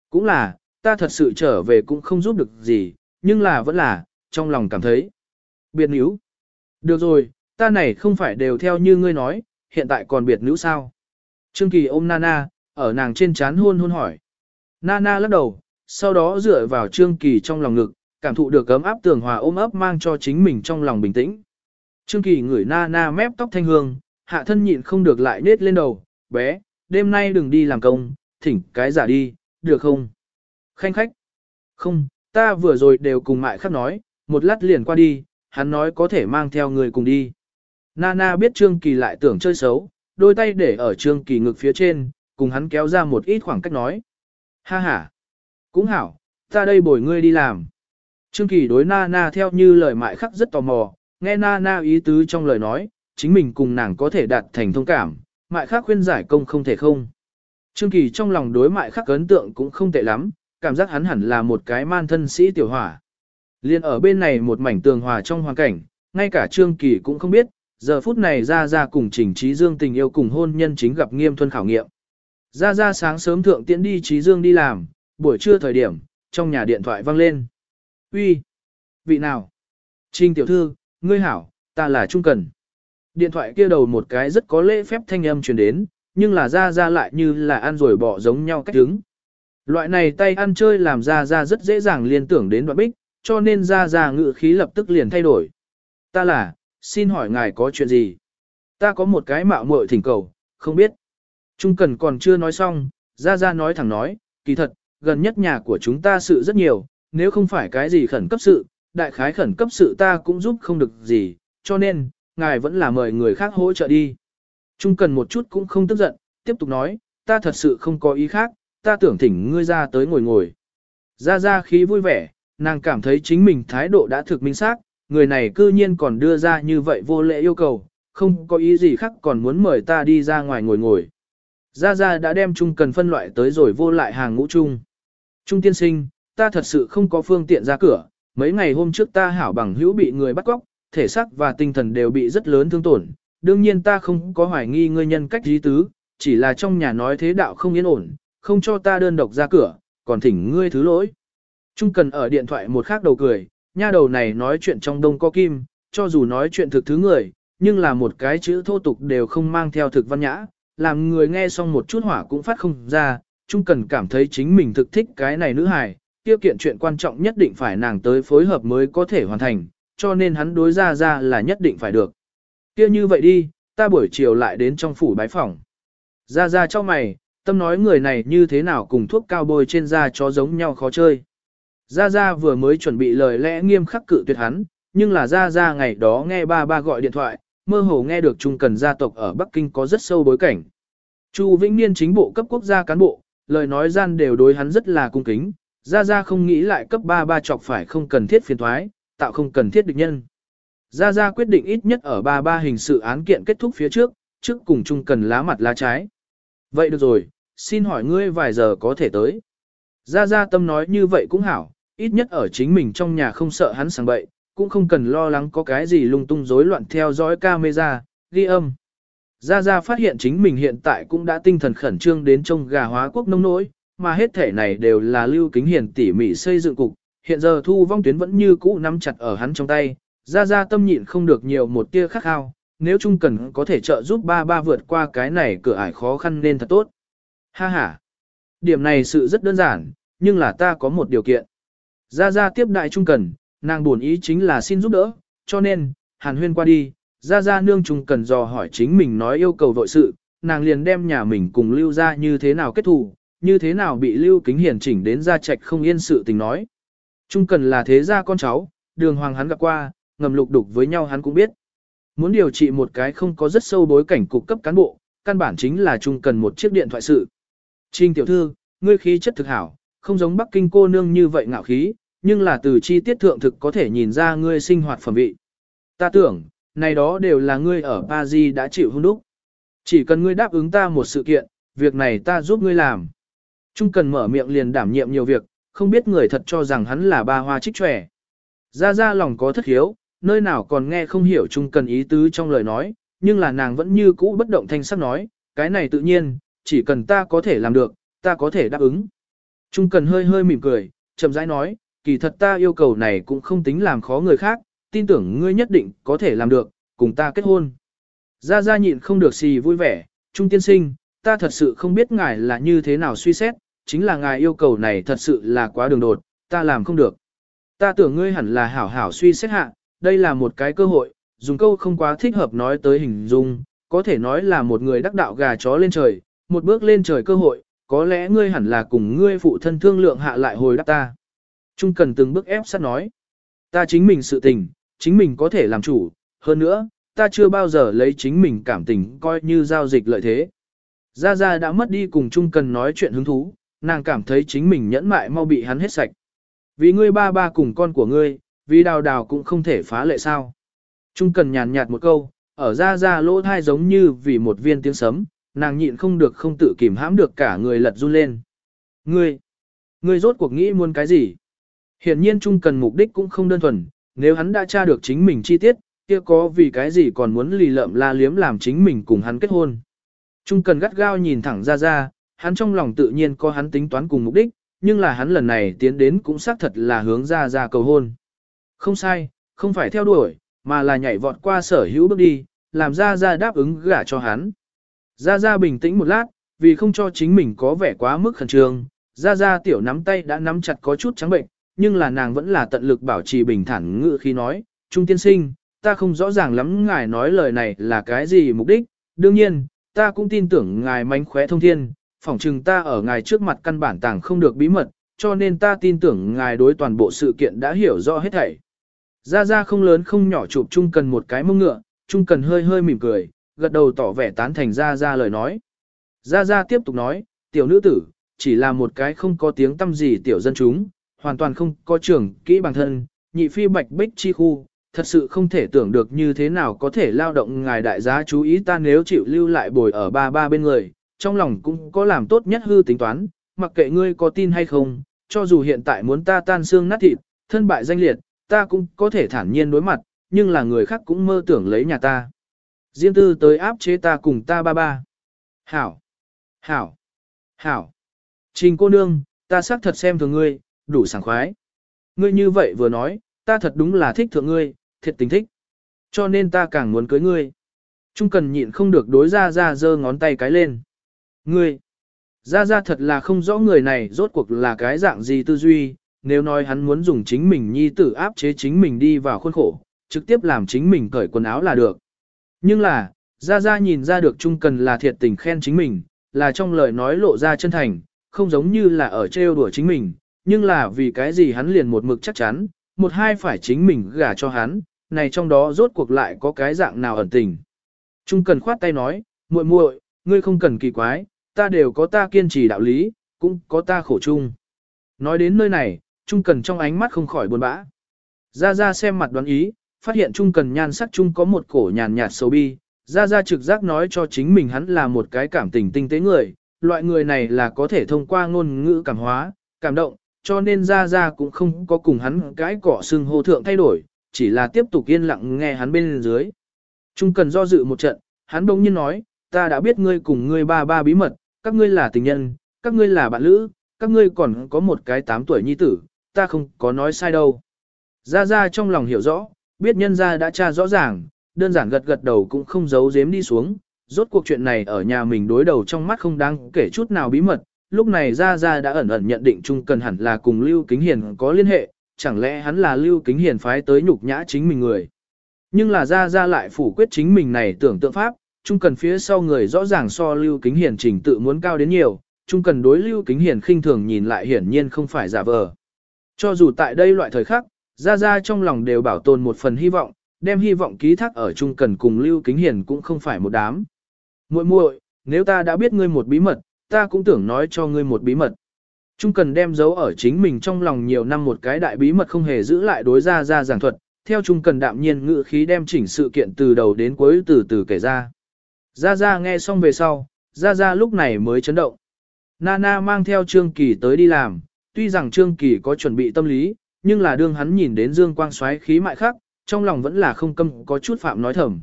Cũng là, ta thật sự trở về cũng không giúp được gì, nhưng là vẫn là, trong lòng cảm thấy. Biệt níu. Được rồi, ta này không phải đều theo như ngươi nói, hiện tại còn biệt nữ sao? Trương Kỳ ôm Nana, ở nàng trên chán hôn hôn hỏi. Nana lắc đầu, sau đó dựa vào Trương Kỳ trong lòng ngực, cảm thụ được ấm áp tường hòa ôm ấp mang cho chính mình trong lòng bình tĩnh. Trương Kỳ ngửi nana mép tóc thanh hương, hạ thân nhịn không được lại nết lên đầu, bé, đêm nay đừng đi làm công, thỉnh cái giả đi, được không? Khanh khách. Không, ta vừa rồi đều cùng mại khắc nói, một lát liền qua đi, hắn nói có thể mang theo người cùng đi. Nana biết Trương Kỳ lại tưởng chơi xấu, đôi tay để ở Trương Kỳ ngực phía trên, cùng hắn kéo ra một ít khoảng cách nói. Ha ha. Cũng hảo, ta đây bồi ngươi đi làm. Trương Kỳ đối Nana theo như lời mại khắc rất tò mò, nghe Nana ý tứ trong lời nói, chính mình cùng nàng có thể đạt thành thông cảm, mại khắc khuyên giải công không thể không. Trương Kỳ trong lòng đối mại khắc ấn tượng cũng không tệ lắm, cảm giác hắn hẳn là một cái man thân sĩ tiểu hỏa. Liên ở bên này một mảnh tường hòa trong hoàn cảnh, ngay cả Trương Kỳ cũng không biết, giờ phút này ra ra cùng Trình Trí Dương tình yêu cùng hôn nhân chính gặp nghiêm thuần khảo nghiệm. Ra ra sáng sớm thượng tiễn đi Trí Dương đi làm, buổi trưa thời điểm, trong nhà điện thoại vang lên. Uy, vị nào? Trình tiểu thư, ngươi hảo, ta là Trung Cần. Điện thoại kia đầu một cái rất có lễ phép thanh âm truyền đến, nhưng là ra ra lại như là ăn rồi bỏ giống nhau cách đứng. Loại này tay ăn chơi làm ra ra rất dễ dàng liên tưởng đến đoạn bích, cho nên ra ra ngự khí lập tức liền thay đổi. Ta là, xin hỏi ngài có chuyện gì? Ta có một cái mạo muội thỉnh cầu, không biết. Trung Cần còn chưa nói xong, ra ra nói thẳng nói, kỳ thật, gần nhất nhà của chúng ta sự rất nhiều, nếu không phải cái gì khẩn cấp sự, đại khái khẩn cấp sự ta cũng giúp không được gì, cho nên, ngài vẫn là mời người khác hỗ trợ đi. Trung cần một chút cũng không tức giận, tiếp tục nói, ta thật sự không có ý khác, ta tưởng thỉnh ngươi ra tới ngồi ngồi. Ra ra khí vui vẻ, nàng cảm thấy chính mình thái độ đã thực minh xác, người này cư nhiên còn đưa ra như vậy vô lễ yêu cầu, không có ý gì khác còn muốn mời ta đi ra ngoài ngồi ngồi. Ra ra đã đem Trung cần phân loại tới rồi vô lại hàng ngũ chung. Trung tiên sinh, ta thật sự không có phương tiện ra cửa, mấy ngày hôm trước ta hảo bằng hữu bị người bắt cóc, thể xác và tinh thần đều bị rất lớn thương tổn. Đương nhiên ta không có hoài nghi ngươi nhân cách dí tứ, chỉ là trong nhà nói thế đạo không yên ổn, không cho ta đơn độc ra cửa, còn thỉnh ngươi thứ lỗi. Trung cần ở điện thoại một khác đầu cười, nha đầu này nói chuyện trong đông có kim, cho dù nói chuyện thực thứ người, nhưng là một cái chữ thô tục đều không mang theo thực văn nhã, làm người nghe xong một chút hỏa cũng phát không ra, Trung cần cảm thấy chính mình thực thích cái này nữ hài, tiêu kiện chuyện quan trọng nhất định phải nàng tới phối hợp mới có thể hoàn thành, cho nên hắn đối ra ra là nhất định phải được. kia như vậy đi, ta buổi chiều lại đến trong phủ bái phòng. Ra ra cho mày, tâm nói người này như thế nào cùng thuốc cao bôi trên da cho giống nhau khó chơi. Gia Gia vừa mới chuẩn bị lời lẽ nghiêm khắc cự tuyệt hắn, nhưng là Gia Gia ngày đó nghe ba ba gọi điện thoại, mơ hồ nghe được Trung Cần gia tộc ở Bắc Kinh có rất sâu bối cảnh. Chu Vĩnh Niên chính bộ cấp quốc gia cán bộ, lời nói gian đều đối hắn rất là cung kính, Gia Gia không nghĩ lại cấp Ba ba chọc phải không cần thiết phiền thoái, tạo không cần thiết địch nhân. Gia Gia quyết định ít nhất ở ba ba hình sự án kiện kết thúc phía trước, trước cùng Trung cần lá mặt lá trái. Vậy được rồi, xin hỏi ngươi vài giờ có thể tới. Gia Gia tâm nói như vậy cũng hảo, ít nhất ở chính mình trong nhà không sợ hắn sang bậy, cũng không cần lo lắng có cái gì lung tung rối loạn theo dõi camera, ghi âm. Gia Gia phát hiện chính mình hiện tại cũng đã tinh thần khẩn trương đến trông gà hóa quốc nông nỗi, mà hết thể này đều là lưu kính hiền tỉ mỉ xây dựng cục, hiện giờ thu vong tuyến vẫn như cũ nắm chặt ở hắn trong tay, ra ra tâm nhịn không được nhiều một tia khắc khao, nếu trung cần có thể trợ giúp ba ba vượt qua cái này cửa ải khó khăn nên thật tốt. Ha ha, điểm này sự rất đơn giản, nhưng là ta có một điều kiện. Gia gia tiếp đại trung cần, nàng buồn ý chính là xin giúp đỡ, cho nên, hàn huyên qua đi, Gia gia nương trung cần dò hỏi chính mình nói yêu cầu vội sự, nàng liền đem nhà mình cùng lưu ra như thế nào kết thù, như thế nào bị Lưu Kính Hiền chỉnh đến ra trạch không yên sự tình nói. Trung cần là thế gia con cháu, đường hoàng hắn gặp qua, ngầm lục đục với nhau hắn cũng biết. Muốn điều trị một cái không có rất sâu bối cảnh cục cấp cán bộ, căn bản chính là Trung cần một chiếc điện thoại sự. Trinh tiểu thư, ngươi khí chất thực hảo, không giống Bắc Kinh cô nương như vậy ngạo khí, nhưng là từ chi tiết thượng thực có thể nhìn ra ngươi sinh hoạt phẩm vị. Ta tưởng, này đó đều là ngươi ở Paris đã chịu hôn đúc. Chỉ cần ngươi đáp ứng ta một sự kiện, việc này ta giúp ngươi làm. Trung cần mở miệng liền đảm nhiệm nhiều việc, không biết người thật cho rằng hắn là ba hoa trích trẻ. Ra ra lòng có thất hiếu, nơi nào còn nghe không hiểu Trung cần ý tứ trong lời nói, nhưng là nàng vẫn như cũ bất động thanh sắc nói, cái này tự nhiên, chỉ cần ta có thể làm được, ta có thể đáp ứng. Trung cần hơi hơi mỉm cười, chậm rãi nói, kỳ thật ta yêu cầu này cũng không tính làm khó người khác, tin tưởng ngươi nhất định có thể làm được, cùng ta kết hôn. Gia Gia nhịn không được xì vui vẻ, Trung tiên sinh, ta thật sự không biết ngài là như thế nào suy xét, chính là ngài yêu cầu này thật sự là quá đường đột, ta làm không được. Ta tưởng ngươi hẳn là hảo hảo suy xét hạ, đây là một cái cơ hội, dùng câu không quá thích hợp nói tới hình dung, có thể nói là một người đắc đạo gà chó lên trời, một bước lên trời cơ hội, có lẽ ngươi hẳn là cùng ngươi phụ thân thương lượng hạ lại hồi đáp ta. Trung cần từng bước ép sát nói, ta chính mình sự tình, chính mình có thể làm chủ, hơn nữa, ta chưa bao giờ lấy chính mình cảm tình coi như giao dịch lợi thế. Gia Gia đã mất đi cùng Trung cần nói chuyện hứng thú, nàng cảm thấy chính mình nhẫn mại mau bị hắn hết sạch. Vì ngươi ba ba cùng con của ngươi, vì đào đào cũng không thể phá lệ sao. Trung cần nhàn nhạt một câu, ở Gia Gia lỗ thai giống như vì một viên tiếng sấm, nàng nhịn không được không tự kìm hãm được cả người lật run lên. Ngươi, ngươi rốt cuộc nghĩ muốn cái gì? Hiện nhiên Trung cần mục đích cũng không đơn thuần, nếu hắn đã tra được chính mình chi tiết, kia có vì cái gì còn muốn lì lợm la liếm làm chính mình cùng hắn kết hôn. Trung cần gắt gao nhìn thẳng ra ra, hắn trong lòng tự nhiên có hắn tính toán cùng mục đích, nhưng là hắn lần này tiến đến cũng xác thật là hướng ra ra cầu hôn. Không sai, không phải theo đuổi, mà là nhảy vọt qua sở hữu bước đi, làm ra ra đáp ứng gả cho hắn. Gia Gia bình tĩnh một lát, vì không cho chính mình có vẻ quá mức khẩn trương, Gia Gia tiểu nắm tay đã nắm chặt có chút trắng bệnh, nhưng là nàng vẫn là tận lực bảo trì bình thản ngự khi nói, Trung tiên sinh, ta không rõ ràng lắm ngài nói lời này là cái gì mục đích, đương nhiên, ta cũng tin tưởng ngài mánh khóe thông thiên, phỏng chừng ta ở ngài trước mặt căn bản tàng không được bí mật, cho nên ta tin tưởng ngài đối toàn bộ sự kiện đã hiểu rõ hết thảy. Gia Gia không lớn không nhỏ chụp chung cần một cái mông ngựa, chung cần hơi hơi mỉm cười, gật đầu tỏ vẻ tán thành ra ra lời nói. Ra ra tiếp tục nói, tiểu nữ tử, chỉ là một cái không có tiếng tâm gì tiểu dân chúng, hoàn toàn không có trưởng kỹ bằng thân, nhị phi bạch bích chi khu, thật sự không thể tưởng được như thế nào có thể lao động ngài đại giá chú ý ta nếu chịu lưu lại bồi ở ba ba bên người, trong lòng cũng có làm tốt nhất hư tính toán, mặc kệ ngươi có tin hay không, cho dù hiện tại muốn ta tan xương nát thịt, thân bại danh liệt, ta cũng có thể thản nhiên đối mặt, nhưng là người khác cũng mơ tưởng lấy nhà ta. Diên tư tới áp chế ta cùng ta ba ba. Hảo! Hảo! Hảo! Trình cô nương, ta xác thật xem thường ngươi, đủ sảng khoái. Ngươi như vậy vừa nói, ta thật đúng là thích thượng ngươi, thiệt tình thích. Cho nên ta càng muốn cưới ngươi. Trung cần nhịn không được đối ra ra giơ ngón tay cái lên. Ngươi, ra ra thật là không rõ người này rốt cuộc là cái dạng gì tư duy, nếu nói hắn muốn dùng chính mình nhi tử áp chế chính mình đi vào khuôn khổ, trực tiếp làm chính mình cởi quần áo là được. Nhưng là, ra ra nhìn ra được Trung cần là thiệt tình khen chính mình, là trong lời nói lộ ra chân thành, không giống như là ở trêu đùa chính mình, nhưng là vì cái gì hắn liền một mực chắc chắn, một hai phải chính mình gả cho hắn, này trong đó rốt cuộc lại có cái dạng nào ẩn tình. Trung cần khoát tay nói, muội muội, ngươi không cần kỳ quái, ta đều có ta kiên trì đạo lý, cũng có ta khổ chung. Nói đến nơi này, Trung cần trong ánh mắt không khỏi buồn bã. Ra ra xem mặt đoán ý, phát hiện Trung cần nhan sắc Trung có một cổ nhàn nhạt xấu bi. Ra ra trực giác nói cho chính mình hắn là một cái cảm tình tinh tế người, loại người này là có thể thông qua ngôn ngữ cảm hóa, cảm động, cho nên ra ra cũng không có cùng hắn cái cỏ xương hô thượng thay đổi, chỉ là tiếp tục yên lặng nghe hắn bên dưới. Trung cần do dự một trận, hắn bỗng nhiên nói, ta đã biết ngươi cùng ngươi ba ba bí mật, các ngươi là tình nhân, các ngươi là bạn lữ, các ngươi còn có một cái tám tuổi nhi tử, ta không có nói sai đâu. Ra ra trong lòng hiểu rõ, biết nhân ra đã tra rõ ràng, đơn giản gật gật đầu cũng không giấu giếm đi xuống, rốt cuộc chuyện này ở nhà mình đối đầu trong mắt không đáng kể chút nào bí mật, lúc này ra ra đã ẩn ẩn nhận định Trung Cần hẳn là cùng Lưu Kính Hiền có liên hệ, chẳng lẽ hắn là Lưu Kính Hiền phái tới nhục nhã chính mình người. Nhưng là ra ra lại phủ quyết chính mình này tưởng tượng pháp, Trung Cần phía sau người rõ ràng so Lưu Kính Hiền trình tự muốn cao đến nhiều, Trung Cần đối Lưu Kính Hiền khinh thường nhìn lại hiển nhiên không phải giả vờ. Cho dù tại đây loại thời khắc, Gia Gia trong lòng đều bảo tồn một phần hy vọng, đem hy vọng ký thác ở Trung Cần cùng Lưu Kính Hiền cũng không phải một đám. muội muội, nếu ta đã biết ngươi một bí mật, ta cũng tưởng nói cho ngươi một bí mật. Trung Cần đem giấu ở chính mình trong lòng nhiều năm một cái đại bí mật không hề giữ lại đối Gia Gia giảng thuật, theo Trung Cần đạm nhiên ngữ khí đem chỉnh sự kiện từ đầu đến cuối từ từ kể ra. Gia Gia nghe xong về sau, Gia Gia lúc này mới chấn động. Nana mang theo Trương Kỳ tới đi làm, tuy rằng Trương Kỳ có chuẩn bị tâm lý, nhưng là đương hắn nhìn đến Dương Quang xoáy khí mại khác, trong lòng vẫn là không câm có chút phạm nói thầm.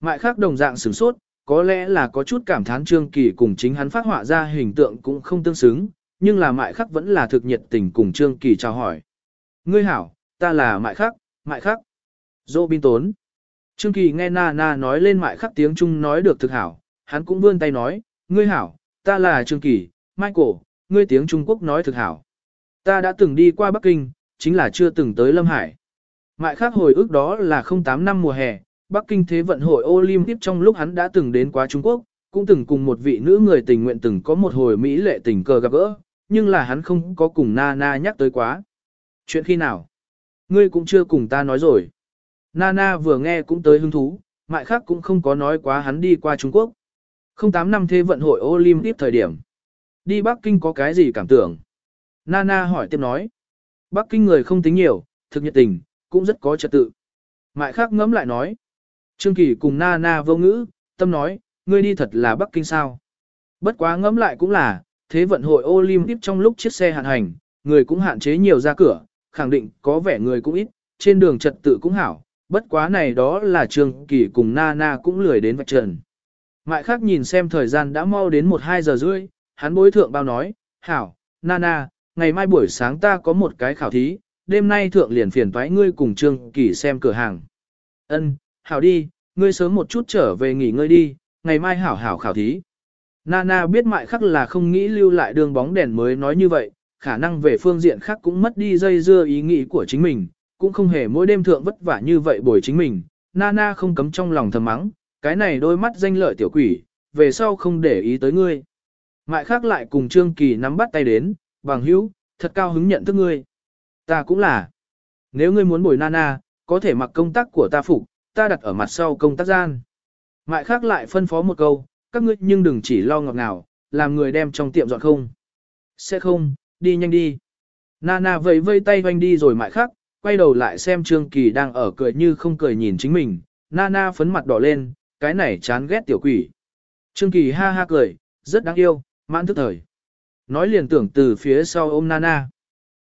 Mại khác đồng dạng sửng sốt, có lẽ là có chút cảm thán Trương Kỳ cùng chính hắn phát họa ra hình tượng cũng không tương xứng, nhưng là mại khắc vẫn là thực nhiệt tình cùng Trương Kỳ chào hỏi. Ngươi hảo, ta là mại khắc, mại khắc. Dô bin tốn. Trương Kỳ nghe na na nói lên mại khắc tiếng Trung nói được thực hảo, hắn cũng vươn tay nói, ngươi hảo, ta là Trương Kỳ, Michael, ngươi tiếng Trung Quốc nói thực hảo. Ta đã từng đi qua Bắc Kinh, chính là chưa từng tới Lâm Hải. Mại khác hồi ức đó là 08 năm mùa hè, Bắc Kinh Thế vận hội Olympic trong lúc hắn đã từng đến qua Trung Quốc, cũng từng cùng một vị nữ người tình nguyện từng có một hồi Mỹ lệ tình cờ gặp gỡ, nhưng là hắn không có cùng Nana nhắc tới quá. Chuyện khi nào? Ngươi cũng chưa cùng ta nói rồi. Nana vừa nghe cũng tới hứng thú, mại khác cũng không có nói quá hắn đi qua Trung Quốc. 08 năm Thế vận hội Olympic thời điểm. Đi Bắc Kinh có cái gì cảm tưởng? Nana hỏi tiếp nói. Bắc Kinh người không tính nhiều, thực nhiệt tình, cũng rất có trật tự. Mại khác ngẫm lại nói. Trương Kỳ cùng Nana vô ngữ, tâm nói, ngươi đi thật là Bắc Kinh sao. Bất quá ngẫm lại cũng là, thế vận hội Olympic trong lúc chiếc xe hạn hành, người cũng hạn chế nhiều ra cửa, khẳng định có vẻ người cũng ít, trên đường trật tự cũng hảo, bất quá này đó là Trương Kỳ cùng Nana cũng lười đến vạch trần. Mại khác nhìn xem thời gian đã mau đến 1-2 giờ rưỡi, hắn bối thượng bao nói, hảo, Nana, ngày mai buổi sáng ta có một cái khảo thí, đêm nay thượng liền phiền thoái ngươi cùng Trương Kỳ xem cửa hàng. Ân, hảo đi, ngươi sớm một chút trở về nghỉ ngơi đi, ngày mai hảo hảo khảo thí. Nana biết mại khắc là không nghĩ lưu lại đường bóng đèn mới nói như vậy, khả năng về phương diện khác cũng mất đi dây dưa ý nghĩ của chính mình, cũng không hề mỗi đêm thượng vất vả như vậy bồi chính mình. Nana không cấm trong lòng thầm mắng, cái này đôi mắt danh lợi tiểu quỷ, về sau không để ý tới ngươi. Mại khác lại cùng Trương Kỳ nắm bắt tay đến, bằng hữu, thật cao hứng nhận thức ngươi. Ta cũng là. Nếu ngươi muốn bồi Nana, có thể mặc công tác của ta phục, ta đặt ở mặt sau công tác gian. Mại khác lại phân phó một câu, các ngươi nhưng đừng chỉ lo ngọt nào, làm người đem trong tiệm dọn không. Sẽ không, đi nhanh đi. Nana vẫy vây tay hoanh đi rồi mại khác, quay đầu lại xem Trương Kỳ đang ở cười như không cười nhìn chính mình. Nana phấn mặt đỏ lên, cái này chán ghét tiểu quỷ. Trương Kỳ ha ha cười, rất đáng yêu, mãn thức thời. Nói liền tưởng từ phía sau ôm Nana.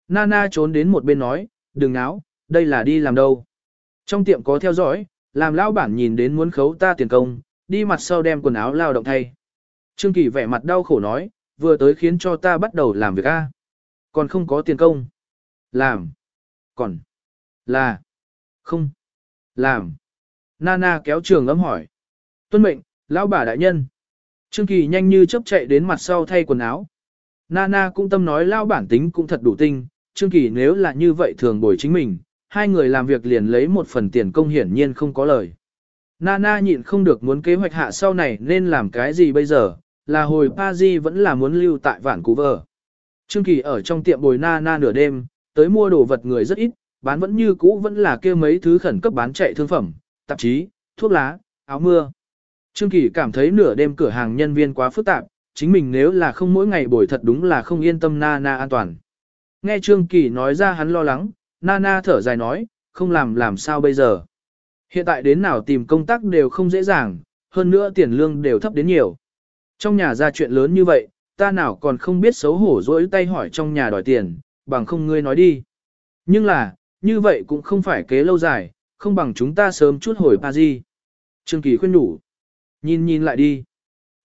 Nana trốn đến một bên nói, đừng náo, đây là đi làm đâu. Trong tiệm có theo dõi, làm lão bản nhìn đến muốn khấu ta tiền công, đi mặt sau đem quần áo lao động thay. Trương Kỳ vẻ mặt đau khổ nói, vừa tới khiến cho ta bắt đầu làm việc A. Còn không có tiền công. Làm. Còn. Là. Không. Làm. Nana kéo trường ấm hỏi. Tuân mệnh, lão bà đại nhân. Trương Kỳ nhanh như chớp chạy đến mặt sau thay quần áo. Nana cũng tâm nói lao bản tính cũng thật đủ tinh, Trương Kỳ nếu là như vậy thường bồi chính mình, hai người làm việc liền lấy một phần tiền công hiển nhiên không có lời. Nana nhịn không được muốn kế hoạch hạ sau này nên làm cái gì bây giờ, là hồi Paris vẫn là muốn lưu tại vạn cú vợ. Trương Kỳ ở trong tiệm bồi Nana nửa đêm, tới mua đồ vật người rất ít, bán vẫn như cũ vẫn là kêu mấy thứ khẩn cấp bán chạy thương phẩm, tạp chí, thuốc lá, áo mưa. Trương Kỳ cảm thấy nửa đêm cửa hàng nhân viên quá phức tạp, chính mình nếu là không mỗi ngày bồi thật đúng là không yên tâm Nana an toàn. Nghe Trương Kỳ nói ra hắn lo lắng, Nana thở dài nói, không làm làm sao bây giờ. Hiện tại đến nào tìm công tác đều không dễ dàng, hơn nữa tiền lương đều thấp đến nhiều. Trong nhà ra chuyện lớn như vậy, ta nào còn không biết xấu hổ dỗi tay hỏi trong nhà đòi tiền, bằng không ngươi nói đi. Nhưng là, như vậy cũng không phải kế lâu dài, không bằng chúng ta sớm chút hồi Paris. Trương Kỳ khuyên đủ. Nhìn nhìn lại đi.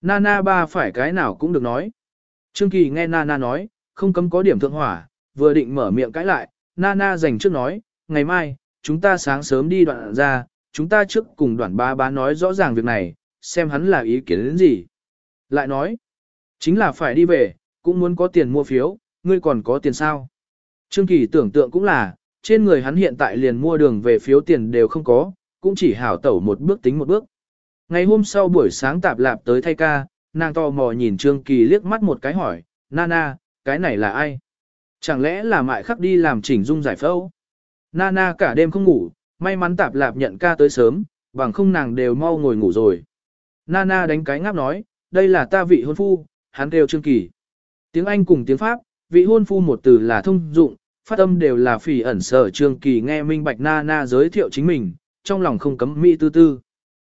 Nana ba phải cái nào cũng được nói. Trương Kỳ nghe Nana nói, không cấm có điểm thượng hỏa, vừa định mở miệng cãi lại, Nana dành trước nói, ngày mai, chúng ta sáng sớm đi đoạn ra, chúng ta trước cùng đoạn ba ba nói rõ ràng việc này, xem hắn là ý kiến đến gì. Lại nói, chính là phải đi về, cũng muốn có tiền mua phiếu, ngươi còn có tiền sao. Trương Kỳ tưởng tượng cũng là, trên người hắn hiện tại liền mua đường về phiếu tiền đều không có, cũng chỉ hảo tẩu một bước tính một bước. Ngày hôm sau buổi sáng tạp lạp tới thay ca, nàng to mò nhìn Trương Kỳ liếc mắt một cái hỏi, Nana, cái này là ai? Chẳng lẽ là mại khắc đi làm chỉnh dung giải phẫu? Nana cả đêm không ngủ, may mắn tạp lạp nhận ca tới sớm, bằng không nàng đều mau ngồi ngủ rồi. Nana đánh cái ngáp nói, đây là ta vị hôn phu, hắn đều Trương Kỳ. Tiếng Anh cùng tiếng Pháp, vị hôn phu một từ là thông dụng, phát âm đều là phỉ ẩn sở Trương Kỳ nghe minh bạch Nana giới thiệu chính mình, trong lòng không cấm mỹ tư tư.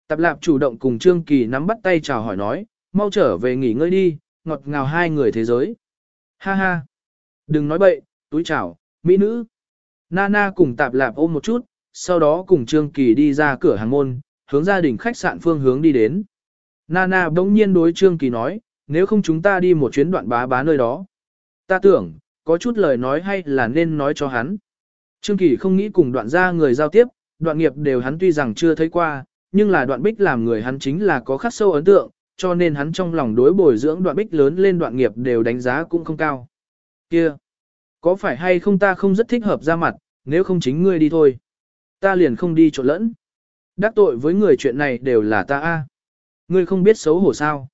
Tạp lạp chủ động cùng Trương Kỳ nắm bắt tay chào hỏi nói, mau trở về nghỉ ngơi đi, ngọt ngào hai người thế giới. Ha ha. Đừng nói bậy, túi chào, mỹ nữ. Nana cùng tạp lạp ôm một chút, sau đó cùng Trương Kỳ đi ra cửa hàng môn, hướng gia đình khách sạn phương hướng đi đến. Nana bỗng nhiên đối Trương Kỳ nói, nếu không chúng ta đi một chuyến đoạn bá bá nơi đó. Ta tưởng, có chút lời nói hay là nên nói cho hắn. Trương Kỳ không nghĩ cùng đoạn gia người giao tiếp, đoạn nghiệp đều hắn tuy rằng chưa thấy qua, nhưng là đoạn bích làm người hắn chính là có khắc sâu ấn tượng, cho nên hắn trong lòng đối bồi dưỡng đoạn bích lớn lên đoạn nghiệp đều đánh giá cũng không cao. Kia, có phải hay không ta không rất thích hợp ra mặt, nếu không chính ngươi đi thôi. Ta liền không đi trộn lẫn. Đắc tội với người chuyện này đều là ta a. Ngươi không biết xấu hổ sao.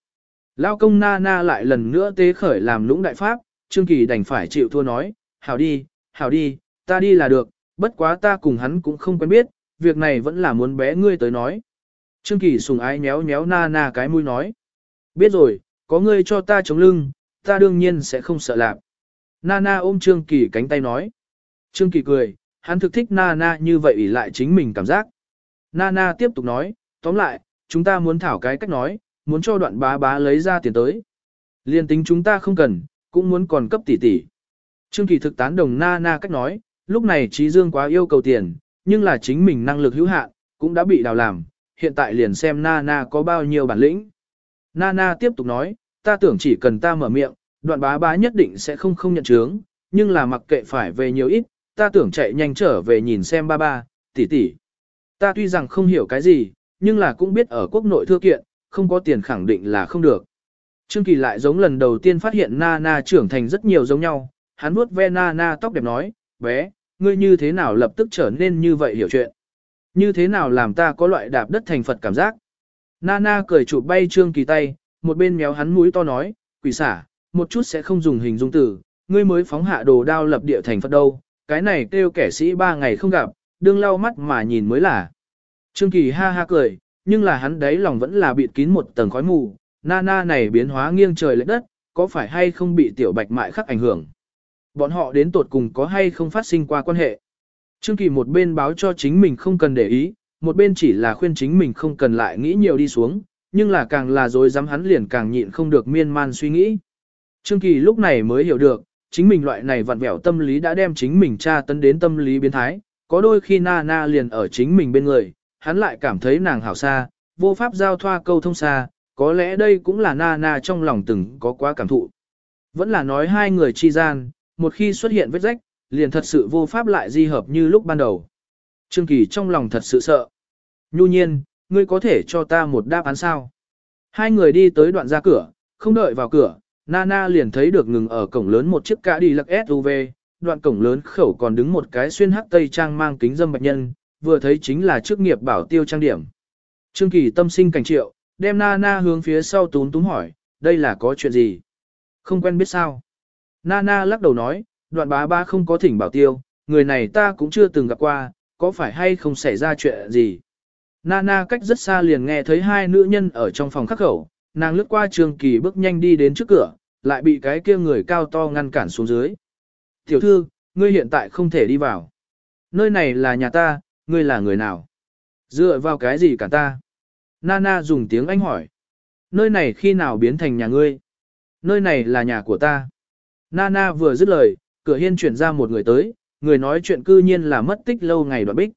Lao công na na lại lần nữa tế khởi làm lũng đại pháp, Trương Kỳ đành phải chịu thua nói, hảo đi, hảo đi, ta đi là được, bất quá ta cùng hắn cũng không quen biết, việc này vẫn là muốn bé ngươi tới nói. Trương Kỳ sùng ái nhéo nhéo na na cái mũi nói. Biết rồi, có ngươi cho ta chống lưng, ta đương nhiên sẽ không sợ lạc. Nana ôm Trương Kỳ cánh tay nói. Trương Kỳ cười, hắn thực thích Nana như vậy ủy lại chính mình cảm giác. Nana tiếp tục nói, tóm lại, chúng ta muốn thảo cái cách nói, muốn cho đoạn bá bá lấy ra tiền tới. Liên tính chúng ta không cần, cũng muốn còn cấp tỷ tỷ. Trương Kỳ thực tán đồng Nana cách nói, lúc này Trí Dương quá yêu cầu tiền, nhưng là chính mình năng lực hữu hạn, cũng đã bị đào làm, hiện tại liền xem Nana có bao nhiêu bản lĩnh. Nana tiếp tục nói, ta tưởng chỉ cần ta mở miệng, đoạn bá bá nhất định sẽ không không nhận chướng, nhưng là mặc kệ phải về nhiều ít, ta tưởng chạy nhanh trở về nhìn xem ba ba, tỷ tỷ. Ta tuy rằng không hiểu cái gì, nhưng là cũng biết ở quốc nội thưa kiện, không có tiền khẳng định là không được. Trương Kỳ lại giống lần đầu tiên phát hiện Nana trưởng thành rất nhiều giống nhau, hắn vuốt ve Nana tóc đẹp nói, bé, ngươi như thế nào lập tức trở nên như vậy hiểu chuyện. Như thế nào làm ta có loại đạp đất thành Phật cảm giác. Nana cười chụp bay Trương Kỳ tay, một bên méo hắn mũi to nói, quỷ xả, một chút sẽ không dùng hình dung từ, ngươi mới phóng hạ đồ đao lập địa thành Phật đâu, cái này kêu kẻ sĩ ba ngày không gặp, đương lau mắt mà nhìn mới là. Trương Kỳ ha ha cười, nhưng là hắn đấy lòng vẫn là bịt kín một tầng khói mù, Nana này biến hóa nghiêng trời lệch đất, có phải hay không bị tiểu bạch mại khắc ảnh hưởng. Bọn họ đến tột cùng có hay không phát sinh qua quan hệ. Trương Kỳ một bên báo cho chính mình không cần để ý, một bên chỉ là khuyên chính mình không cần lại nghĩ nhiều đi xuống, nhưng là càng là dối dám hắn liền càng nhịn không được miên man suy nghĩ. Trương Kỳ lúc này mới hiểu được, chính mình loại này vặn vẹo tâm lý đã đem chính mình tra tấn đến tâm lý biến thái, có đôi khi na na liền ở chính mình bên người, hắn lại cảm thấy nàng hảo xa, vô pháp giao thoa câu thông xa, có lẽ đây cũng là na na trong lòng từng có quá cảm thụ. Vẫn là nói hai người chi gian, một khi xuất hiện vết rách, liền thật sự vô pháp lại di hợp như lúc ban đầu. Trương Kỳ trong lòng thật sự sợ. Nhu nhiên, ngươi có thể cho ta một đáp án sao? Hai người đi tới đoạn ra cửa, không đợi vào cửa, Nana liền thấy được ngừng ở cổng lớn một chiếc cả đi lắc SUV, đoạn cổng lớn khẩu còn đứng một cái xuyên hắc tây trang mang kính dâm bạch nhân, vừa thấy chính là chức nghiệp bảo tiêu trang điểm. Trương Kỳ tâm sinh cảnh triệu, đem Nana hướng phía sau túm túm hỏi, đây là có chuyện gì? Không quen biết sao? Nana lắc đầu nói, đoạn bá ba không có thỉnh bảo tiêu, người này ta cũng chưa từng gặp qua, có phải hay không xảy ra chuyện gì? Nana cách rất xa liền nghe thấy hai nữ nhân ở trong phòng khắc khẩu, nàng lướt qua trường Kỳ bước nhanh đi đến trước cửa, lại bị cái kia người cao to ngăn cản xuống dưới. Tiểu thư, ngươi hiện tại không thể đi vào. Nơi này là nhà ta, ngươi là người nào? Dựa vào cái gì cả ta? Nana dùng tiếng Anh hỏi. Nơi này khi nào biến thành nhà ngươi? Nơi này là nhà của ta. Nana vừa dứt lời, cửa hiên chuyển ra một người tới, người nói chuyện cư nhiên là mất tích lâu ngày đoạn bích.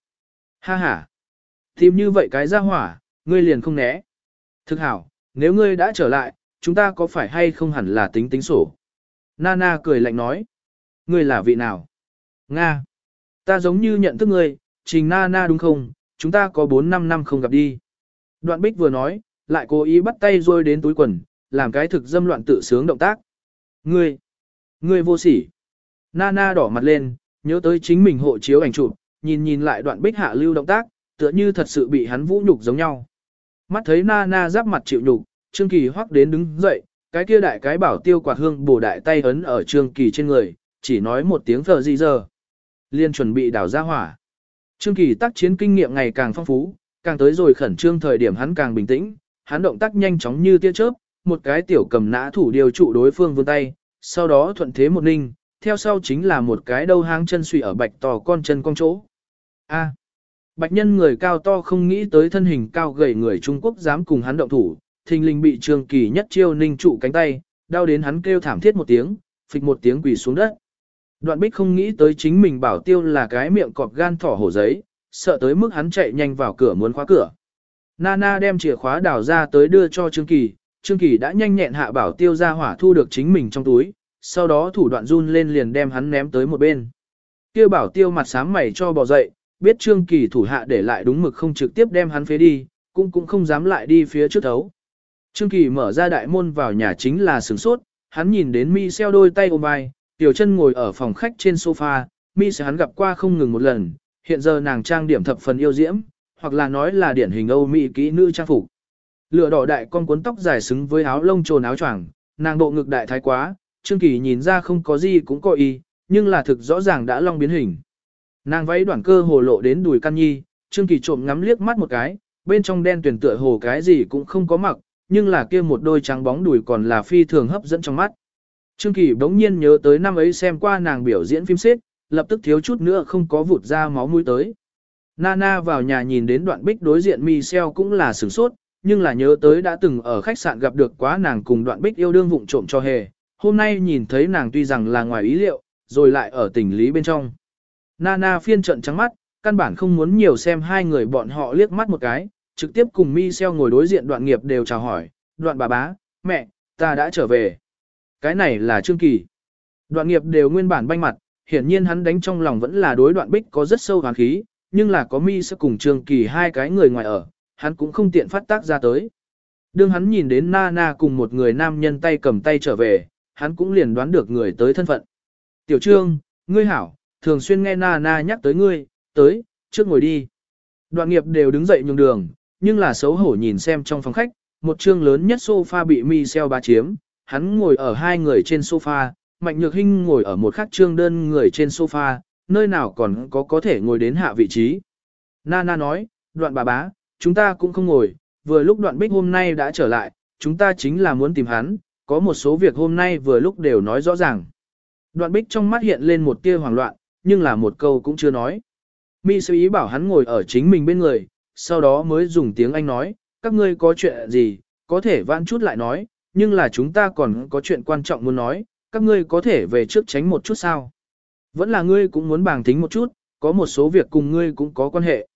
Ha ha. Tìm như vậy cái ra hỏa, ngươi liền không né. Thực hảo, nếu ngươi đã trở lại, chúng ta có phải hay không hẳn là tính tính sổ. Nana cười lạnh nói. Ngươi là vị nào? Nga. Ta giống như nhận thức ngươi, trình Nana đúng không? Chúng ta có 4-5 năm không gặp đi. Đoạn bích vừa nói, lại cố ý bắt tay rôi đến túi quần, làm cái thực dâm loạn tự sướng động tác. Ngươi, ngươi vô sỉ. Nana đỏ mặt lên, nhớ tới chính mình hộ chiếu ảnh chụp, nhìn nhìn lại đoạn bích hạ lưu động tác, tựa như thật sự bị hắn vũ nhục giống nhau. Mắt thấy Nana giáp mặt chịu nhục, Trương Kỳ hoắc đến đứng dậy, cái kia đại cái bảo tiêu quạt hương bổ đại tay ấn ở Trương Kỳ trên người, chỉ nói một tiếng thờ gì giờ. Liên chuẩn bị đảo ra hỏa. Trương Kỳ tác chiến kinh nghiệm ngày càng phong phú, càng tới rồi khẩn trương thời điểm hắn càng bình tĩnh, hắn động tác nhanh chóng như tia chớp, một cái tiểu cầm nã thủ điều trụ đối phương vươn tay, sau đó thuận thế một ninh, theo sau chính là một cái đầu háng chân suy ở bạch to con chân con chỗ. A. bạch nhân người cao to không nghĩ tới thân hình cao gầy người Trung Quốc dám cùng hắn động thủ, thình lình bị Trương Kỳ nhất chiêu ninh trụ cánh tay, đau đến hắn kêu thảm thiết một tiếng, phịch một tiếng quỳ xuống đất. Đoạn bích không nghĩ tới chính mình bảo tiêu là cái miệng cọp gan thỏ hổ giấy, sợ tới mức hắn chạy nhanh vào cửa muốn khóa cửa. Nana đem chìa khóa đào ra tới đưa cho Trương Kỳ, Trương Kỳ đã nhanh nhẹn hạ bảo tiêu ra hỏa thu được chính mình trong túi, sau đó thủ đoạn run lên liền đem hắn ném tới một bên. Kêu bảo tiêu mặt sám mày cho bỏ dậy, biết Trương Kỳ thủ hạ để lại đúng mực không trực tiếp đem hắn phế đi, cũng cũng không dám lại đi phía trước thấu. Trương Kỳ mở ra đại môn vào nhà chính là sửng sốt, hắn nhìn đến mi xeo đôi tay ôm vai, tiểu chân ngồi ở phòng khách trên sofa, mi sẽ hắn gặp qua không ngừng một lần, hiện giờ nàng trang điểm thập phần yêu diễm, hoặc là nói là điển hình Âu Mỹ kỹ nữ trang phục. Lửa đỏ đại con cuốn tóc dài xứng với áo lông trồn áo choàng, nàng độ ngực đại thái quá, Trương Kỳ nhìn ra không có gì cũng có ý, nhưng là thực rõ ràng đã long biến hình. Nàng váy đoạn cơ hồ lộ đến đùi căn nhi, Trương Kỳ trộm ngắm liếc mắt một cái, bên trong đen tuyển tựa hồ cái gì cũng không có mặc, nhưng là kia một đôi trắng bóng đùi còn là phi thường hấp dẫn trong mắt. Trương Kỳ bỗng nhiên nhớ tới năm ấy xem qua nàng biểu diễn phim xếp, lập tức thiếu chút nữa không có vụt ra máu mũi tới. Nana vào nhà nhìn đến đoạn bích đối diện Michelle cũng là sửng sốt, nhưng là nhớ tới đã từng ở khách sạn gặp được quá nàng cùng đoạn bích yêu đương vụng trộm cho hề. Hôm nay nhìn thấy nàng tuy rằng là ngoài ý liệu, rồi lại ở tình lý bên trong. Nana phiên trận trắng mắt, căn bản không muốn nhiều xem hai người bọn họ liếc mắt một cái, trực tiếp cùng Michelle ngồi đối diện đoạn nghiệp đều chào hỏi, đoạn bà bá, mẹ, ta đã trở về. Cái này là Trương Kỳ. Đoạn nghiệp đều nguyên bản banh mặt, hiển nhiên hắn đánh trong lòng vẫn là đối đoạn bích có rất sâu hoàn khí, nhưng là có mi sẽ cùng Trương Kỳ hai cái người ngoài ở, hắn cũng không tiện phát tác ra tới. Đương hắn nhìn đến Nana cùng một người nam nhân tay cầm tay trở về, hắn cũng liền đoán được người tới thân phận. Tiểu Trương, ngươi hảo, thường xuyên nghe Nana nhắc tới ngươi, tới, trước ngồi đi. Đoạn nghiệp đều đứng dậy nhường đường, nhưng là xấu hổ nhìn xem trong phòng khách, một chương lớn nhất sofa bị Michel ba chiếm, hắn ngồi ở hai người trên sofa, Mạnh Nhược Hinh ngồi ở một khắc trương đơn người trên sofa, nơi nào còn có có thể ngồi đến hạ vị trí. Nana nói, đoạn bà bá, chúng ta cũng không ngồi, vừa lúc đoạn bích hôm nay đã trở lại, chúng ta chính là muốn tìm hắn, có một số việc hôm nay vừa lúc đều nói rõ ràng. Đoạn bích trong mắt hiện lên một tia hoảng loạn, nhưng là một câu cũng chưa nói. Mi sư ý bảo hắn ngồi ở chính mình bên người, sau đó mới dùng tiếng Anh nói, các ngươi có chuyện gì, có thể vãn chút lại nói, nhưng là chúng ta còn có chuyện quan trọng muốn nói, các ngươi có thể về trước tránh một chút sao. Vẫn là ngươi cũng muốn bàng tính một chút, có một số việc cùng ngươi cũng có quan hệ.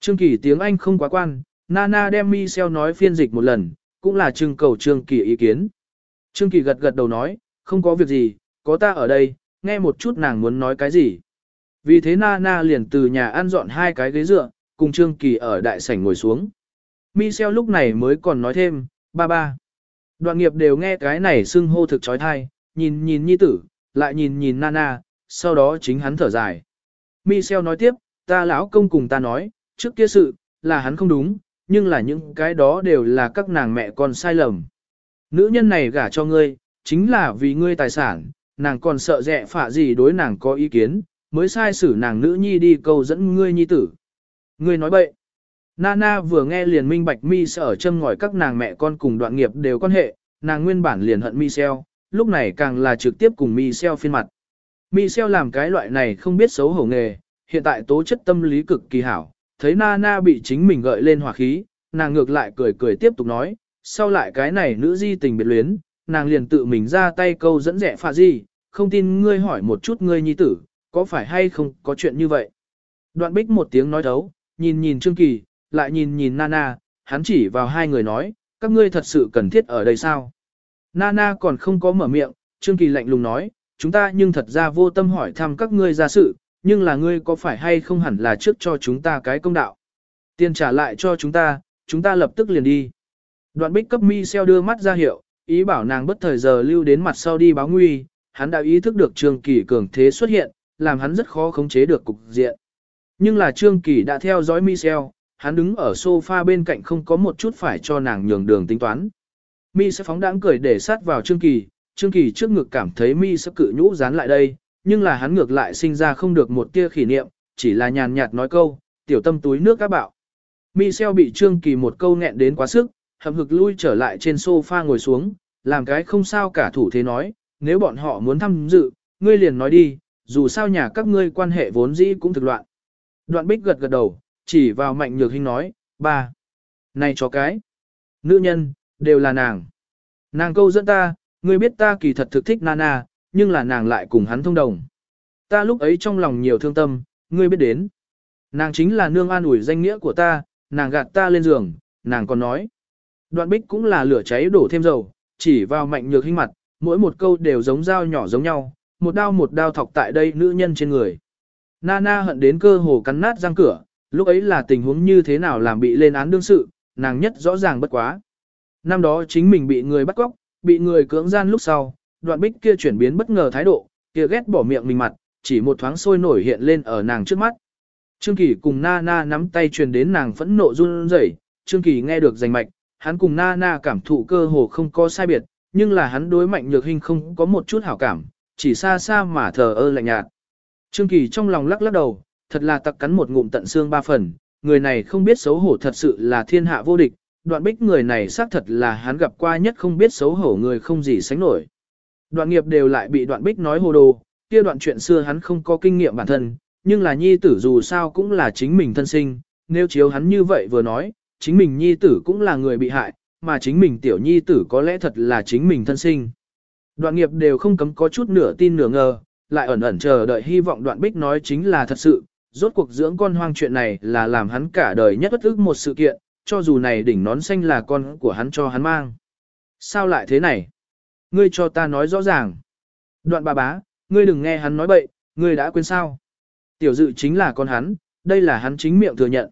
Trương Kỳ tiếng Anh không quá quan, Nana đem Michel nói phiên dịch một lần, cũng là trưng cầu Trương Kỳ ý kiến. Trương Kỳ gật gật đầu nói, không có việc gì, có ta ở đây, nghe một chút nàng muốn nói cái gì. Vì thế Nana liền từ nhà ăn dọn hai cái ghế dựa, cùng Trương Kỳ ở đại sảnh ngồi xuống. Michel lúc này mới còn nói thêm, ba ba. Đoạn nghiệp đều nghe cái này xưng hô thực trói thai, nhìn nhìn nhi tử, lại nhìn nhìn Nana, sau đó chính hắn thở dài. Michel nói tiếp, ta lão công cùng ta nói, trước kia sự, là hắn không đúng, nhưng là những cái đó đều là các nàng mẹ con sai lầm. Nữ nhân này gả cho ngươi, chính là vì ngươi tài sản, nàng còn sợ rẻ phạ gì đối nàng có ý kiến, mới sai xử nàng nữ nhi đi câu dẫn ngươi nhi tử. Ngươi nói bậy. Nana vừa nghe liền minh bạch mi sở châm ngòi các nàng mẹ con cùng đoạn nghiệp đều quan hệ, nàng nguyên bản liền hận Michel, lúc này càng là trực tiếp cùng Michel phiên mặt. Michel làm cái loại này không biết xấu hổ nghề, hiện tại tố chất tâm lý cực kỳ hảo, thấy Nana bị chính mình gợi lên hỏa khí, nàng ngược lại cười cười tiếp tục nói, sau lại cái này nữ di tình biệt luyến, nàng liền tự mình ra tay câu dẫn rẻ phạ gì, không tin ngươi hỏi một chút ngươi nhi tử, có phải hay không có chuyện như vậy. Đoạn bích một tiếng nói thấu, nhìn nhìn Trương Kỳ, lại nhìn nhìn Nana, hắn chỉ vào hai người nói, các ngươi thật sự cần thiết ở đây sao? Nana còn không có mở miệng, Trương Kỳ lạnh lùng nói, chúng ta nhưng thật ra vô tâm hỏi thăm các ngươi ra sự, nhưng là ngươi có phải hay không hẳn là trước cho chúng ta cái công đạo. Tiền trả lại cho chúng ta, chúng ta lập tức liền đi. Đoạn bích cấp mi xeo đưa mắt ra hiệu, ý bảo nàng bất thời giờ lưu đến mặt sau đi báo nguy, hắn đã ý thức được Trương Kỳ cường thế xuất hiện, làm hắn rất khó khống chế được cục diện. Nhưng là Trương Kỳ đã theo dõi Michel, hắn đứng ở sofa bên cạnh không có một chút phải cho nàng nhường đường tính toán. Mi sẽ phóng đãng cười để sát vào Trương Kỳ, Trương Kỳ trước ngực cảm thấy Mi sẽ cự nhũ dán lại đây, nhưng là hắn ngược lại sinh ra không được một tia kỷ niệm, chỉ là nhàn nhạt nói câu, tiểu tâm túi nước các bạo. Michel bị Trương Kỳ một câu nghẹn đến quá sức, hậm hực lui trở lại trên sofa ngồi xuống, làm cái không sao cả thủ thế nói, nếu bọn họ muốn thăm dự, ngươi liền nói đi, dù sao nhà các ngươi quan hệ vốn dĩ cũng thực loạn. Đoạn bích gật gật đầu, chỉ vào mạnh nhược hình nói, ba. Này chó cái. Nữ nhân, đều là nàng. Nàng câu dẫn ta, ngươi biết ta kỳ thật thực thích Nana, nhưng là nàng lại cùng hắn thông đồng. Ta lúc ấy trong lòng nhiều thương tâm, ngươi biết đến. Nàng chính là nương an ủi danh nghĩa của ta, nàng gạt ta lên giường, nàng còn nói. Đoạn bích cũng là lửa cháy đổ thêm dầu, chỉ vào mạnh nhược hình mặt, mỗi một câu đều giống dao nhỏ giống nhau, một đao một đao thọc tại đây nữ nhân trên người. Nana hận đến cơ hồ cắn nát răng cửa, lúc ấy là tình huống như thế nào làm bị lên án đương sự, nàng nhất rõ ràng bất quá. Năm đó chính mình bị người bắt cóc, bị người cưỡng gian lúc sau, đoạn bích kia chuyển biến bất ngờ thái độ, kia ghét bỏ miệng mình mặt, chỉ một thoáng sôi nổi hiện lên ở nàng trước mắt. Trương Kỳ cùng Nana nắm tay truyền đến nàng phẫn nộ run rẩy, Trương Kỳ nghe được rành mạch, hắn cùng Nana cảm thụ cơ hồ không có sai biệt, nhưng là hắn đối mạnh nhược hình không có một chút hảo cảm, chỉ xa xa mà thờ ơ lạnh nhạt. Trương Kỳ trong lòng lắc lắc đầu, thật là tặc cắn một ngụm tận xương ba phần, người này không biết xấu hổ thật sự là thiên hạ vô địch, đoạn bích người này xác thật là hắn gặp qua nhất không biết xấu hổ người không gì sánh nổi. Đoạn nghiệp đều lại bị đoạn bích nói hồ đồ, kia đoạn chuyện xưa hắn không có kinh nghiệm bản thân, nhưng là nhi tử dù sao cũng là chính mình thân sinh, nếu chiếu hắn như vậy vừa nói, chính mình nhi tử cũng là người bị hại, mà chính mình tiểu nhi tử có lẽ thật là chính mình thân sinh. Đoạn nghiệp đều không cấm có chút nửa tin nửa ngờ, lại ẩn ẩn chờ đợi hy vọng đoạn bích nói chính là thật sự, rốt cuộc dưỡng con hoang chuyện này là làm hắn cả đời nhất bất ức một sự kiện, cho dù này đỉnh nón xanh là con của hắn cho hắn mang. Sao lại thế này? Ngươi cho ta nói rõ ràng. Đoạn bà bá, ngươi đừng nghe hắn nói bậy, ngươi đã quên sao? Tiểu dự chính là con hắn, đây là hắn chính miệng thừa nhận.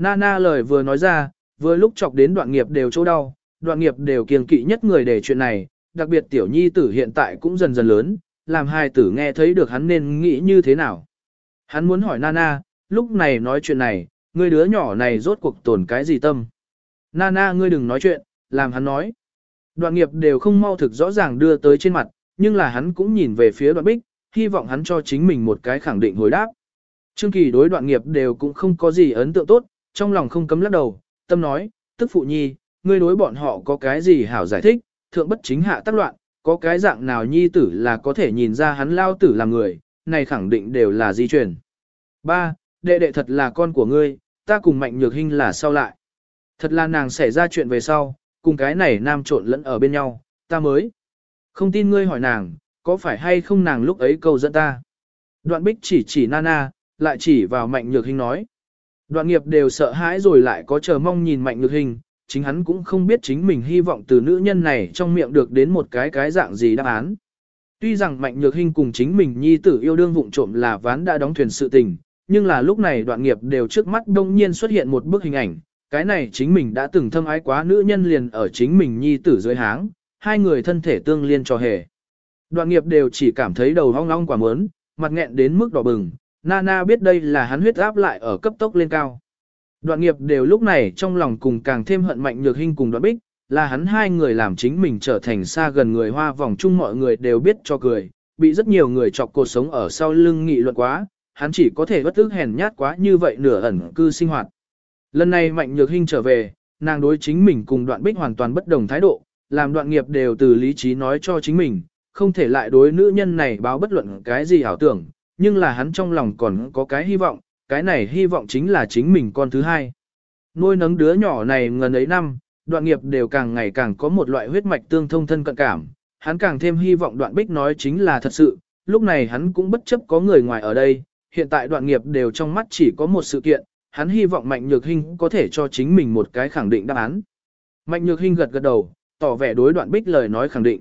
Nana lời vừa nói ra, vừa lúc chọc đến đoạn nghiệp đều chỗ đau, đoạn nghiệp đều kiêng kỵ nhất người để chuyện này, đặc biệt tiểu nhi tử hiện tại cũng dần dần lớn, làm hai tử nghe thấy được hắn nên nghĩ như thế nào. Hắn muốn hỏi Nana, lúc này nói chuyện này, ngươi đứa nhỏ này rốt cuộc tổn cái gì tâm. Nana ngươi đừng nói chuyện, làm hắn nói. Đoạn nghiệp đều không mau thực rõ ràng đưa tới trên mặt, nhưng là hắn cũng nhìn về phía đoạn bích, hy vọng hắn cho chính mình một cái khẳng định hồi đáp. Trương Kỳ đối đoạn nghiệp đều cũng không có gì ấn tượng tốt, trong lòng không cấm lắc đầu, tâm nói, tức phụ nhi, ngươi đối bọn họ có cái gì hảo giải thích, thượng bất chính hạ tác loạn, có cái dạng nào nhi tử là có thể nhìn ra hắn lao tử là người, này khẳng định đều là di truyền. Ba, đệ đệ thật là con của ngươi, ta cùng mạnh nhược hình là sau lại. Thật là nàng xảy ra chuyện về sau, cùng cái này nam trộn lẫn ở bên nhau, ta mới. Không tin ngươi hỏi nàng, có phải hay không nàng lúc ấy câu dẫn ta. Đoạn bích chỉ chỉ Nana, lại chỉ vào mạnh nhược hình nói. Đoạn nghiệp đều sợ hãi rồi lại có chờ mong nhìn mạnh nhược hình, chính hắn cũng không biết chính mình hy vọng từ nữ nhân này trong miệng được đến một cái cái dạng gì đáp án. Tuy rằng mạnh nhược hình cùng chính mình nhi tử yêu đương vụng trộm là ván đã đóng thuyền sự tình, nhưng là lúc này đoạn nghiệp đều trước mắt đông nhiên xuất hiện một bức hình ảnh, cái này chính mình đã từng thâm ái quá nữ nhân liền ở chính mình nhi tử dưới háng, hai người thân thể tương liên cho hề. Đoạn nghiệp đều chỉ cảm thấy đầu hong long quả mớn, mặt nghẹn đến mức đỏ bừng, Nana biết đây là hắn huyết áp lại ở cấp tốc lên cao. Đoạn nghiệp đều lúc này trong lòng cùng càng thêm hận mạnh nhược hình cùng đoạn bích, là hắn hai người làm chính mình trở thành xa gần người hoa vòng chung mọi người đều biết cho cười, bị rất nhiều người chọc cuộc sống ở sau lưng nghị luận quá, hắn chỉ có thể bất ức hèn nhát quá như vậy nửa ẩn cư sinh hoạt. Lần này mạnh nhược hình trở về, nàng đối chính mình cùng đoạn bích hoàn toàn bất đồng thái độ, làm đoạn nghiệp đều từ lý trí nói cho chính mình, không thể lại đối nữ nhân này báo bất luận cái gì ảo tưởng, nhưng là hắn trong lòng còn có cái hy vọng, cái này hy vọng chính là chính mình con thứ hai. Nuôi nấng đứa nhỏ này ngần ấy năm, đoạn nghiệp đều càng ngày càng có một loại huyết mạch tương thông thân cận cảm, hắn càng thêm hy vọng đoạn bích nói chính là thật sự, lúc này hắn cũng bất chấp có người ngoài ở đây, hiện tại đoạn nghiệp đều trong mắt chỉ có một sự kiện, hắn hy vọng Mạnh Nhược Hinh có thể cho chính mình một cái khẳng định đáp án. Mạnh Nhược Hinh gật gật đầu, tỏ vẻ đối đoạn bích lời nói khẳng định.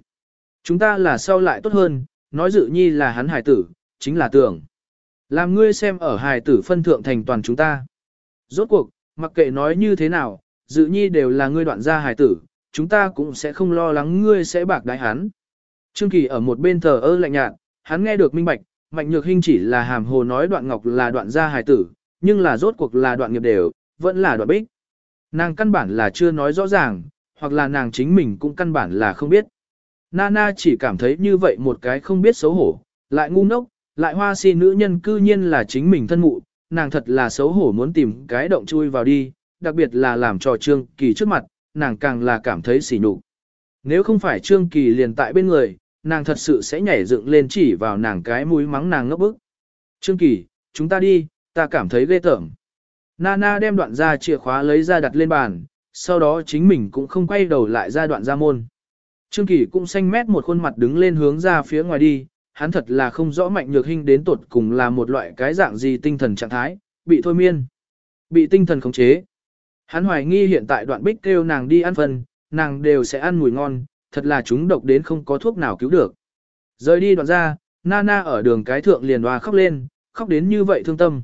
Chúng ta là sau lại tốt hơn, nói dự nhi là hắn hài tử, chính là tưởng. Làm ngươi xem ở hài tử phân thượng thành toàn chúng ta. Rốt cuộc, mặc kệ nói như thế nào, dự nhi đều là ngươi đoạn gia hài tử, chúng ta cũng sẽ không lo lắng ngươi sẽ bạc đái hắn. Trương Kỳ ở một bên thờ ơ lạnh nhạt, hắn nghe được minh bạch, Mạnh Nhược Hinh chỉ là hàm hồ nói đoạn ngọc là đoạn gia hài tử, nhưng là rốt cuộc là đoạn nghiệp đều, vẫn là đoạn bích. Nàng căn bản là chưa nói rõ ràng, hoặc là nàng chính mình cũng căn bản là không biết. Nana chỉ cảm thấy như vậy một cái không biết xấu hổ, lại ngu ngốc, lại hoa si nữ nhân cư nhiên là chính mình thân mụ, nàng thật là xấu hổ muốn tìm cái động chui vào đi, đặc biệt là làm trò Trương Kỳ trước mặt, nàng càng là cảm thấy sỉ nhục. Nếu không phải Trương Kỳ liền tại bên người, nàng thật sự sẽ nhảy dựng lên chỉ vào nàng cái mũi mắng nàng ngốc bức. Trương Kỳ, chúng ta đi, ta cảm thấy ghê tởm. Nana đem đoạn ra chìa khóa lấy ra đặt lên bàn, sau đó chính mình cũng không quay đầu lại ra đoạn ra môn. Trương Kỳ cũng xanh mét một khuôn mặt đứng lên hướng ra phía ngoài đi, hắn thật là không rõ mạnh nhược hình đến tột cùng là một loại cái dạng gì tinh thần trạng thái, bị thôi miên, bị tinh thần khống chế. Hắn hoài nghi hiện tại đoạn bích kêu nàng đi ăn phần, nàng đều sẽ ăn mùi ngon, thật là chúng độc đến không có thuốc nào cứu được. Rời đi đoạn ra, Nana ở đường cái thượng liền hoa khóc lên, khóc đến như vậy thương tâm.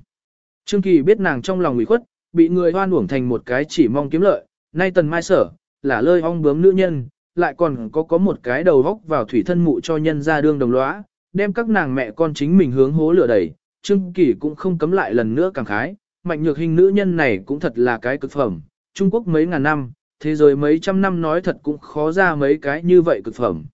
Trương Kỳ biết nàng trong lòng ủy khuất, bị người hoan uổng thành một cái chỉ mong kiếm lợi, nay tần mai sở, là lơi ong bướm nữ nhân, lại còn có có một cái đầu góc vào thủy thân mụ cho nhân ra đương đồng lõa, đem các nàng mẹ con chính mình hướng hố lửa đẩy, Trương Kỳ cũng không cấm lại lần nữa càng khái, mạnh nhược hình nữ nhân này cũng thật là cái cực phẩm, Trung Quốc mấy ngàn năm, thế giới mấy trăm năm nói thật cũng khó ra mấy cái như vậy cực phẩm.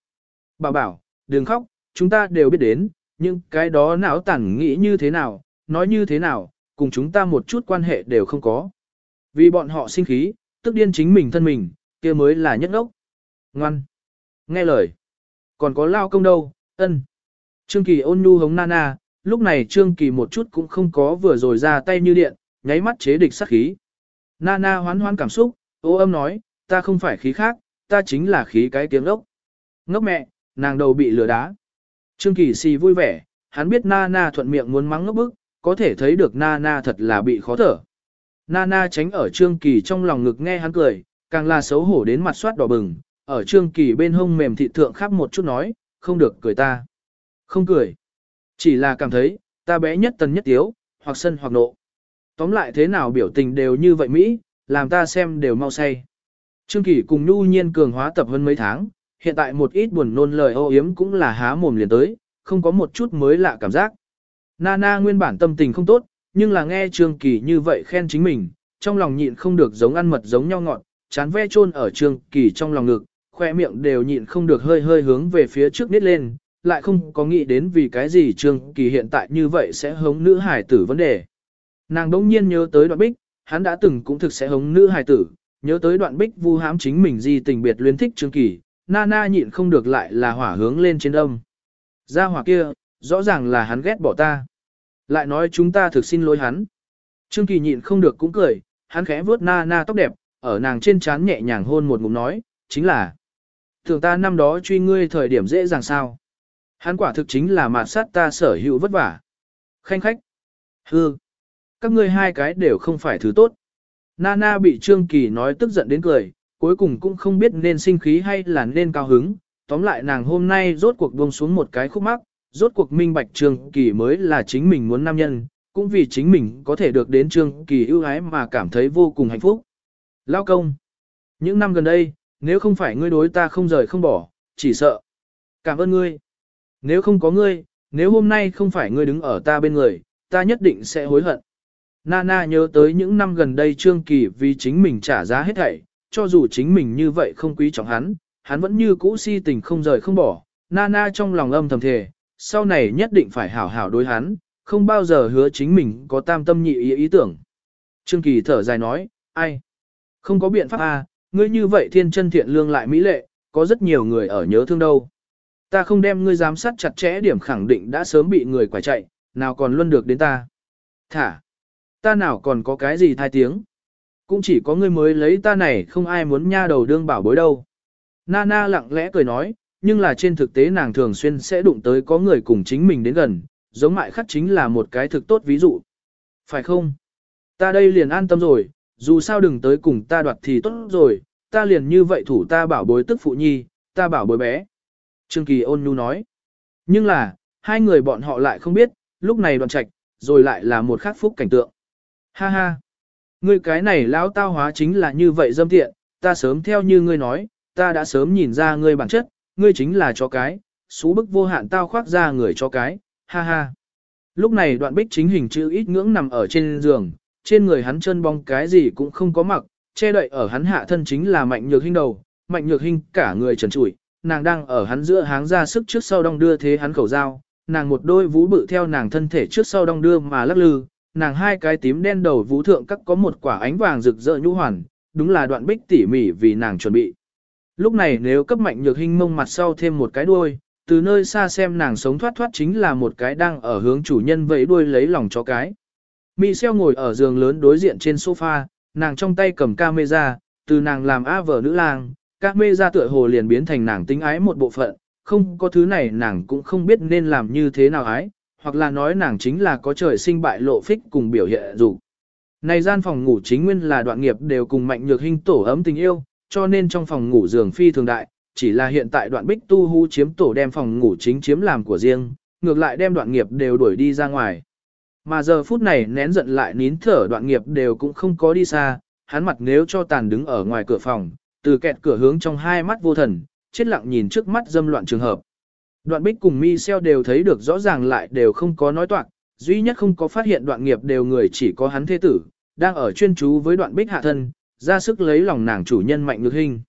Bà bảo, đừng khóc, chúng ta đều biết đến, nhưng cái đó não tản nghĩ như thế nào, nói như thế nào, cùng chúng ta một chút quan hệ đều không có. Vì bọn họ sinh khí, tức điên chính mình thân mình, kia mới là nhất ốc. Ngoan. Nghe lời. Còn có lao công đâu, ân. Trương Kỳ ôn nhu hống Nana, lúc này Trương Kỳ một chút cũng không có vừa rồi ra tay như điện, nháy mắt chế địch sát khí. Nana hoán hoán cảm xúc, ô âm nói, ta không phải khí khác, ta chính là khí cái tiếng ốc. Ngốc mẹ, nàng đầu bị lửa đá. Trương Kỳ xì vui vẻ, hắn biết Nana thuận miệng muốn mắng ngốc bức, có thể thấy được Nana thật là bị khó thở. Nana tránh ở Trương Kỳ trong lòng ngực nghe hắn cười, càng là xấu hổ đến mặt soát đỏ bừng, ở Trương Kỳ bên hông mềm thị thượng khắp một chút nói, không được cười ta. Không cười. Chỉ là cảm thấy, ta bé nhất tần nhất tiếu, hoặc sân hoặc nộ. Tóm lại thế nào biểu tình đều như vậy Mỹ, làm ta xem đều mau say. Trương Kỳ cùng Nhu Nhiên cường hóa tập hơn mấy tháng, hiện tại một ít buồn nôn lời ô yếm cũng là há mồm liền tới, không có một chút mới lạ cảm giác. Nana nguyên bản tâm tình không tốt, nhưng là nghe Trương Kỳ như vậy khen chính mình, trong lòng nhịn không được giống ăn mật giống nhau ngọt, chán ve chôn ở Trương Kỳ trong lòng ngực, khoe miệng đều nhịn không được hơi hơi hướng về phía trước nít lên, lại không có nghĩ đến vì cái gì Trương Kỳ hiện tại như vậy sẽ hống nữ hải tử vấn đề. Nàng đỗng nhiên nhớ tới đoạn bích, hắn đã từng cũng thực sẽ hống nữ hải tử, nhớ tới đoạn bích vu hám chính mình di tình biệt luyến thích Trương Kỳ, Nana nhịn không được lại là hỏa hướng lên trên âm. Ra hỏa kia, rõ ràng là hắn ghét bỏ ta. Lại nói chúng ta thực xin lỗi hắn. Trương Kỳ nhịn không được cũng cười, hắn khẽ vuốt Nana tóc đẹp, ở nàng trên trán nhẹ nhàng hôn một ngụm nói, chính là Thường ta năm đó truy ngươi thời điểm dễ dàng sao. Hắn quả thực chính là mạt sát ta sở hữu vất vả. Khanh khách. Hư. Các ngươi hai cái đều không phải thứ tốt. Nana bị Trương Kỳ nói tức giận đến cười, cuối cùng cũng không biết nên sinh khí hay là nên cao hứng. Tóm lại nàng hôm nay rốt cuộc buông xuống một cái khúc mắc, rốt cuộc minh bạch Trương Kỳ mới là chính mình muốn nam nhân, cũng vì chính mình có thể được đến Trương Kỳ ưu ái mà cảm thấy vô cùng hạnh phúc. Lao công. Những năm gần đây, nếu không phải ngươi đối ta không rời không bỏ, chỉ sợ. Cảm ơn ngươi. Nếu không có ngươi, nếu hôm nay không phải ngươi đứng ở ta bên người, ta nhất định sẽ hối hận. Nana nhớ tới những năm gần đây Trương Kỳ vì chính mình trả giá hết thảy, cho dù chính mình như vậy không quý trọng hắn, hắn vẫn như cũ si tình không rời không bỏ. Nana trong lòng âm thầm thề, sau này nhất định phải hảo hảo đối hắn, không bao giờ hứa chính mình có tam tâm nhị ý ý tưởng. Trương Kỳ thở dài nói, ai? Không có biện pháp à, ngươi như vậy thiên chân thiện lương lại mỹ lệ, có rất nhiều người ở nhớ thương đâu. Ta không đem ngươi giám sát chặt chẽ điểm khẳng định đã sớm bị người quải chạy, nào còn luân được đến ta. Thả, ta nào còn có cái gì thai tiếng. Cũng chỉ có ngươi mới lấy ta này không ai muốn nha đầu đương bảo bối đâu. Nana lặng lẽ cười nói, nhưng là trên thực tế nàng thường xuyên sẽ đụng tới có người cùng chính mình đến gần, giống mại khắc chính là một cái thực tốt ví dụ. Phải không? Ta đây liền an tâm rồi, dù sao đừng tới cùng ta đoạt thì tốt rồi, ta liền như vậy thủ ta bảo bối tức phụ nhi, ta bảo bối bé. Trương Kỳ ôn nhu nói. Nhưng là, hai người bọn họ lại không biết, lúc này đoạn trạch, rồi lại là một khắc phúc cảnh tượng. Ha ha! Ngươi cái này lão tao hóa chính là như vậy dâm tiện, ta sớm theo như ngươi nói, ta đã sớm nhìn ra ngươi bản chất, ngươi chính là chó cái, xú bức vô hạn tao khoác ra người chó cái, ha ha. Lúc này đoạn bích chính hình chữ ít ngưỡng nằm ở trên giường, trên người hắn chân bong cái gì cũng không có mặc, che đậy ở hắn hạ thân chính là mạnh nhược hình đầu, mạnh nhược hình cả người trần trụi, nàng đang ở hắn giữa háng ra sức trước sau đong đưa thế hắn khẩu dao, nàng một đôi vũ bự theo nàng thân thể trước sau đong đưa mà lắc lư, nàng hai cái tím đen đầu vũ thượng các có một quả ánh vàng rực rỡ nhũ hoàn, đúng là đoạn bích tỉ mỉ vì nàng chuẩn bị. Lúc này nếu cấp mạnh nhược hình mông mặt sau thêm một cái đuôi, từ nơi xa xem nàng sống thoát thoát chính là một cái đang ở hướng chủ nhân vẫy đuôi lấy lòng cho cái. Michelle ngồi ở giường lớn đối diện trên sofa, nàng trong tay cầm camera, từ nàng làm A vợ nữ lang, các ngươi ra tựa hồ liền biến thành nàng tính ái một bộ phận, không có thứ này nàng cũng không biết nên làm như thế nào ái, hoặc là nói nàng chính là có trời sinh bại lộ phích cùng biểu hiện dục. Này gian phòng ngủ chính nguyên là đoạn nghiệp đều cùng mạnh nhược hình tổ ấm tình yêu, cho nên trong phòng ngủ giường phi thường đại, chỉ là hiện tại đoạn bích tu hu chiếm tổ đem phòng ngủ chính chiếm làm của riêng, ngược lại đem đoạn nghiệp đều đuổi đi ra ngoài. Mà giờ phút này nén giận lại nín thở đoạn nghiệp đều cũng không có đi xa, hắn mặt nếu cho tàn đứng ở ngoài cửa phòng, từ kẹt cửa hướng trong hai mắt vô thần, chết lặng nhìn trước mắt dâm loạn trường hợp. Đoạn bích cùng mi xeo đều thấy được rõ ràng lại đều không có nói toạc, duy nhất không có phát hiện đoạn nghiệp đều người chỉ có hắn thế tử, đang ở chuyên chú với đoạn bích hạ thân, ra sức lấy lòng nàng chủ nhân mạnh ngược hình.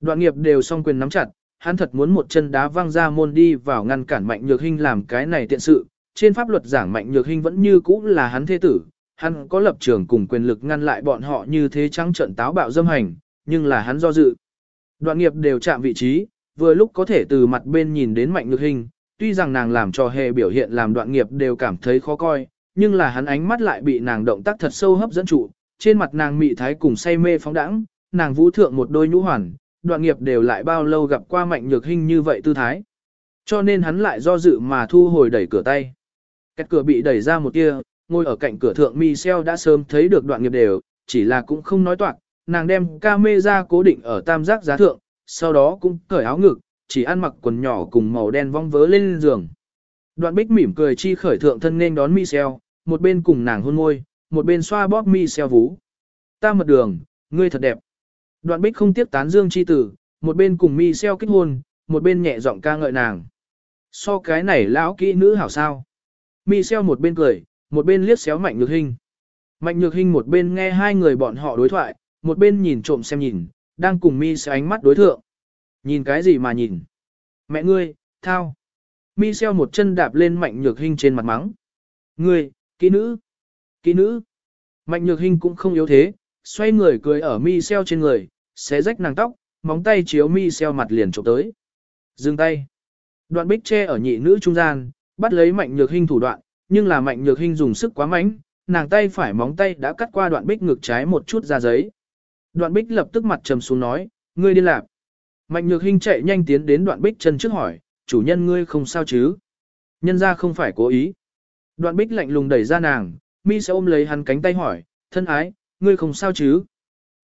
Đoạn nghiệp đều song quyền nắm chặt, hắn thật muốn một chân đá văng ra môn đi vào ngăn cản mạnh nhược hình làm cái này tiện sự. Trên pháp luật giảng mạnh nhược hình vẫn như cũ là hắn thế tử, hắn có lập trường cùng quyền lực ngăn lại bọn họ như thế trắng trận táo bạo dâm hành, nhưng là hắn do dự. Đoạn nghiệp đều chạm vị trí, vừa lúc có thể từ mặt bên nhìn đến mạnh ngược hình, tuy rằng nàng làm cho hề biểu hiện làm đoạn nghiệp đều cảm thấy khó coi, nhưng là hắn ánh mắt lại bị nàng động tác thật sâu hấp dẫn trụ, trên mặt nàng mị thái cùng say mê phóng đãng, nàng vũ thượng một đôi nhũ hoàn, đoạn nghiệp đều lại bao lâu gặp qua mạnh nhược hình như vậy tư thái. Cho nên hắn lại do dự mà thu hồi đẩy cửa tay. Cách cửa bị đẩy ra một tia, ngồi ở cạnh cửa thượng Michel đã sớm thấy được đoạn nghiệp đều, chỉ là cũng không nói toạc, nàng đem camera cố định ở tam giác giá thượng, sau đó cũng cởi áo ngực, chỉ ăn mặc quần nhỏ cùng màu đen vong vớ lên giường. Đoạn bích mỉm cười chi khởi thượng thân nên đón Michelle, một bên cùng nàng hôn môi, một bên xoa bóp Michelle vú. Ta mật đường, ngươi thật đẹp. Đoạn bích không tiếp tán dương chi tử, một bên cùng Michelle kết hôn, một bên nhẹ giọng ca ngợi nàng. So cái này lão kỹ nữ hảo sao. Michelle một bên cười, một bên liếc xéo mạnh nhược hình. Mạnh nhược hình một bên nghe hai người bọn họ đối thoại, một bên nhìn trộm xem nhìn, đang cùng mi sẽ ánh mắt đối thượng. Nhìn cái gì mà nhìn? Mẹ ngươi, thao. Mi xeo một chân đạp lên mạnh nhược hình trên mặt mắng. Ngươi, kỹ nữ, kỹ nữ. Mạnh nhược hình cũng không yếu thế, xoay người cười ở mi xeo trên người, xé rách nàng tóc, móng tay chiếu mi xeo mặt liền trộm tới. Dừng tay. Đoạn bích che ở nhị nữ trung gian, bắt lấy mạnh nhược hình thủ đoạn, nhưng là mạnh nhược hình dùng sức quá mạnh, nàng tay phải móng tay đã cắt qua đoạn bích ngực trái một chút ra giấy. Đoạn bích lập tức mặt trầm xuống nói, ngươi đi làm. Mạnh nhược hình chạy nhanh tiến đến đoạn bích chân trước hỏi, chủ nhân ngươi không sao chứ? Nhân ra không phải cố ý. Đoạn bích lạnh lùng đẩy ra nàng, mi sẽ ôm lấy hắn cánh tay hỏi, thân ái, ngươi không sao chứ?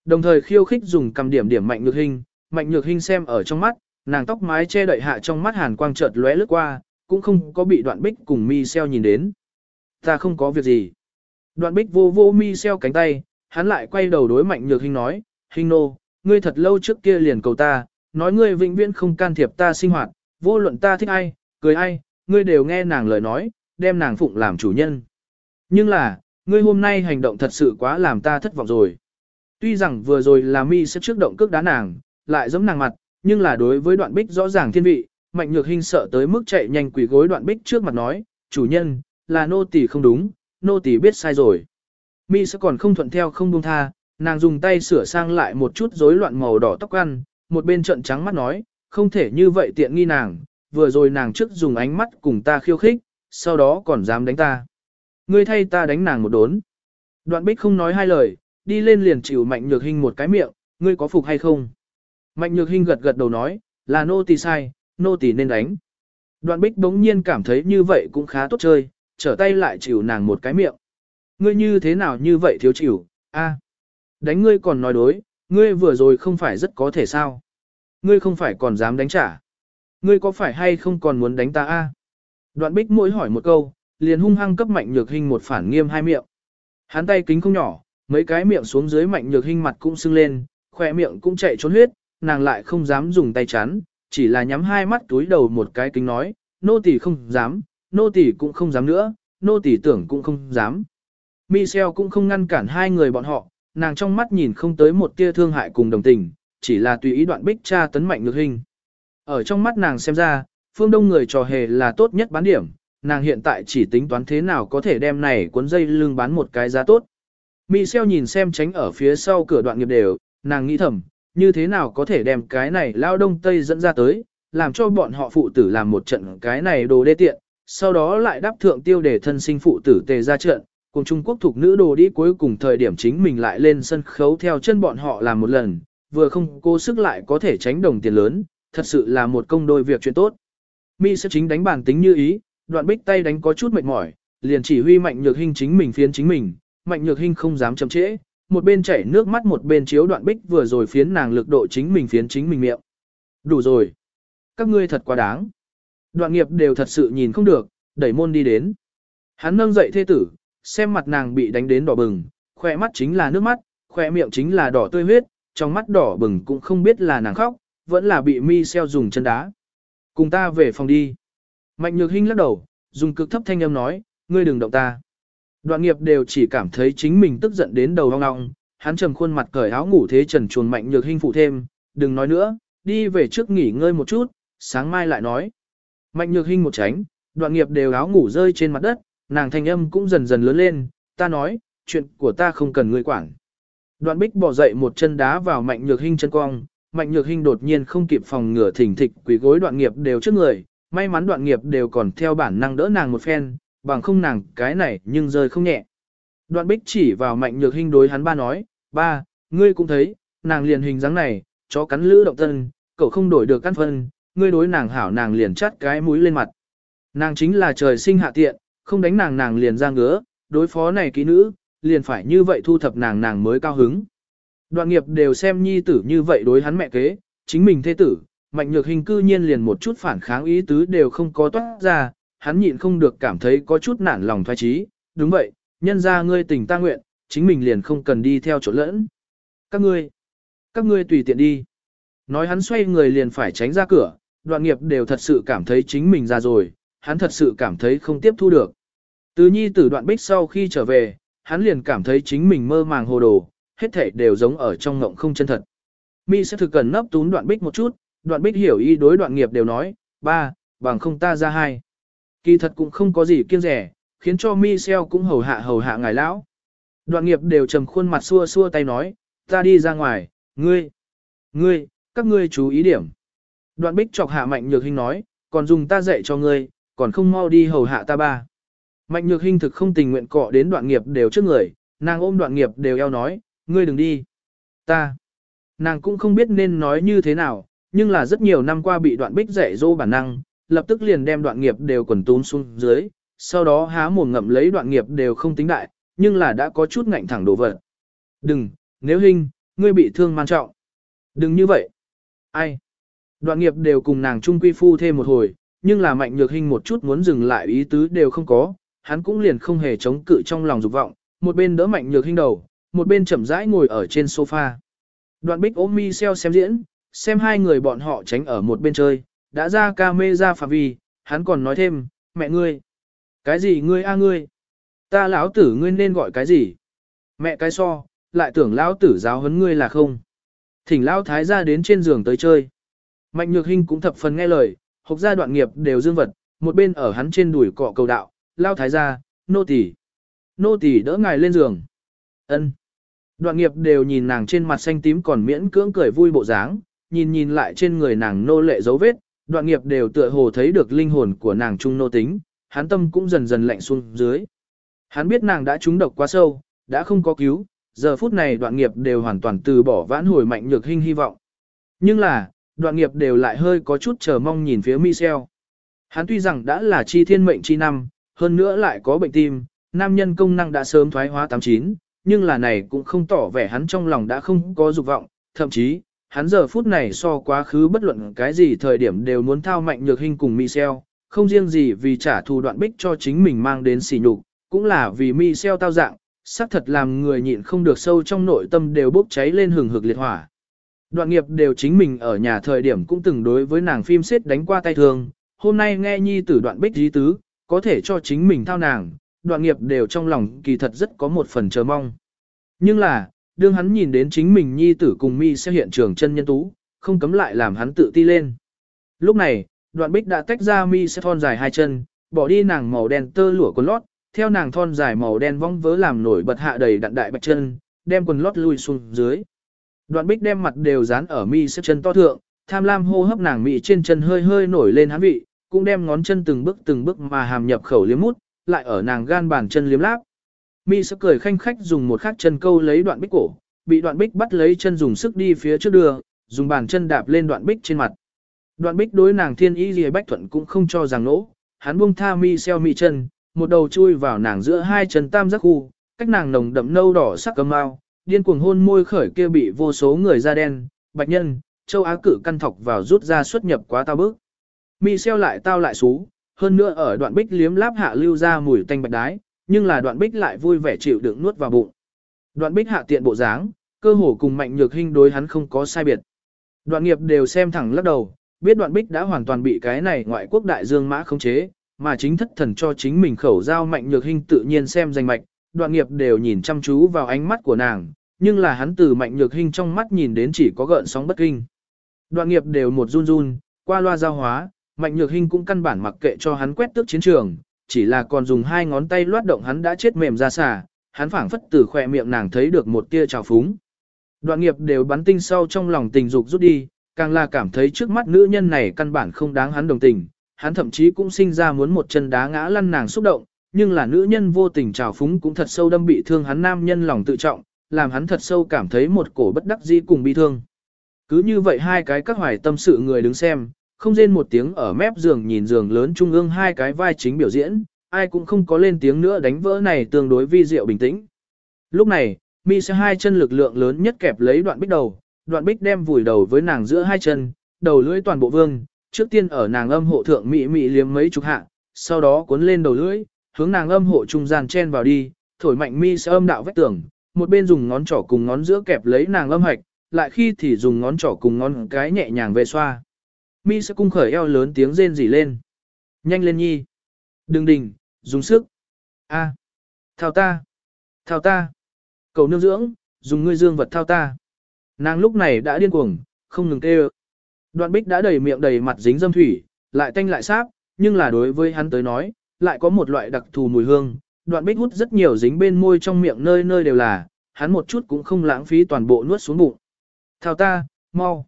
Đồng thời khiêu khích dùng cầm điểm điểm mạnh nhược hình, mạnh nhược hình xem ở trong mắt, nàng tóc mái che đậy hạ trong mắt hàn quang chợt lóe lướt qua, cũng không có bị đoạn bích cùng mi xeo nhìn đến. Ta không có việc gì. Đoạn bích vô vô mi xeo cánh tay, hắn lại quay đầu đối mạnh nhược hình nói, hình nô, ngươi thật lâu trước kia liền cầu ta, nói ngươi vĩnh viễn không can thiệp ta sinh hoạt, vô luận ta thích ai, cười ai, ngươi đều nghe nàng lời nói, đem nàng phụng làm chủ nhân. Nhưng là, ngươi hôm nay hành động thật sự quá làm ta thất vọng rồi. Tuy rằng vừa rồi là mi sẽ trước động cước đá nàng, lại giống nàng mặt, nhưng là đối với đoạn bích rõ ràng thiên vị, mạnh nhược hình sợ tới mức chạy nhanh quỳ gối đoạn bích trước mặt nói, chủ nhân, là nô tỳ không đúng, nô tỳ biết sai rồi. Mi sẽ còn không thuận theo không buông tha, nàng dùng tay sửa sang lại một chút rối loạn màu đỏ tóc ăn, một bên trận trắng mắt nói, không thể như vậy tiện nghi nàng, vừa rồi nàng trước dùng ánh mắt cùng ta khiêu khích, sau đó còn dám đánh ta. Ngươi thay ta đánh nàng một đốn. Đoạn bích không nói hai lời, đi lên liền chịu mạnh nhược hình một cái miệng, ngươi có phục hay không? Mạnh nhược hình gật gật đầu nói, là nô tỳ sai, nô tỳ nên đánh. Đoạn bích bỗng nhiên cảm thấy như vậy cũng khá tốt chơi, trở tay lại chịu nàng một cái miệng. Ngươi như thế nào như vậy thiếu chịu, a Đánh ngươi còn nói đối, ngươi vừa rồi không phải rất có thể sao. Ngươi không phải còn dám đánh trả. Ngươi có phải hay không còn muốn đánh ta a? Đoạn bích mỗi hỏi một câu, liền hung hăng cấp mạnh nhược hình một phản nghiêm hai miệng. Hắn tay kính không nhỏ, mấy cái miệng xuống dưới mạnh nhược hình mặt cũng sưng lên, khỏe miệng cũng chạy trốn huyết, nàng lại không dám dùng tay chắn, chỉ là nhắm hai mắt túi đầu một cái kính nói, nô tỳ không dám, nô tỳ cũng không dám nữa, nô tỳ tưởng cũng không dám. Michel cũng không ngăn cản hai người bọn họ, nàng trong mắt nhìn không tới một tia thương hại cùng đồng tình, chỉ là tùy ý đoạn bích tra tấn mạnh ngược hình. Ở trong mắt nàng xem ra, phương đông người trò hề là tốt nhất bán điểm, nàng hiện tại chỉ tính toán thế nào có thể đem này cuốn dây lưng bán một cái giá tốt. Michelle nhìn xem tránh ở phía sau cửa đoạn nghiệp đều, nàng nghĩ thầm, như thế nào có thể đem cái này lao đông tây dẫn ra tới, làm cho bọn họ phụ tử làm một trận cái này đồ đê tiện, sau đó lại đáp thượng tiêu để thân sinh phụ tử tề ra trận, cùng Trung Quốc thuộc nữ đồ đi cuối cùng thời điểm chính mình lại lên sân khấu theo chân bọn họ làm một lần, vừa không cố sức lại có thể tránh đồng tiền lớn, thật sự là một công đôi việc chuyện tốt. Mi sẽ chính đánh bản tính như ý, đoạn bích tay đánh có chút mệt mỏi, liền chỉ huy mạnh nhược hình chính mình phiến chính mình, mạnh nhược hình không dám chậm trễ, một bên chảy nước mắt một bên chiếu đoạn bích vừa rồi phiến nàng lực độ chính mình phiến chính mình miệng. Đủ rồi. Các ngươi thật quá đáng. Đoạn nghiệp đều thật sự nhìn không được, đẩy môn đi đến. Hắn nâng dậy thê tử, xem mặt nàng bị đánh đến đỏ bừng, khỏe mắt chính là nước mắt, khỏe miệng chính là đỏ tươi huyết, trong mắt đỏ bừng cũng không biết là nàng khóc, vẫn là bị mi xeo dùng chân đá. Cùng ta về phòng đi. Mạnh nhược hinh lắc đầu, dùng cực thấp thanh âm nói, ngươi đừng động ta. Đoạn nghiệp đều chỉ cảm thấy chính mình tức giận đến đầu ong ong, hắn trầm khuôn mặt cởi áo ngủ thế trần chuồn mạnh nhược hinh phụ thêm, đừng nói nữa, đi về trước nghỉ ngơi một chút, sáng mai lại nói. Mạnh nhược hinh một tránh, đoạn nghiệp đều áo ngủ rơi trên mặt đất, nàng thanh âm cũng dần dần lớn lên, ta nói, chuyện của ta không cần ngươi quản. Đoạn bích bỏ dậy một chân đá vào mạnh nhược hinh chân cong, mạnh nhược hinh đột nhiên không kịp phòng ngừa thỉnh thịch quỷ gối đoạn nghiệp đều trước người, may mắn đoạn nghiệp đều còn theo bản năng đỡ nàng một phen, bằng không nàng cái này nhưng rơi không nhẹ. Đoạn bích chỉ vào mạnh nhược hinh đối hắn ba nói, ba, ngươi cũng thấy, nàng liền hình dáng này, chó cắn lữ động tân, cậu không đổi được căn phân, ngươi đối nàng hảo nàng liền chắt cái mũi lên mặt. Nàng chính là trời sinh hạ tiện, không đánh nàng nàng liền ra ngứa, đối phó này kỹ nữ, liền phải như vậy thu thập nàng nàng mới cao hứng. Đoạn nghiệp đều xem nhi tử như vậy đối hắn mẹ kế, chính mình thế tử, mạnh nhược hình cư nhiên liền một chút phản kháng ý tứ đều không có toát ra, hắn nhịn không được cảm thấy có chút nản lòng thoái trí, đúng vậy, nhân ra ngươi tình ta nguyện, chính mình liền không cần đi theo chỗ lẫn. Các ngươi, các ngươi tùy tiện đi. Nói hắn xoay người liền phải tránh ra cửa, đoạn nghiệp đều thật sự cảm thấy chính mình ra rồi, hắn thật sự cảm thấy không tiếp thu được. Từ nhi tử đoạn bích sau khi trở về, hắn liền cảm thấy chính mình mơ màng hồ đồ, hết thảy đều giống ở trong ngộng không chân thật. Mi sẽ thực cần nấp tún đoạn bích một chút, đoạn bích hiểu ý đối đoạn nghiệp đều nói, ba, bằng không ta ra hai. Kỳ thật cũng không có gì kiêng rẻ, khiến cho Mi Michel cũng hầu hạ hầu hạ ngài lão. Đoạn nghiệp đều trầm khuôn mặt xua xua tay nói, ta đi ra ngoài, ngươi, ngươi, các ngươi chú ý điểm. Đoạn bích chọc hạ mạnh nhược hình nói, còn dùng ta dạy cho ngươi, còn không mau đi hầu hạ ta ba. Mạnh nhược hình thực không tình nguyện cọ đến đoạn nghiệp đều trước người, nàng ôm đoạn nghiệp đều eo nói, ngươi đừng đi. Ta. Nàng cũng không biết nên nói như thế nào, nhưng là rất nhiều năm qua bị đoạn bích dạy dỗ bản năng, lập tức liền đem đoạn nghiệp đều quần tún xuống dưới, sau đó há mồm ngậm lấy đoạn nghiệp đều không tính đại, nhưng là đã có chút ngạnh thẳng đổ vật. Đừng, nếu hình, ngươi bị thương man trọng. Đừng như vậy. Ai? Đoạn nghiệp đều cùng nàng trung quy phu thêm một hồi, nhưng là mạnh nhược hình một chút muốn dừng lại ý tứ đều không có, hắn cũng liền không hề chống cự trong lòng dục vọng, một bên đỡ mạnh nhược hình đầu, một bên chậm rãi ngồi ở trên sofa. Đoạn bích ôm mi xem diễn, xem hai người bọn họ tránh ở một bên chơi, đã ra ca mê ra phạm vi, hắn còn nói thêm, mẹ ngươi. Cái gì ngươi a ngươi? Ta lão tử ngươi nên gọi cái gì? Mẹ cái so, lại tưởng lão tử giáo huấn ngươi là không. Thỉnh lão thái ra đến trên giường tới chơi. Mạnh nhược hình cũng thập phần nghe lời, hộc gia đoạn nghiệp đều dương vật, một bên ở hắn trên đùi cọ cầu đạo, lao thái gia, nô tỳ, Nô tỳ đỡ ngài lên giường. ân Đoạn nghiệp đều nhìn nàng trên mặt xanh tím còn miễn cưỡng cười vui bộ dáng, nhìn nhìn lại trên người nàng nô lệ dấu vết, đoạn nghiệp đều tựa hồ thấy được linh hồn của nàng trung nô tính, hắn tâm cũng dần dần lạnh xuống dưới. Hắn biết nàng đã trúng độc quá sâu, đã không có cứu, giờ phút này đoạn nghiệp đều hoàn toàn từ bỏ vãn hồi mạnh nhược hình hy vọng. Nhưng là, đoạn nghiệp đều lại hơi có chút chờ mong nhìn phía Michel. Hắn tuy rằng đã là chi thiên mệnh chi năm, hơn nữa lại có bệnh tim, nam nhân công năng đã sớm thoái hóa 89, nhưng là này cũng không tỏ vẻ hắn trong lòng đã không có dục vọng, thậm chí, hắn giờ phút này so quá khứ bất luận cái gì thời điểm đều muốn thao mạnh nhược hình cùng Michel, không riêng gì vì trả thù đoạn bích cho chính mình mang đến sỉ nhục, cũng là vì Michel tao dạng, xác thật làm người nhịn không được sâu trong nội tâm đều bốc cháy lên hừng hực liệt hỏa. Đoạn nghiệp đều chính mình ở nhà thời điểm cũng từng đối với nàng phim xếp đánh qua tay thường, hôm nay nghe nhi tử đoạn bích dí tứ, có thể cho chính mình thao nàng, đoạn nghiệp đều trong lòng kỳ thật rất có một phần chờ mong. Nhưng là, đương hắn nhìn đến chính mình nhi tử cùng mi sẽ hiện trường chân nhân tú, không cấm lại làm hắn tự ti lên. Lúc này, đoạn bích đã tách ra mi sẽ thon dài hai chân, bỏ đi nàng màu đen tơ lụa quần lót, theo nàng thon dài màu đen vong vớ làm nổi bật hạ đầy đặn đại bạch chân, đem quần lót lui xuống dưới. Đoạn bích đem mặt đều dán ở mi xếp chân to thượng, tham lam hô hấp nàng mị trên chân hơi hơi nổi lên hán vị, cũng đem ngón chân từng bước từng bước mà hàm nhập khẩu liếm mút, lại ở nàng gan bàn chân liếm láp. Mi sẽ cười khanh khách dùng một khắc chân câu lấy đoạn bích cổ, bị đoạn bích bắt lấy chân dùng sức đi phía trước đưa, dùng bàn chân đạp lên đoạn bích trên mặt. Đoạn bích đối nàng thiên y gì bách thuận cũng không cho rằng nỗ, hắn buông tha mi xeo mi chân, một đầu chui vào nàng giữa hai chân tam giác khu, cách nàng nồng đậm nâu đỏ sắc cầm mau, điên cuồng hôn môi khởi kia bị vô số người da đen, bạch nhân, châu Á cử căn thọc vào rút ra xuất nhập quá tao bức. Mi xeo lại tao lại xú, hơn nữa ở đoạn bích liếm láp hạ lưu ra mùi tanh bạch đái, nhưng là đoạn bích lại vui vẻ chịu đựng nuốt vào bụng. Đoạn bích hạ tiện bộ dáng, cơ hồ cùng mạnh nhược hình đối hắn không có sai biệt. Đoạn nghiệp đều xem thẳng lắc đầu, biết đoạn bích đã hoàn toàn bị cái này ngoại quốc đại dương mã khống chế, mà chính thất thần cho chính mình khẩu giao mạnh nhược hình tự nhiên xem danh mạch, đoạn nghiệp đều nhìn chăm chú vào ánh mắt của nàng, nhưng là hắn từ mạnh nhược hình trong mắt nhìn đến chỉ có gợn sóng bất kinh. Đoạn nghiệp đều một run run, qua loa giao hóa, mạnh nhược hình cũng căn bản mặc kệ cho hắn quét tước chiến trường, chỉ là còn dùng hai ngón tay loát động hắn đã chết mềm ra xà, hắn phảng phất từ khỏe miệng nàng thấy được một tia trào phúng. Đoạn nghiệp đều bắn tinh sau trong lòng tình dục rút đi, càng là cảm thấy trước mắt nữ nhân này căn bản không đáng hắn đồng tình, hắn thậm chí cũng sinh ra muốn một chân đá ngã lăn nàng xúc động, nhưng là nữ nhân vô tình trào phúng cũng thật sâu đâm bị thương hắn nam nhân lòng tự trọng, làm hắn thật sâu cảm thấy một cổ bất đắc dĩ cùng bi thương. Cứ như vậy hai cái các hoài tâm sự người đứng xem, không rên một tiếng ở mép giường nhìn giường lớn trung ương hai cái vai chính biểu diễn, ai cũng không có lên tiếng nữa đánh vỡ này tương đối vi diệu bình tĩnh. Lúc này, mi sẽ hai chân lực lượng lớn nhất kẹp lấy đoạn bích đầu, đoạn bích đem vùi đầu với nàng giữa hai chân, đầu lưỡi toàn bộ vương, trước tiên ở nàng âm hộ thượng mị mị liếm mấy chục hạ, sau đó cuốn lên đầu lưỡi, hướng nàng âm hộ trung gian chen vào đi, thổi mạnh mi sẽ âm đạo vách tường, một bên dùng ngón trỏ cùng ngón giữa kẹp lấy nàng âm hạch, lại khi thì dùng ngón trỏ cùng ngón cái nhẹ nhàng về xoa. Mi sẽ cung khởi eo lớn tiếng rên rỉ lên. Nhanh lên nhi. Đừng đình, dùng sức. A. À. Thao ta. Thao ta. Cầu nương dưỡng, dùng ngươi dương vật thao ta. Nàng lúc này đã điên cuồng, không ngừng kêu. Đoạn bích đã đầy miệng đầy mặt dính dâm thủy, lại tanh lại sáp, nhưng là đối với hắn tới nói, lại có một loại đặc thù mùi hương. Đoạn bích hút rất nhiều dính bên môi trong miệng nơi nơi đều là, hắn một chút cũng không lãng phí toàn bộ nuốt xuống bụng. Thao ta, mau.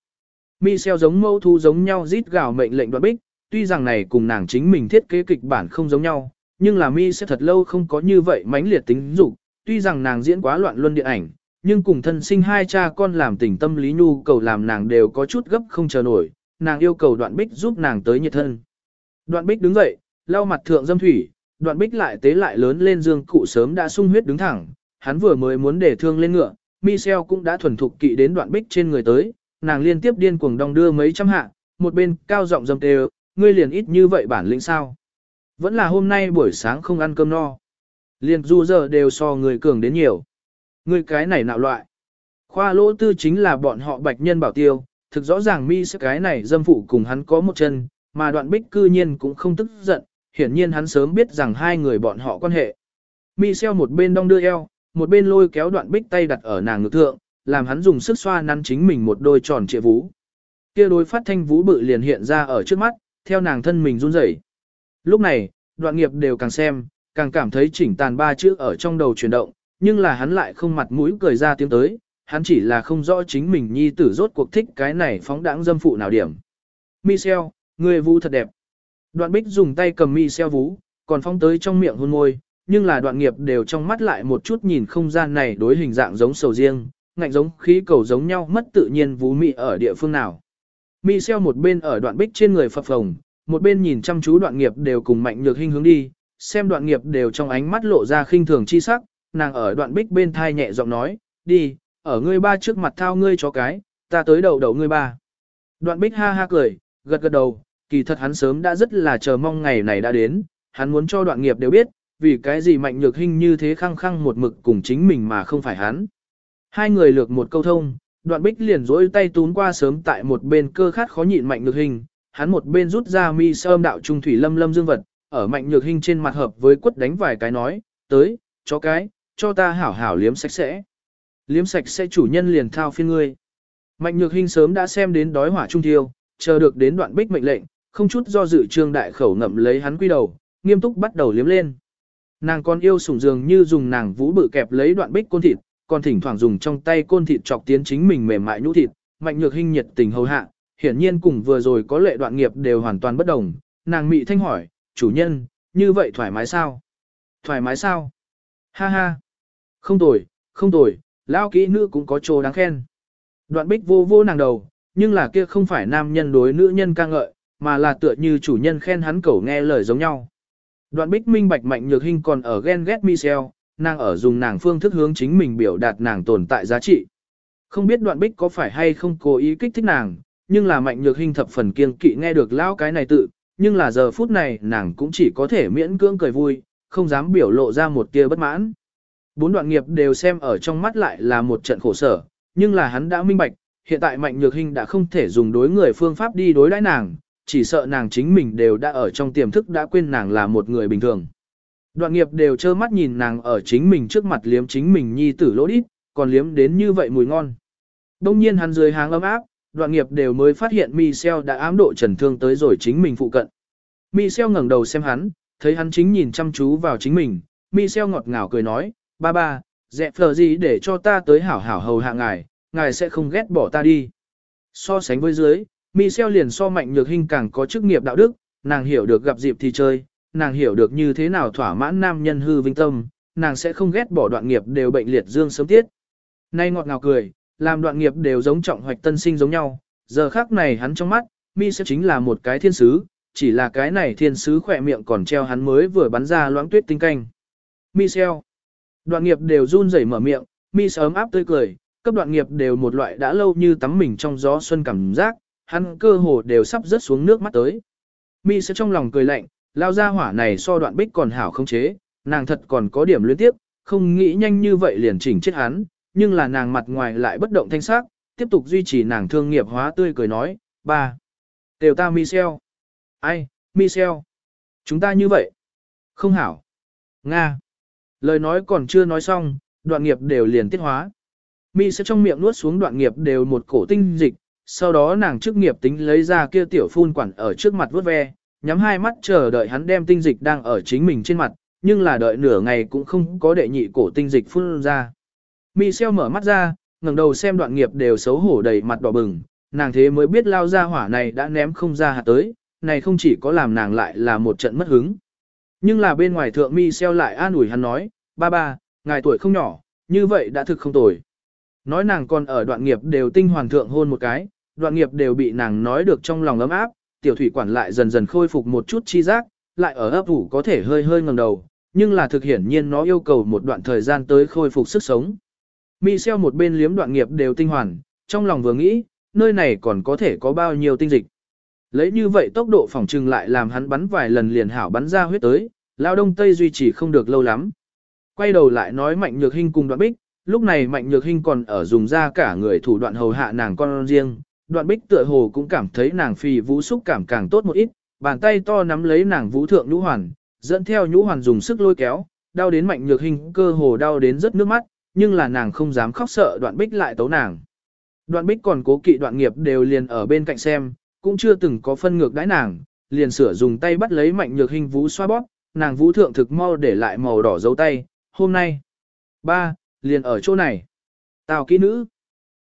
Mi xeo giống mâu thu giống nhau rít gào mệnh lệnh đoạn bích, tuy rằng này cùng nàng chính mình thiết kế kịch bản không giống nhau, nhưng là Mi sẽ thật lâu không có như vậy mãnh liệt tính dục, tuy rằng nàng diễn quá loạn luân điện ảnh, nhưng cùng thân sinh hai cha con làm tình tâm lý nhu cầu làm nàng đều có chút gấp không chờ nổi, nàng yêu cầu đoạn bích giúp nàng tới nhiệt thân. Đoạn bích đứng dậy, lau mặt thượng dâm thủy, đoạn bích lại tế lại lớn lên dương cụ sớm đã sung huyết đứng thẳng, hắn vừa mới muốn để thương lên ngựa, Michel cũng đã thuần thục kỵ đến đoạn bích trên người tới, nàng liên tiếp điên cuồng đong đưa mấy trăm hạ, một bên cao giọng dâm tê ngươi liền ít như vậy bản lĩnh sao. Vẫn là hôm nay buổi sáng không ăn cơm no. Liền du giờ đều so người cường đến nhiều. Người cái này nạo loại. Khoa lỗ tư chính là bọn họ bạch nhân bảo tiêu, thực rõ ràng mi sẽ cái này dâm phụ cùng hắn có một chân, mà đoạn bích cư nhiên cũng không tức giận, hiển nhiên hắn sớm biết rằng hai người bọn họ quan hệ. Michel một bên đong đưa eo, một bên lôi kéo đoạn bích tay đặt ở nàng ngực thượng, làm hắn dùng sức xoa nắn chính mình một đôi tròn trịa vú. Kia đôi phát thanh vú bự liền hiện ra ở trước mắt, theo nàng thân mình run rẩy. Lúc này, đoạn nghiệp đều càng xem, càng cảm thấy chỉnh tàn ba chữ ở trong đầu chuyển động, nhưng là hắn lại không mặt mũi cười ra tiếng tới, hắn chỉ là không rõ chính mình nhi tử rốt cuộc thích cái này phóng đãng dâm phụ nào điểm. Michel, người vũ thật đẹp. Đoạn bích dùng tay cầm Michel vú, còn phong tới trong miệng hôn môi, nhưng là đoạn nghiệp đều trong mắt lại một chút nhìn không gian này đối hình dạng giống sầu riêng, ngạnh giống khí cầu giống nhau mất tự nhiên vú mị ở địa phương nào. Michel một bên ở đoạn bích trên người phập phồng, một bên nhìn chăm chú đoạn nghiệp đều cùng mạnh nhược hình hướng đi, xem đoạn nghiệp đều trong ánh mắt lộ ra khinh thường chi sắc, nàng ở đoạn bích bên thai nhẹ giọng nói, đi, ở ngươi ba trước mặt thao ngươi cho cái, ta tới đầu đầu ngươi ba. Đoạn bích ha ha cười, gật gật đầu, kỳ thật hắn sớm đã rất là chờ mong ngày này đã đến, hắn muốn cho đoạn nghiệp đều biết, vì cái gì mạnh nhược hình như thế khăng khăng một mực cùng chính mình mà không phải hắn. Hai người lược một câu thông, đoạn bích liền rỗi tay tún qua sớm tại một bên cơ khát khó nhịn mạnh nhược hình, hắn một bên rút ra mi sơm đạo trung thủy lâm lâm dương vật, ở mạnh nhược hình trên mặt hợp với quất đánh vài cái nói, tới, cho cái, cho ta hảo hảo liếm sạch sẽ. Liếm sạch sẽ chủ nhân liền thao phiên ngươi. Mạnh nhược hình sớm đã xem đến đói hỏa trung thiêu, chờ được đến đoạn bích mệnh lệnh, không chút do dự trương đại khẩu ngậm lấy hắn quy đầu, nghiêm túc bắt đầu liếm lên. Nàng còn yêu sủng dường như dùng nàng vũ bự kẹp lấy đoạn bích côn thịt, còn thỉnh thoảng dùng trong tay côn thịt chọc tiến chính mình mềm mại nhũ thịt, mạnh nhược hình nhiệt tình hầu hạ, hiển nhiên cùng vừa rồi có lệ đoạn nghiệp đều hoàn toàn bất đồng. Nàng mị thanh hỏi, chủ nhân, như vậy thoải mái sao? Thoải mái sao? Ha ha! Không tồi, không tồi, lão kỹ nữ cũng có chỗ đáng khen. Đoạn bích vô vô nàng đầu, nhưng là kia không phải nam nhân đối nữ nhân ca ngợi, mà là tựa như chủ nhân khen hắn cẩu nghe lời giống nhau. Đoạn bích minh bạch mạnh nhược hình còn ở ghen ghét Michel, nàng ở dùng nàng phương thức hướng chính mình biểu đạt nàng tồn tại giá trị. Không biết đoạn bích có phải hay không cố ý kích thích nàng, nhưng là mạnh nhược hình thập phần kiên kỵ nghe được lão cái này tự, nhưng là giờ phút này nàng cũng chỉ có thể miễn cưỡng cười vui, không dám biểu lộ ra một tia bất mãn. Bốn đoạn nghiệp đều xem ở trong mắt lại là một trận khổ sở, nhưng là hắn đã minh bạch, hiện tại mạnh nhược hình đã không thể dùng đối người phương pháp đi đối đãi nàng, chỉ sợ nàng chính mình đều đã ở trong tiềm thức đã quên nàng là một người bình thường. Đoạn nghiệp đều trơ mắt nhìn nàng ở chính mình trước mặt liếm chính mình nhi tử lỗ đít, còn liếm đến như vậy mùi ngon. Đông nhiên hắn dưới háng ấm áp, đoạn nghiệp đều mới phát hiện Michel đã ám độ trần thương tới rồi chính mình phụ cận. Michel ngẩng đầu xem hắn, thấy hắn chính nhìn chăm chú vào chính mình, Michel ngọt ngào cười nói, ba ba, dẹp phờ gì để cho ta tới hảo hảo hầu hạ ngài, ngài sẽ không ghét bỏ ta đi. So sánh với dưới, Michelle liền so mạnh nhược hình càng có chức nghiệp đạo đức, nàng hiểu được gặp dịp thì chơi, nàng hiểu được như thế nào thỏa mãn nam nhân hư vinh tâm, nàng sẽ không ghét bỏ đoạn nghiệp đều bệnh liệt dương sớm tiết. Nay ngọt ngào cười, làm đoạn nghiệp đều giống trọng hoạch tân sinh giống nhau, giờ khác này hắn trong mắt, Michelle chính là một cái thiên sứ, chỉ là cái này thiên sứ khỏe miệng còn treo hắn mới vừa bắn ra loãng tuyết tinh canh. Michelle. Đoạn nghiệp đều run rẩy mở miệng, Michelle ấm áp tươi cười, cấp đoạn nghiệp đều một loại đã lâu như tắm mình trong gió xuân cảm giác, hắn cơ hồ đều sắp rớt xuống nước mắt tới. Mi sẽ trong lòng cười lạnh, lao ra hỏa này so đoạn bích còn hảo không chế, nàng thật còn có điểm luyến tiếp, không nghĩ nhanh như vậy liền chỉnh chết hắn, nhưng là nàng mặt ngoài lại bất động thanh sắc, tiếp tục duy trì nàng thương nghiệp hóa tươi cười nói, ba, đều ta Michel. Ai, Michel? Chúng ta như vậy. Không hảo. Nga. Lời nói còn chưa nói xong, đoạn nghiệp đều liền tiết hóa. Mi sẽ trong miệng nuốt xuống đoạn nghiệp đều một cổ tinh dịch, sau đó nàng chức nghiệp tính lấy ra kia tiểu phun quản ở trước mặt vớt ve, nhắm hai mắt chờ đợi hắn đem tinh dịch đang ở chính mình trên mặt, nhưng là đợi nửa ngày cũng không có đệ nhị cổ tinh dịch phun ra. Michel mở mắt ra, ngẩng đầu xem đoạn nghiệp đều xấu hổ đầy mặt đỏ bừng, nàng thế mới biết lao ra hỏa này đã ném không ra hạt tới, này không chỉ có làm nàng lại là một trận mất hứng. Nhưng là bên ngoài thượng Michel lại an ủi hắn nói, ba ba, ngài tuổi không nhỏ, như vậy đã thực không tồi. Nói nàng còn ở đoạn nghiệp đều tinh hoàn thượng hôn một cái, đoạn nghiệp đều bị nàng nói được trong lòng ấm áp, tiểu thủy quản lại dần dần khôi phục một chút chi giác, lại ở ấp ủ có thể hơi hơi ngẩng đầu, nhưng là thực hiển nhiên nó yêu cầu một đoạn thời gian tới khôi phục sức sống. Michel một bên liếm đoạn nghiệp đều tinh hoàn, trong lòng vừa nghĩ, nơi này còn có thể có bao nhiêu tinh dịch. Lấy như vậy tốc độ phòng trừng lại làm hắn bắn vài lần liền hảo bắn ra huyết tới, lao đông tây duy trì không được lâu lắm. Quay đầu lại nói mạnh nhược hình cùng đoạn bích, lúc này mạnh nhược hình còn ở dùng ra cả người thủ đoạn hầu hạ nàng con riêng, đoạn bích tựa hồ cũng cảm thấy nàng phì vũ xúc cảm càng tốt một ít, bàn tay to nắm lấy nàng vũ thượng nhũ hoàn, dẫn theo nhũ hoàn dùng sức lôi kéo, đau đến mạnh nhược hình cơ hồ đau đến rất nước mắt, nhưng là nàng không dám khóc sợ đoạn bích lại tấu nàng. Đoạn bích còn cố kỵ đoạn nghiệp đều liền ở bên cạnh xem, cũng chưa từng có phân ngược đãi nàng, liền sửa dùng tay bắt lấy mạnh nhược hình vũ xoa bóp, nàng vũ thượng thực mau để lại màu đỏ dấu tay, hôm nay. Ba, liền ở chỗ này. Tào kỹ nữ.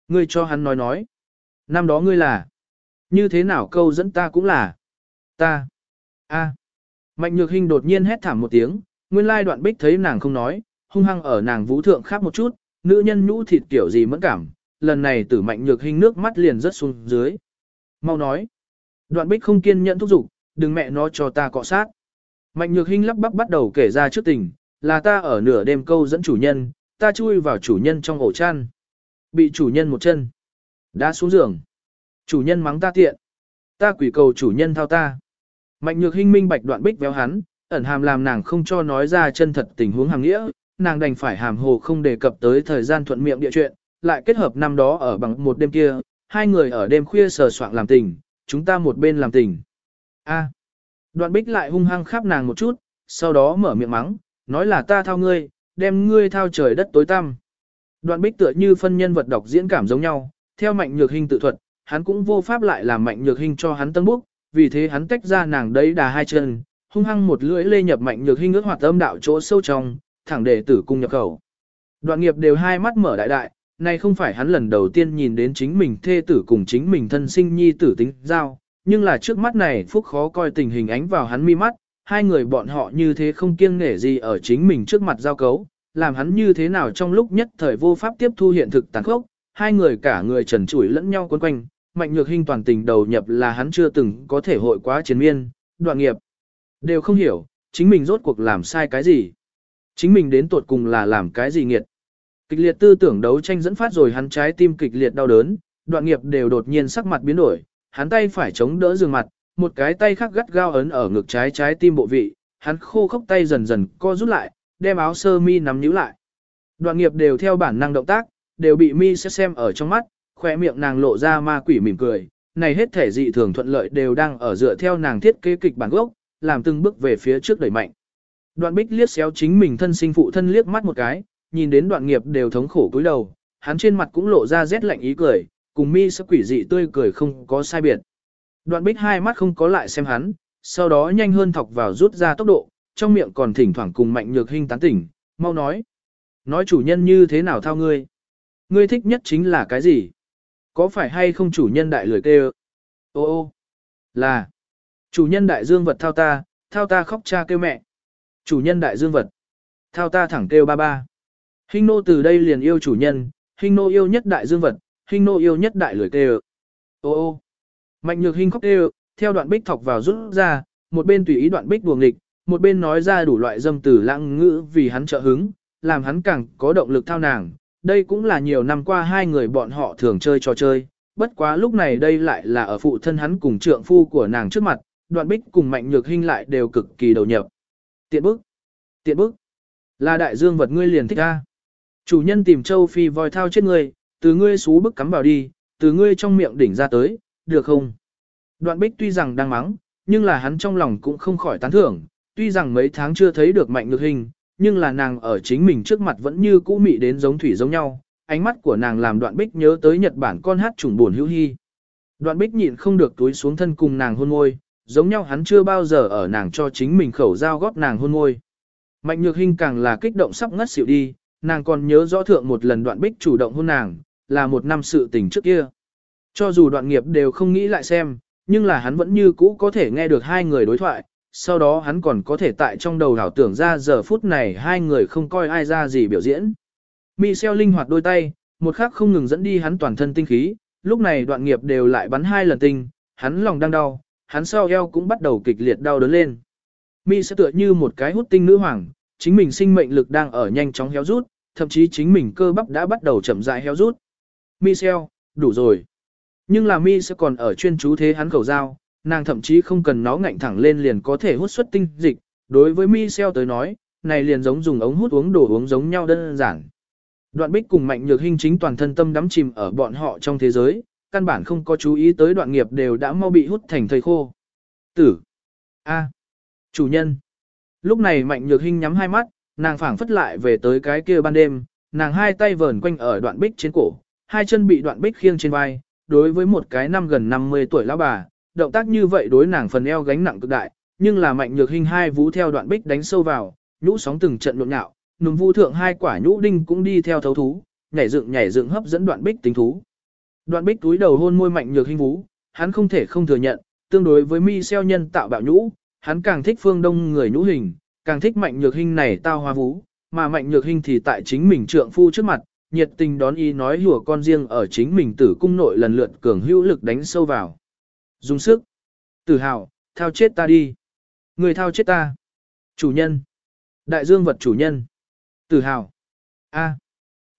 Ngươi cho hắn nói nói. Năm đó ngươi là. Như thế nào câu dẫn ta cũng là. Ta. a Mạnh nhược hình đột nhiên hét thảm một tiếng, nguyên lai đoạn bích thấy nàng không nói, hung hăng ở nàng vũ thượng khác một chút, nữ nhân nhũ thịt kiểu gì mẫn cảm, lần này tử mạnh nhược hình nước mắt liền rất xuống dưới. Mau nói. Đoạn bích không kiên nhẫn thúc giục, đừng mẹ nó cho ta cọ sát. Mạnh nhược hình lắp bắp bắt đầu kể ra trước tình, là ta ở nửa đêm câu dẫn chủ nhân, ta chui vào chủ nhân trong ổ chăn. Bị chủ nhân một chân. Đã xuống giường. Chủ nhân mắng ta tiện. Ta quỷ cầu chủ nhân thao ta. Mạnh nhược hình minh bạch đoạn bích véo hắn, ẩn hàm làm nàng không cho nói ra chân thật tình huống hàng nghĩa, nàng đành phải hàm hồ không đề cập tới thời gian thuận miệng địa chuyện, lại kết hợp năm đó ở bằng một đêm kia, hai người ở đêm khuya sờ soạng làm tình, chúng ta một bên làm tình. A. Đoạn bích lại hung hăng khắp nàng một chút, sau đó mở miệng mắng, nói là ta thao ngươi, đem ngươi thao trời đất tối tăm. Đoạn bích tựa như phân nhân vật đọc diễn cảm giống nhau, theo mạnh nhược hình tự thuật, hắn cũng vô pháp lại làm mạnh nhược hình cho hắn tân bốc, vì thế hắn tách ra nàng đấy đà hai chân, hung hăng một lưỡi lê nhập mạnh nhược hình ước hoạt âm đạo chỗ sâu trong, thẳng để tử cung nhập khẩu. Đoạn nghiệp đều hai mắt mở đại đại, này không phải hắn lần đầu tiên nhìn đến chính mình thê tử cùng chính mình thân sinh nhi tử tính giao, nhưng là trước mắt này phúc khó coi tình hình ánh vào hắn mi mắt, hai người bọn họ như thế không kiêng nể gì ở chính mình trước mặt giao cấu, làm hắn như thế nào trong lúc nhất thời vô pháp tiếp thu hiện thực tàn khốc, hai người cả người trần trụi lẫn nhau quấn quanh, mạnh nhược hình toàn tình đầu nhập là hắn chưa từng có thể hội quá chiến miên, đoạn nghiệp. Đều không hiểu, chính mình rốt cuộc làm sai cái gì. Chính mình đến tuột cùng là làm cái gì nghiệt. Kịch liệt tư tưởng đấu tranh dẫn phát rồi hắn trái tim kịch liệt đau đớn, đoạn nghiệp đều đột nhiên sắc mặt biến đổi, hắn tay phải chống đỡ giường mặt, một cái tay khác gắt gao ấn ở ngực trái trái tim bộ vị, hắn khô khốc tay dần dần co rút lại, đem áo sơ mi nắm nhíu lại. Đoạn nghiệp đều theo bản năng động tác, đều bị mi sẽ xem ở trong mắt, khỏe miệng nàng lộ ra ma quỷ mỉm cười, này hết thể dị thường thuận lợi đều đang ở dựa theo nàng thiết kế kịch bản gốc, làm từng bước về phía trước đẩy mạnh. Đoạn bích liếc xéo chính mình thân sinh phụ thân liếc mắt một cái, nhìn đến đoạn nghiệp đều thống khổ cúi đầu, hắn trên mặt cũng lộ ra rét lạnh ý cười, cùng mi sẽ quỷ dị tươi cười không có sai biệt. Đoạn bích hai mắt không có lại xem hắn, sau đó nhanh hơn thọc vào rút ra tốc độ, trong miệng còn thỉnh thoảng cùng mạnh nhược hình tán tỉnh, mau nói. Nói chủ nhân như thế nào thao ngươi? Ngươi thích nhất chính là cái gì? Có phải hay không chủ nhân đại lười kêu? Ô ô, là. Chủ nhân đại dương vật thao ta, thao ta khóc cha kêu mẹ. Chủ nhân đại dương vật. Thao ta thẳng kêu ba ba. Hinh nô từ đây liền yêu chủ nhân, hinh nô yêu nhất đại dương vật, hinh nô yêu nhất đại lười kêu. Ô ô. Mạnh nhược hinh khóc kêu, theo đoạn bích thọc vào rút ra, một bên tùy ý đoạn bích buồng nghịch, một bên nói ra đủ loại dâm từ lãng ngữ vì hắn trợ hứng, làm hắn càng có động lực thao nàng. Đây cũng là nhiều năm qua hai người bọn họ thường chơi trò chơi, bất quá lúc này đây lại là ở phụ thân hắn cùng trượng phu của nàng trước mặt, đoạn bích cùng mạnh nhược hình lại đều cực kỳ đầu nhập. Tiện bức, tiện bức, là đại dương vật ngươi liền thích a. Chủ nhân tìm châu phi voi thao chết ngươi, từ ngươi xú bức cắm vào đi, từ ngươi trong miệng đỉnh ra tới, được không? Đoạn bích tuy rằng đang mắng, nhưng là hắn trong lòng cũng không khỏi tán thưởng, tuy rằng mấy tháng chưa thấy được mạnh nhược hình, nhưng là nàng ở chính mình trước mặt vẫn như cũ mị đến giống thủy giống nhau, ánh mắt của nàng làm đoạn bích nhớ tới Nhật Bản con hát trùng buồn hữu hy. Đoạn bích nhịn không được túi xuống thân cùng nàng hôn môi, giống nhau hắn chưa bao giờ ở nàng cho chính mình khẩu dao góp nàng hôn môi. Mạnh nhược hình càng là kích động sắp ngất xỉu đi, nàng còn nhớ rõ thượng một lần đoạn bích chủ động hôn nàng, là một năm sự tình trước kia. Cho dù đoạn nghiệp đều không nghĩ lại xem, nhưng là hắn vẫn như cũ có thể nghe được hai người đối thoại, sau đó hắn còn có thể tại trong đầu đảo tưởng ra giờ phút này hai người không coi ai ra gì biểu diễn. Michel linh hoạt đôi tay, một khắc không ngừng dẫn đi hắn toàn thân tinh khí, lúc này đoạn nghiệp đều lại bắn hai lần tinh, hắn lòng đang đau, hắn sau eo cũng bắt đầu kịch liệt đau đớn lên. Mi sẽ tựa như một cái hút tinh nữ hoàng, chính mình sinh mệnh lực đang ở nhanh chóng héo rút, thậm chí chính mình cơ bắp đã bắt đầu chậm rãi héo rút. Michel, đủ rồi. Nhưng là Mi sẽ còn ở chuyên chú thế hắn khẩu dao, nàng thậm chí không cần nó ngạnh thẳng lên liền có thể hút xuất tinh dịch. Đối với Michel tới nói, này liền giống dùng ống hút uống đồ uống giống nhau đơn giản. Đoạn bích cùng mạnh nhược hình chính toàn thân tâm đắm chìm ở bọn họ trong thế giới, căn bản không có chú ý tới đoạn nghiệp đều đã mau bị hút thành thời khô. Tử. A. Chủ nhân. Lúc này mạnh nhược hình nhắm hai mắt, nàng phảng phất lại về tới cái kia ban đêm, nàng hai tay vờn quanh ở đoạn bích trên cổ, hai chân bị đoạn bích khiêng trên vai, đối với một cái năm gần 50 tuổi lão bà, động tác như vậy đối nàng phần eo gánh nặng cực đại, nhưng là mạnh nhược hình hai vũ theo đoạn bích đánh sâu vào, nhũ sóng từng trận nhộn nhạo, nùng vu thượng hai quả nhũ đinh cũng đi theo thấu thú, nhảy dựng nhảy dựng hấp dẫn đoạn bích tính thú. Đoạn bích túi đầu hôn môi mạnh nhược hình vũ, hắn không thể không thừa nhận, tương đối với mi xeo nhân tạo bạo nhũ, hắn càng thích phương đông người nhũ hình, càng thích mạnh nhược hình này tao hoa vũ, mà mạnh nhược hình thì tại chính mình trượng phu trước mặt, nhiệt tình đón y nói hùa con riêng ở chính mình tử cung nội lần lượt cường hữu lực đánh sâu vào. Dùng sức. Tử hào, thao chết ta đi. Người thao chết ta. Chủ nhân. Đại dương vật chủ nhân. Tử hào. A.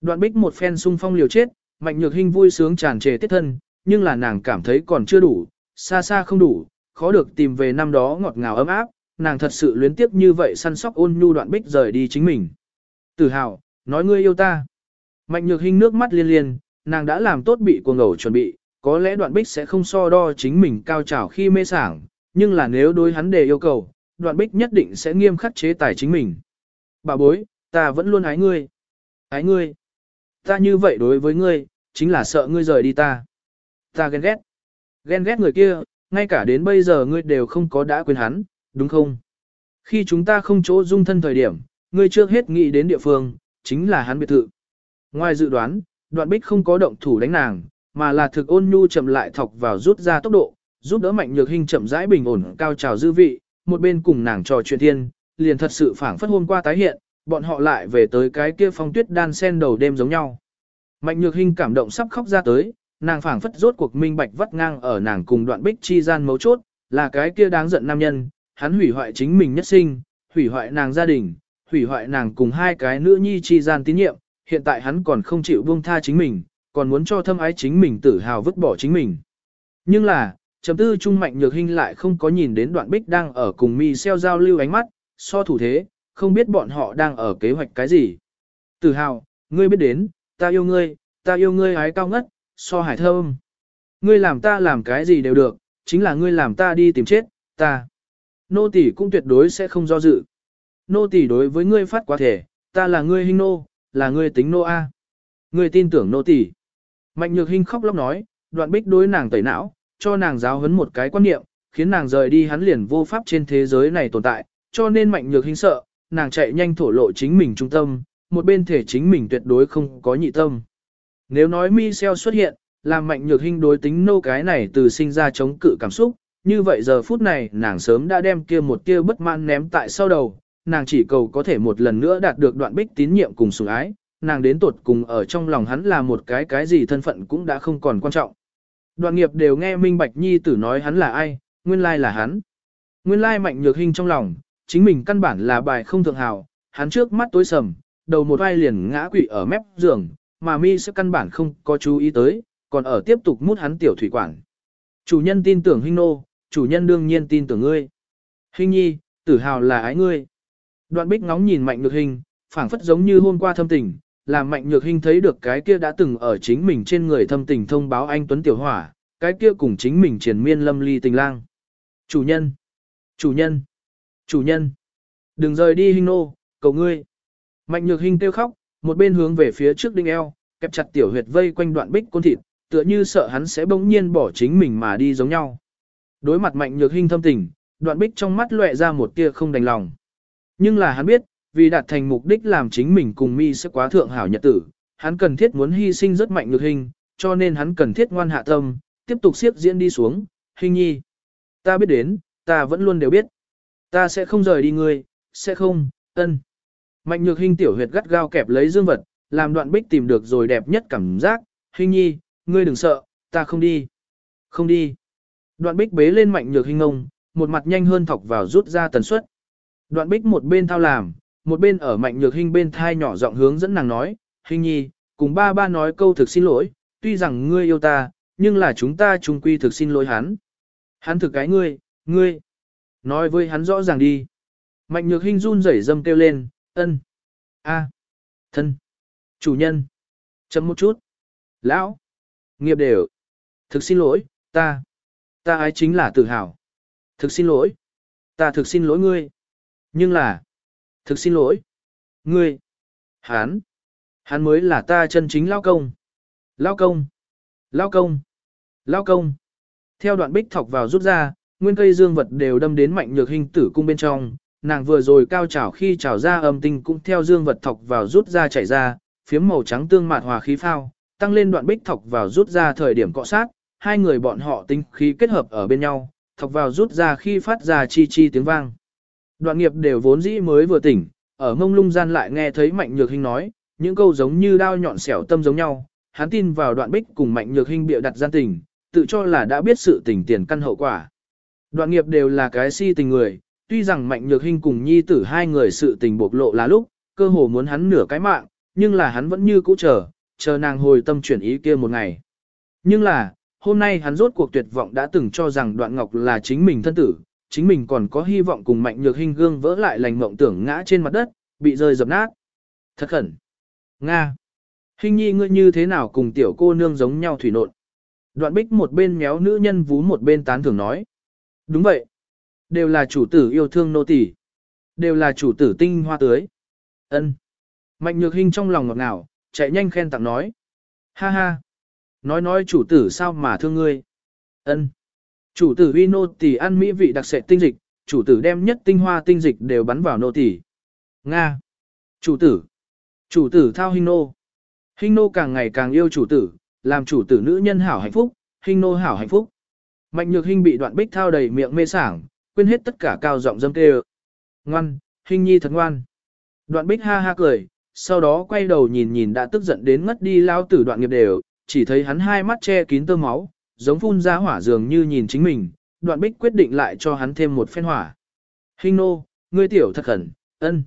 Đoạn bích một phen sung phong liều chết, mạnh nhược hình vui sướng tràn trề tiết thân, nhưng là nàng cảm thấy còn chưa đủ, xa xa không đủ, khó được tìm về năm đó ngọt ngào ấm áp, nàng thật sự luyến tiếc như vậy săn sóc ôn nhu đoạn bích rời đi chính mình. Tử hào, nói ngươi yêu ta. Mạnh nhược hình nước mắt liên liên, nàng đã làm tốt bị cuồng ngầu chuẩn bị, có lẽ đoạn bích sẽ không so đo chính mình cao trào khi mê sảng, nhưng là nếu đối hắn đề yêu cầu, đoạn bích nhất định sẽ nghiêm khắc chế tài chính mình. Bà bối, ta vẫn luôn ái ngươi. Ái ngươi. Ta như vậy đối với ngươi, chính là sợ ngươi rời đi ta. Ta ghen ghét. Ghen ghét người kia, ngay cả đến bây giờ ngươi đều không có đã quên hắn, đúng không? Khi chúng ta không chỗ dung thân thời điểm, ngươi trước hết nghĩ đến địa phương, chính là hắn biệt thự. Ngoài dự đoán, đoạn bích không có động thủ đánh nàng, mà là thực ôn nhu chậm lại thọc vào rút ra tốc độ, giúp đỡ mạnh nhược hình chậm rãi bình ổn cao trào dư vị, một bên cùng nàng trò chuyện thiên, liền thật sự phảng phất hôm qua tái hiện, bọn họ lại về tới cái kia phong tuyết đan sen đầu đêm giống nhau. Mạnh nhược hình cảm động sắp khóc ra tới, nàng phảng phất rốt cuộc minh bạch vắt ngang ở nàng cùng đoạn bích chi gian mấu chốt, là cái kia đáng giận nam nhân, hắn hủy hoại chính mình nhất sinh, hủy hoại nàng gia đình, hủy hoại nàng cùng hai cái nữ nhi chi gian tín nhiệm, hiện tại hắn còn không chịu buông tha chính mình, còn muốn cho thâm ái chính mình tự hào vứt bỏ chính mình. Nhưng là, chấm tư trung mạnh nhược hình lại không có nhìn đến đoạn bích đang ở cùng mi xeo giao lưu ánh mắt, so thủ thế, không biết bọn họ đang ở kế hoạch cái gì. Tự hào, ngươi biết đến, ta yêu ngươi, ta yêu ngươi ái cao ngất, so hải thơm. Ngươi làm ta làm cái gì đều được, chính là ngươi làm ta đi tìm chết, ta. Nô tỷ cũng tuyệt đối sẽ không do dự. Nô tỷ đối với ngươi phát quá thể, ta là ngươi hình nô, là ngươi tính nô A. Ngươi tin tưởng nô tỷ. Mạnh nhược hình khóc lóc nói, đoạn bích đối nàng tẩy não, cho nàng giáo huấn một cái quan niệm, khiến nàng rời đi hắn liền vô pháp trên thế giới này tồn tại, cho nên mạnh nhược hình sợ, nàng chạy nhanh thổ lộ chính mình trung tâm, một bên thể chính mình tuyệt đối không có nhị tâm. Nếu nói Michel xuất hiện, làm mạnh nhược hình đối tính nô cái này từ sinh ra chống cự cảm xúc, như vậy giờ phút này nàng sớm đã đem kia một kia bất mãn ném tại sau đầu, nàng chỉ cầu có thể một lần nữa đạt được đoạn bích tín nhiệm cùng sủng ái, nàng đến tuột cùng ở trong lòng hắn là một cái cái gì thân phận cũng đã không còn quan trọng. Đoạn nghiệp đều nghe Minh Bạch Nhi tử nói hắn là ai, nguyên lai là hắn. Nguyên lai mạnh nhược hình trong lòng, chính mình căn bản là bài không thượng hào, hắn trước mắt tối sầm, đầu một vai liền ngã quỵ ở mép giường, mà mi sẽ căn bản không có chú ý tới, còn ở tiếp tục mút hắn tiểu thủy quản. Chủ nhân tin tưởng Hinh Nô, chủ nhân đương nhiên tin tưởng ngươi. Hinh Nhi, tử hào là ái ngươi. Đoạn bích ngóng nhìn mạnh nhược hình, phảng phất giống như hôm qua thâm tình, làm mạnh nhược hình thấy được cái kia đã từng ở chính mình trên người thâm tình thông báo anh Tuấn Tiểu Hỏa, cái kia cùng chính mình triển miên lâm ly tình lang. Chủ nhân, chủ nhân, chủ nhân, đừng rời đi hình Nô, cầu ngươi. Mạnh nhược hình kêu khóc, một bên hướng về phía trước đinh eo, kẹp chặt tiểu huyệt vây quanh đoạn bích côn thịt, tựa như sợ hắn sẽ bỗng nhiên bỏ chính mình mà đi giống nhau. Đối mặt mạnh nhược hình thâm tình, đoạn bích trong mắt lóe ra một tia không đành lòng. Nhưng là hắn biết, vì đạt thành mục đích làm chính mình cùng mi sẽ quá thượng hảo nhật tử, hắn cần thiết muốn hy sinh rất mạnh nhược hình, cho nên hắn cần thiết ngoan hạ tâm, tiếp tục siếp diễn đi xuống, hình nhi. Ta biết đến, ta vẫn luôn đều biết. Ta sẽ không rời đi ngươi, sẽ không, ân. Mạnh nhược hình tiểu huyệt gắt gao kẹp lấy dương vật, làm đoạn bích tìm được rồi đẹp nhất cảm giác, hình nhi, ngươi đừng sợ, ta không đi. Không đi. Đoạn bích bế lên mạnh nhược hình ông một mặt nhanh hơn thọc vào rút ra tần suất. Đoạn bích một bên thao làm, một bên ở mạnh nhược hình bên thai nhỏ giọng hướng dẫn nàng nói, hình nhi, cùng ba ba nói câu thực xin lỗi, tuy rằng ngươi yêu ta, nhưng là chúng ta chung quy thực xin lỗi hắn. Hắn thực cái ngươi, ngươi. Nói với hắn rõ ràng đi. Mạnh nhược hình run rẩy dâm kêu lên, ân, a, thân, chủ nhân. Chấm một chút. Lão. Nghiệp đều. Thực xin lỗi, ta. Ta ái chính là tự hào. Thực xin lỗi. Ta thực xin lỗi ngươi. Nhưng là. Thực xin lỗi. Ngươi. Hán. hán mới là ta chân chính lao công. Lao công. Lao công. Lao công. Theo đoạn bích thọc vào rút ra, nguyên cây dương vật đều đâm đến mạnh nhược hình tử cung bên trong. Nàng vừa rồi cao trào khi trào ra âm tinh cũng theo dương vật thọc vào rút ra chảy ra, phiếm màu trắng tương mạt hòa khí phao, tăng lên đoạn bích thọc vào rút ra thời điểm cọ sát, hai người bọn họ tinh khí kết hợp ở bên nhau, thọc vào rút ra khi phát ra chi chi tiếng vang. Đoạn nghiệp đều vốn dĩ mới vừa tỉnh, ở mông lung gian lại nghe thấy mạnh nhược hình nói, những câu giống như đao nhọn xẻo tâm giống nhau, hắn tin vào đoạn bích cùng mạnh nhược hình bịa đặt gian tình, tự cho là đã biết sự tình tiền căn hậu quả. Đoạn nghiệp đều là cái si tình người, tuy rằng mạnh nhược hình cùng nhi tử hai người sự tình bộc lộ là lúc, cơ hồ muốn hắn nửa cái mạng, nhưng là hắn vẫn như cũ chờ, chờ nàng hồi tâm chuyển ý kia một ngày. Nhưng là, hôm nay hắn rốt cuộc tuyệt vọng đã từng cho rằng đoạn ngọc là chính mình thân tử, chính mình còn có hy vọng cùng mạnh nhược hình gương vỡ lại lành mộng tưởng ngã trên mặt đất, bị rơi dập nát. Thật khẩn. Nga. Hình nhi ngươi như thế nào cùng tiểu cô nương giống nhau thủy nộn. Đoạn bích một bên méo nữ nhân vú một bên tán thưởng nói. Đúng vậy. Đều là chủ tử yêu thương nô tỳ, Đều là chủ tử tinh hoa tưới. ân Mạnh nhược hình trong lòng ngọt ngào, chạy nhanh khen tặng nói. Ha ha. Nói nói chủ tử sao mà thương ngươi. ân Chủ tử uy nô tỳ ăn mỹ vị đặc sệt tinh dịch, chủ tử đem nhất tinh hoa tinh dịch đều bắn vào nô tỳ. Nga. Chủ tử. Chủ tử thao hình nô. Hình nô càng ngày càng yêu chủ tử, làm chủ tử nữ nhân hảo hạnh phúc, hình nô hảo hạnh phúc. Mạnh nhược hình bị đoạn bích thao đầy miệng mê sảng, quên hết tất cả cao giọng dâm kêu. Ngoan, hình nhi thật ngoan. Đoạn bích ha ha cười, sau đó quay đầu nhìn nhìn đã tức giận đến ngất đi lao tử đoạn nghiệp đều, chỉ thấy hắn hai mắt che kín tơ máu, giống phun ra hỏa dường như nhìn chính mình, đoạn bích quyết định lại cho hắn thêm một phen hỏa. Hình nô, ngươi tiểu thật khẩn, ân.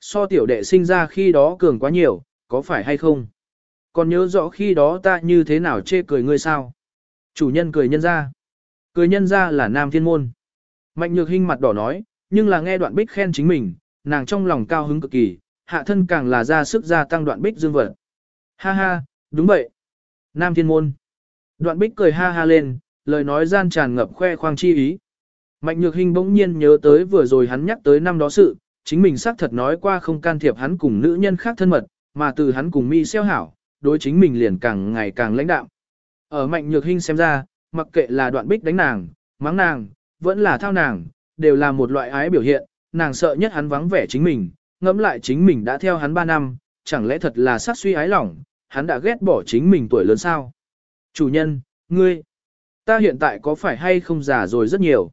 So tiểu đệ sinh ra khi đó cường quá nhiều, có phải hay không? Còn nhớ rõ khi đó ta như thế nào chê cười ngươi sao? Chủ nhân cười nhân ra. Cười nhân ra là nam thiên môn. Mạnh nhược hình mặt đỏ nói, nhưng là nghe đoạn bích khen chính mình, nàng trong lòng cao hứng cực kỳ, hạ thân càng là ra sức gia tăng đoạn bích dương vật. Ha ha, đúng vậy. Nam thiên môn. Đoạn bích cười ha ha lên, lời nói gian tràn ngập khoe khoang chi ý. Mạnh nhược hình bỗng nhiên nhớ tới vừa rồi hắn nhắc tới năm đó sự, chính mình xác thật nói qua không can thiệp hắn cùng nữ nhân khác thân mật, mà từ hắn cùng mi xeo hảo, đối chính mình liền càng ngày càng lãnh đạm. Ở mạnh nhược hình xem ra, mặc kệ là đoạn bích đánh nàng, mắng nàng, vẫn là thao nàng, đều là một loại ái biểu hiện, nàng sợ nhất hắn vắng vẻ chính mình, ngẫm lại chính mình đã theo hắn 3 năm, chẳng lẽ thật là sát suy ái lòng, hắn đã ghét bỏ chính mình tuổi lớn sao? Chủ nhân, ngươi, ta hiện tại có phải hay không già rồi rất nhiều?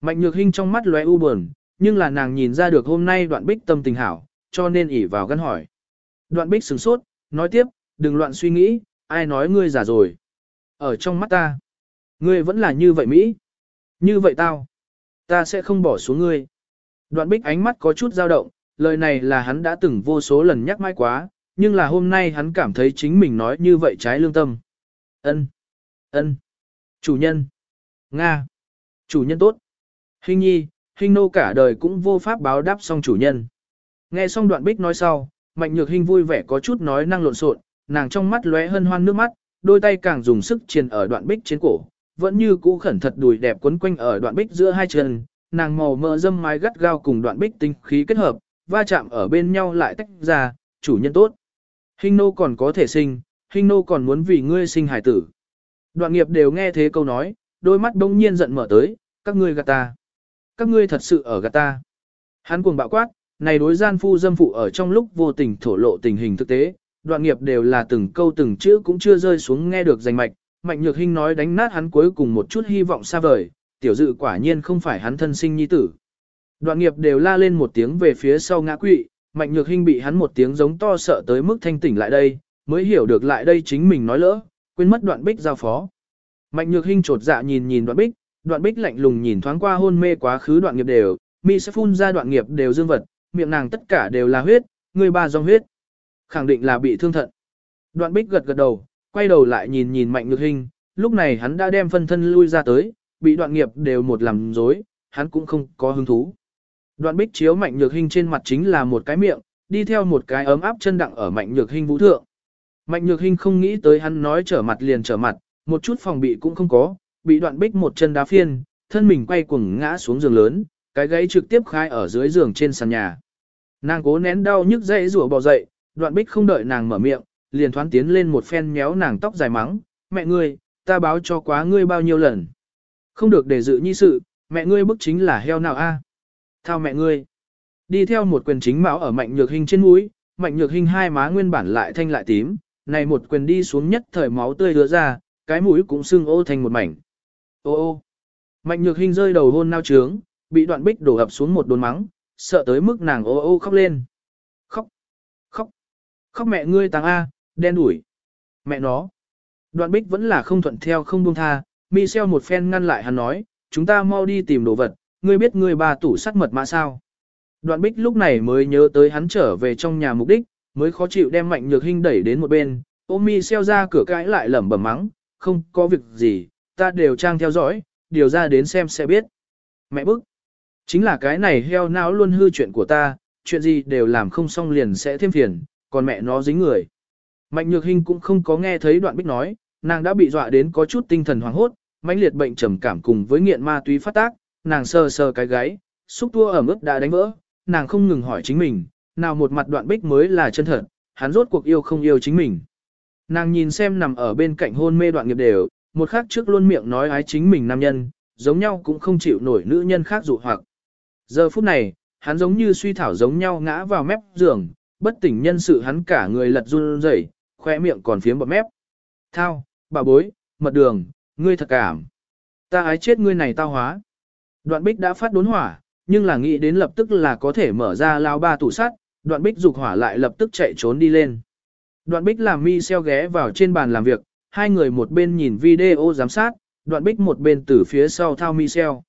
Mạnh nhược hình trong mắt lóe u buồn, nhưng là nàng nhìn ra được hôm nay đoạn bích tâm tình hảo, cho nên ỉ vào gắn hỏi. Đoạn bích sửng sốt, nói tiếp, đừng loạn suy nghĩ, ai nói ngươi già rồi. Ở trong mắt ta, ngươi vẫn là như vậy Mỹ. Như vậy tao, ta sẽ không bỏ xuống ngươi. Đoạn bích ánh mắt có chút dao động, lời này là hắn đã từng vô số lần nhắc mãi quá, nhưng là hôm nay hắn cảm thấy chính mình nói như vậy trái lương tâm. Ân, ân, chủ nhân, Nga, chủ nhân tốt, Hình nhi, hình nô cả đời cũng vô pháp báo đáp xong chủ nhân. Nghe xong đoạn bích nói sau, mạnh nhược hình vui vẻ có chút nói năng lộn xộn, nàng trong mắt lóe hân hoan nước mắt, đôi tay càng dùng sức triền ở đoạn bích trên cổ, vẫn như cũ khẩn thật đùi đẹp quấn quanh ở đoạn bích giữa hai chân, nàng màu mỡ dâm mái gắt gao cùng đoạn bích tinh khí kết hợp, va chạm ở bên nhau lại tách ra, chủ nhân tốt. Hình nô còn có thể sinh, hình nô còn muốn vì ngươi sinh hải tử. Đoạn nghiệp đều nghe thế câu nói, đôi mắt đông nhiên giận mở tới, các ngươi gạt ta. Các ngươi thật sự ở gạt ta. Hắn cuồng bạo quát, này đối gian phu dâm phụ ở trong lúc vô tình thổ lộ tình hình thực tế, đoạn nghiệp đều là từng câu từng chữ cũng chưa rơi xuống nghe được danh mạch, mạnh nhược hình nói đánh nát hắn cuối cùng một chút hy vọng xa vời, tiểu dự quả nhiên không phải hắn thân sinh nhi tử. Đoạn nghiệp đều la lên một tiếng về phía sau ngã quỵ, mạnh nhược hình bị hắn một tiếng giống to sợ tới mức thanh tỉnh lại đây, mới hiểu được lại đây chính mình nói lỡ, quên mất đoạn bích giao phó. Mạnh nhược hình trột dạ nhìn nhìn đoạn bích, đoạn bích lạnh lùng nhìn thoáng qua hôn mê quá khứ đoạn nghiệp đều, mi sẽ phun ra đoạn nghiệp đều dương vật, miệng nàng tất cả đều là huyết, người ba dòng huyết. Khẳng định là bị thương thận. Đoạn bích gật gật đầu, quay đầu lại nhìn nhìn mạnh nhược hình, lúc này hắn đã đem phân thân lui ra tới, bị đoạn nghiệp đều một làm dối, hắn cũng không có hứng thú. Đoạn bích chiếu mạnh nhược hình trên mặt chính là một cái miệng, đi theo một cái ấm áp chân đặng ở mạnh nhược hình vũ thượng. Mạnh nhược hình không nghĩ tới hắn nói trở mặt liền trở mặt, một chút phòng bị cũng không có, bị đoạn bích một chân đá phiên, thân mình quay cuồng ngã xuống giường lớn, cái gáy trực tiếp khai ở dưới giường trên sàn nhà. Nàng cố nén đau nhức dậy rủa bò dậy, đoạn bích không đợi nàng mở miệng, liền thoáng tiến lên một phen méo nàng tóc dài mắng, mẹ ngươi, ta báo cho quá ngươi bao nhiêu lần. Không được để dự nhi sự, mẹ ngươi bức chính là heo nào a? Thao mẹ ngươi. Đi theo một quyền chính máu ở mạnh nhược hình trên mũi, mạnh nhược hình hai má nguyên bản lại thanh lại tím, này một quyền đi xuống nhất thời máu tươi hứa ra, cái mũi cũng sưng ô thành một mảnh. Ô ô. Mạnh nhược hình rơi đầu hôn nao trướng, bị đoạn bích đổ ập xuống một đồn mắng, sợ tới mức nàng ô ô khóc lên. Khóc. Khóc. Khóc mẹ ngươi tàng A, đen đuổi. Mẹ nó. Đoạn bích vẫn là không thuận theo không buông tha, Michel một phen ngăn lại hắn nói, chúng ta mau đi tìm đồ vật, ngươi biết ngươi bà tủ sắt mật mã sao. Đoạn bích lúc này mới nhớ tới hắn trở về trong nhà mục đích, mới khó chịu đem mạnh nhược hình đẩy đến một bên, ôm xeo ra cửa cãi lại lẩm bẩm mắng, không có việc gì, ta đều trang theo dõi, điều ra đến xem sẽ biết. Mẹ bức, chính là cái này heo não luôn hư chuyện của ta, chuyện gì đều làm không xong liền sẽ thêm phiền, còn mẹ nó dính người. Mạnh nhược hình cũng không có nghe thấy đoạn bích nói, nàng đã bị dọa đến có chút tinh thần hoảng hốt, mãnh liệt bệnh trầm cảm cùng với nghiện ma túy phát tác, nàng sờ sờ cái gáy, xúc tua ẩm ướt đã đánh vỡ, nàng không ngừng hỏi chính mình, nào một mặt đoạn bích mới là chân thật, hắn rốt cuộc yêu không yêu chính mình. Nàng nhìn xem nằm ở bên cạnh hôn mê đoạn nghiệp đều, một khắc trước luôn miệng nói ái chính mình nam nhân, giống nhau cũng không chịu nổi nữ nhân khác dụ hoặc. Giờ phút này, hắn giống như suy thảo giống nhau ngã vào mép giường, bất tỉnh nhân sự hắn cả người lật run rẩy, khoe miệng còn phiếm bọt mép. Thao, bà bối, mật đường, ngươi thật cảm. Ta ái chết ngươi này tao hóa. Đoạn bích đã phát đốn hỏa, nhưng là nghĩ đến lập tức là có thể mở ra lao ba tủ sắt, đoạn bích dục hỏa lại lập tức chạy trốn đi lên. Đoạn bích làm mi xeo ghé vào trên bàn làm việc, hai người một bên nhìn video giám sát, đoạn bích một bên từ phía sau thao mi xeo.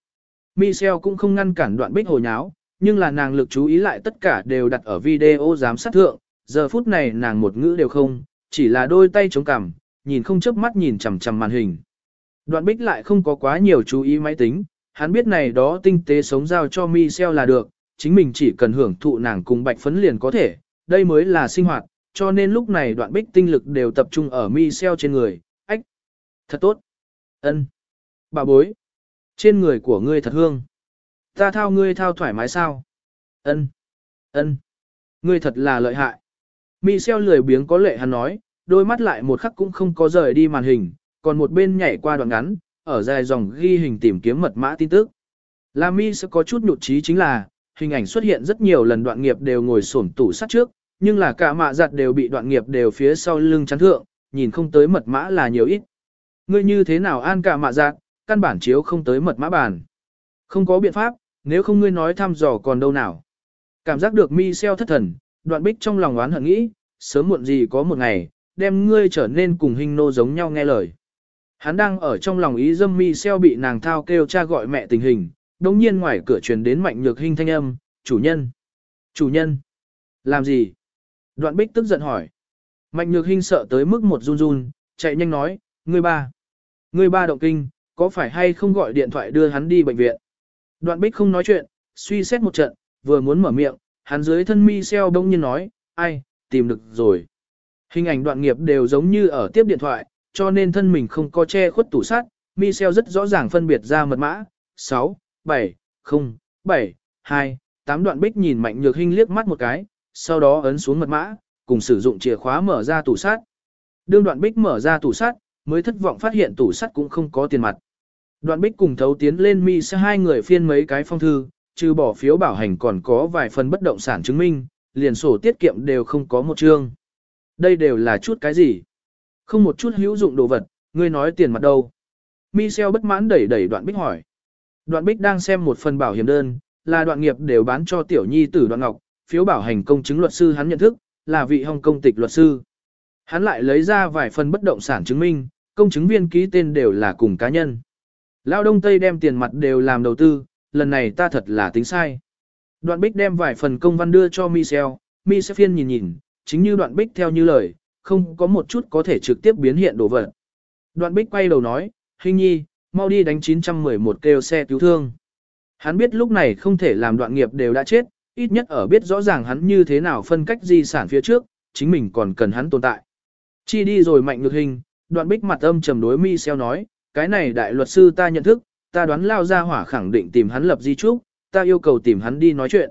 Mi xeo cũng không ngăn cản đoạn bích hồi nháo, nhưng là nàng lực chú ý lại tất cả đều đặt ở video giám sát thượng, giờ phút này nàng một ngữ đều không, chỉ là đôi tay chống cằm, nhìn không chớp mắt nhìn chằm chằm màn hình. Đoạn bích lại không có quá nhiều chú ý máy tính, hắn biết này đó tinh tế sống giao cho Michelle là được, chính mình chỉ cần hưởng thụ nàng cùng bạch phấn liền có thể, đây mới là sinh hoạt, cho nên lúc này đoạn bích tinh lực đều tập trung ở Michelle trên người, ách, thật tốt, ân, bà bối, trên người của ngươi thật hương, ta thao ngươi thao thoải mái sao, ân, ân, ngươi thật là lợi hại. Michelle lười biếng có lệ hắn nói, đôi mắt lại một khắc cũng không có rời đi màn hình, còn một bên nhảy qua đoạn ngắn, ở dài dòng ghi hình tìm kiếm mật mã tin tức. Là Mi sẽ có chút nhụt chí chính là, hình ảnh xuất hiện rất nhiều lần đoạn nghiệp đều ngồi xổm tủ sắt trước, nhưng là cả mạ giặt đều bị đoạn nghiệp đều phía sau lưng chắn thượng, nhìn không tới mật mã là nhiều ít. Ngươi như thế nào an cả mạ giặt, căn bản chiếu không tới mật mã bàn. Không có biện pháp, nếu không ngươi nói thăm dò còn đâu nào. Cảm giác được mi xeo thất thần, đoạn bích trong lòng oán hận nghĩ, sớm muộn gì có một ngày, đem ngươi trở nên cùng hình nô giống nhau nghe lời. Hắn đang ở trong lòng ý dâm mi xeo bị nàng thao kêu cha gọi mẹ tình hình, đồng nhiên ngoài cửa truyền đến mạnh nhược hình thanh âm, chủ nhân. Chủ nhân. Làm gì? Đoạn bích tức giận hỏi. Mạnh nhược hình sợ tới mức một run run, chạy nhanh nói, ngươi ba. Ngươi ba động kinh, có phải hay không gọi điện thoại đưa hắn đi bệnh viện? Đoạn bích không nói chuyện, suy xét một trận, vừa muốn mở miệng, hắn dưới thân mi xeo đông nhiên nói, ai, tìm được rồi. Hình ảnh đoạn nghiệp đều giống như ở tiếp điện thoại, cho nên thân mình không có che khuất tủ sắt, Michel rất rõ ràng phân biệt ra mật mã, 6, 7, 0, 7, 2, 8 đoạn bích nhìn mạnh nhược hình liếc mắt một cái, sau đó ấn xuống mật mã, cùng sử dụng chìa khóa mở ra tủ sắt. Đương đoạn bích mở ra tủ sắt, mới thất vọng phát hiện tủ sắt cũng không có tiền mặt. Đoạn bích cùng thấu tiến lên mi sẽ hai người phiên mấy cái phong thư, trừ bỏ phiếu bảo hành còn có vài phần bất động sản chứng minh, liền sổ tiết kiệm đều không có một chương. Đây đều là chút cái gì? Không một chút hữu dụng đồ vật, ngươi nói tiền mặt đâu? Michel bất mãn đẩy đẩy đoạn bích hỏi. Đoạn bích đang xem một phần bảo hiểm đơn, là đoạn nghiệp đều bán cho tiểu nhi tử đoạn ngọc, phiếu bảo hành công chứng luật sư hắn nhận thức, là vị hồng công tịch luật sư. Hắn lại lấy ra vài phần bất động sản chứng minh, công chứng viên ký tên đều là cùng cá nhân. Lao Đông Tây đem tiền mặt đều làm đầu tư, lần này ta thật là tính sai. Đoạn bích đem vài phần công văn đưa cho Michel, Michel phiên nhìn nhìn, chính như đoạn bích theo như lời, không có một chút có thể trực tiếp biến hiện đồ vật. Đoạn bích quay đầu nói, hình nhi, mau đi đánh 911 kêu xe cứu thương. Hắn biết lúc này không thể làm đoạn nghiệp đều đã chết, ít nhất ở biết rõ ràng hắn như thế nào phân cách di sản phía trước, chính mình còn cần hắn tồn tại. Chi đi rồi mạnh ngược hình, đoạn bích mặt âm trầm đối mi xeo nói, cái này đại luật sư ta nhận thức, ta đoán lao ra hỏa khẳng định tìm hắn lập di trúc, ta yêu cầu tìm hắn đi nói chuyện.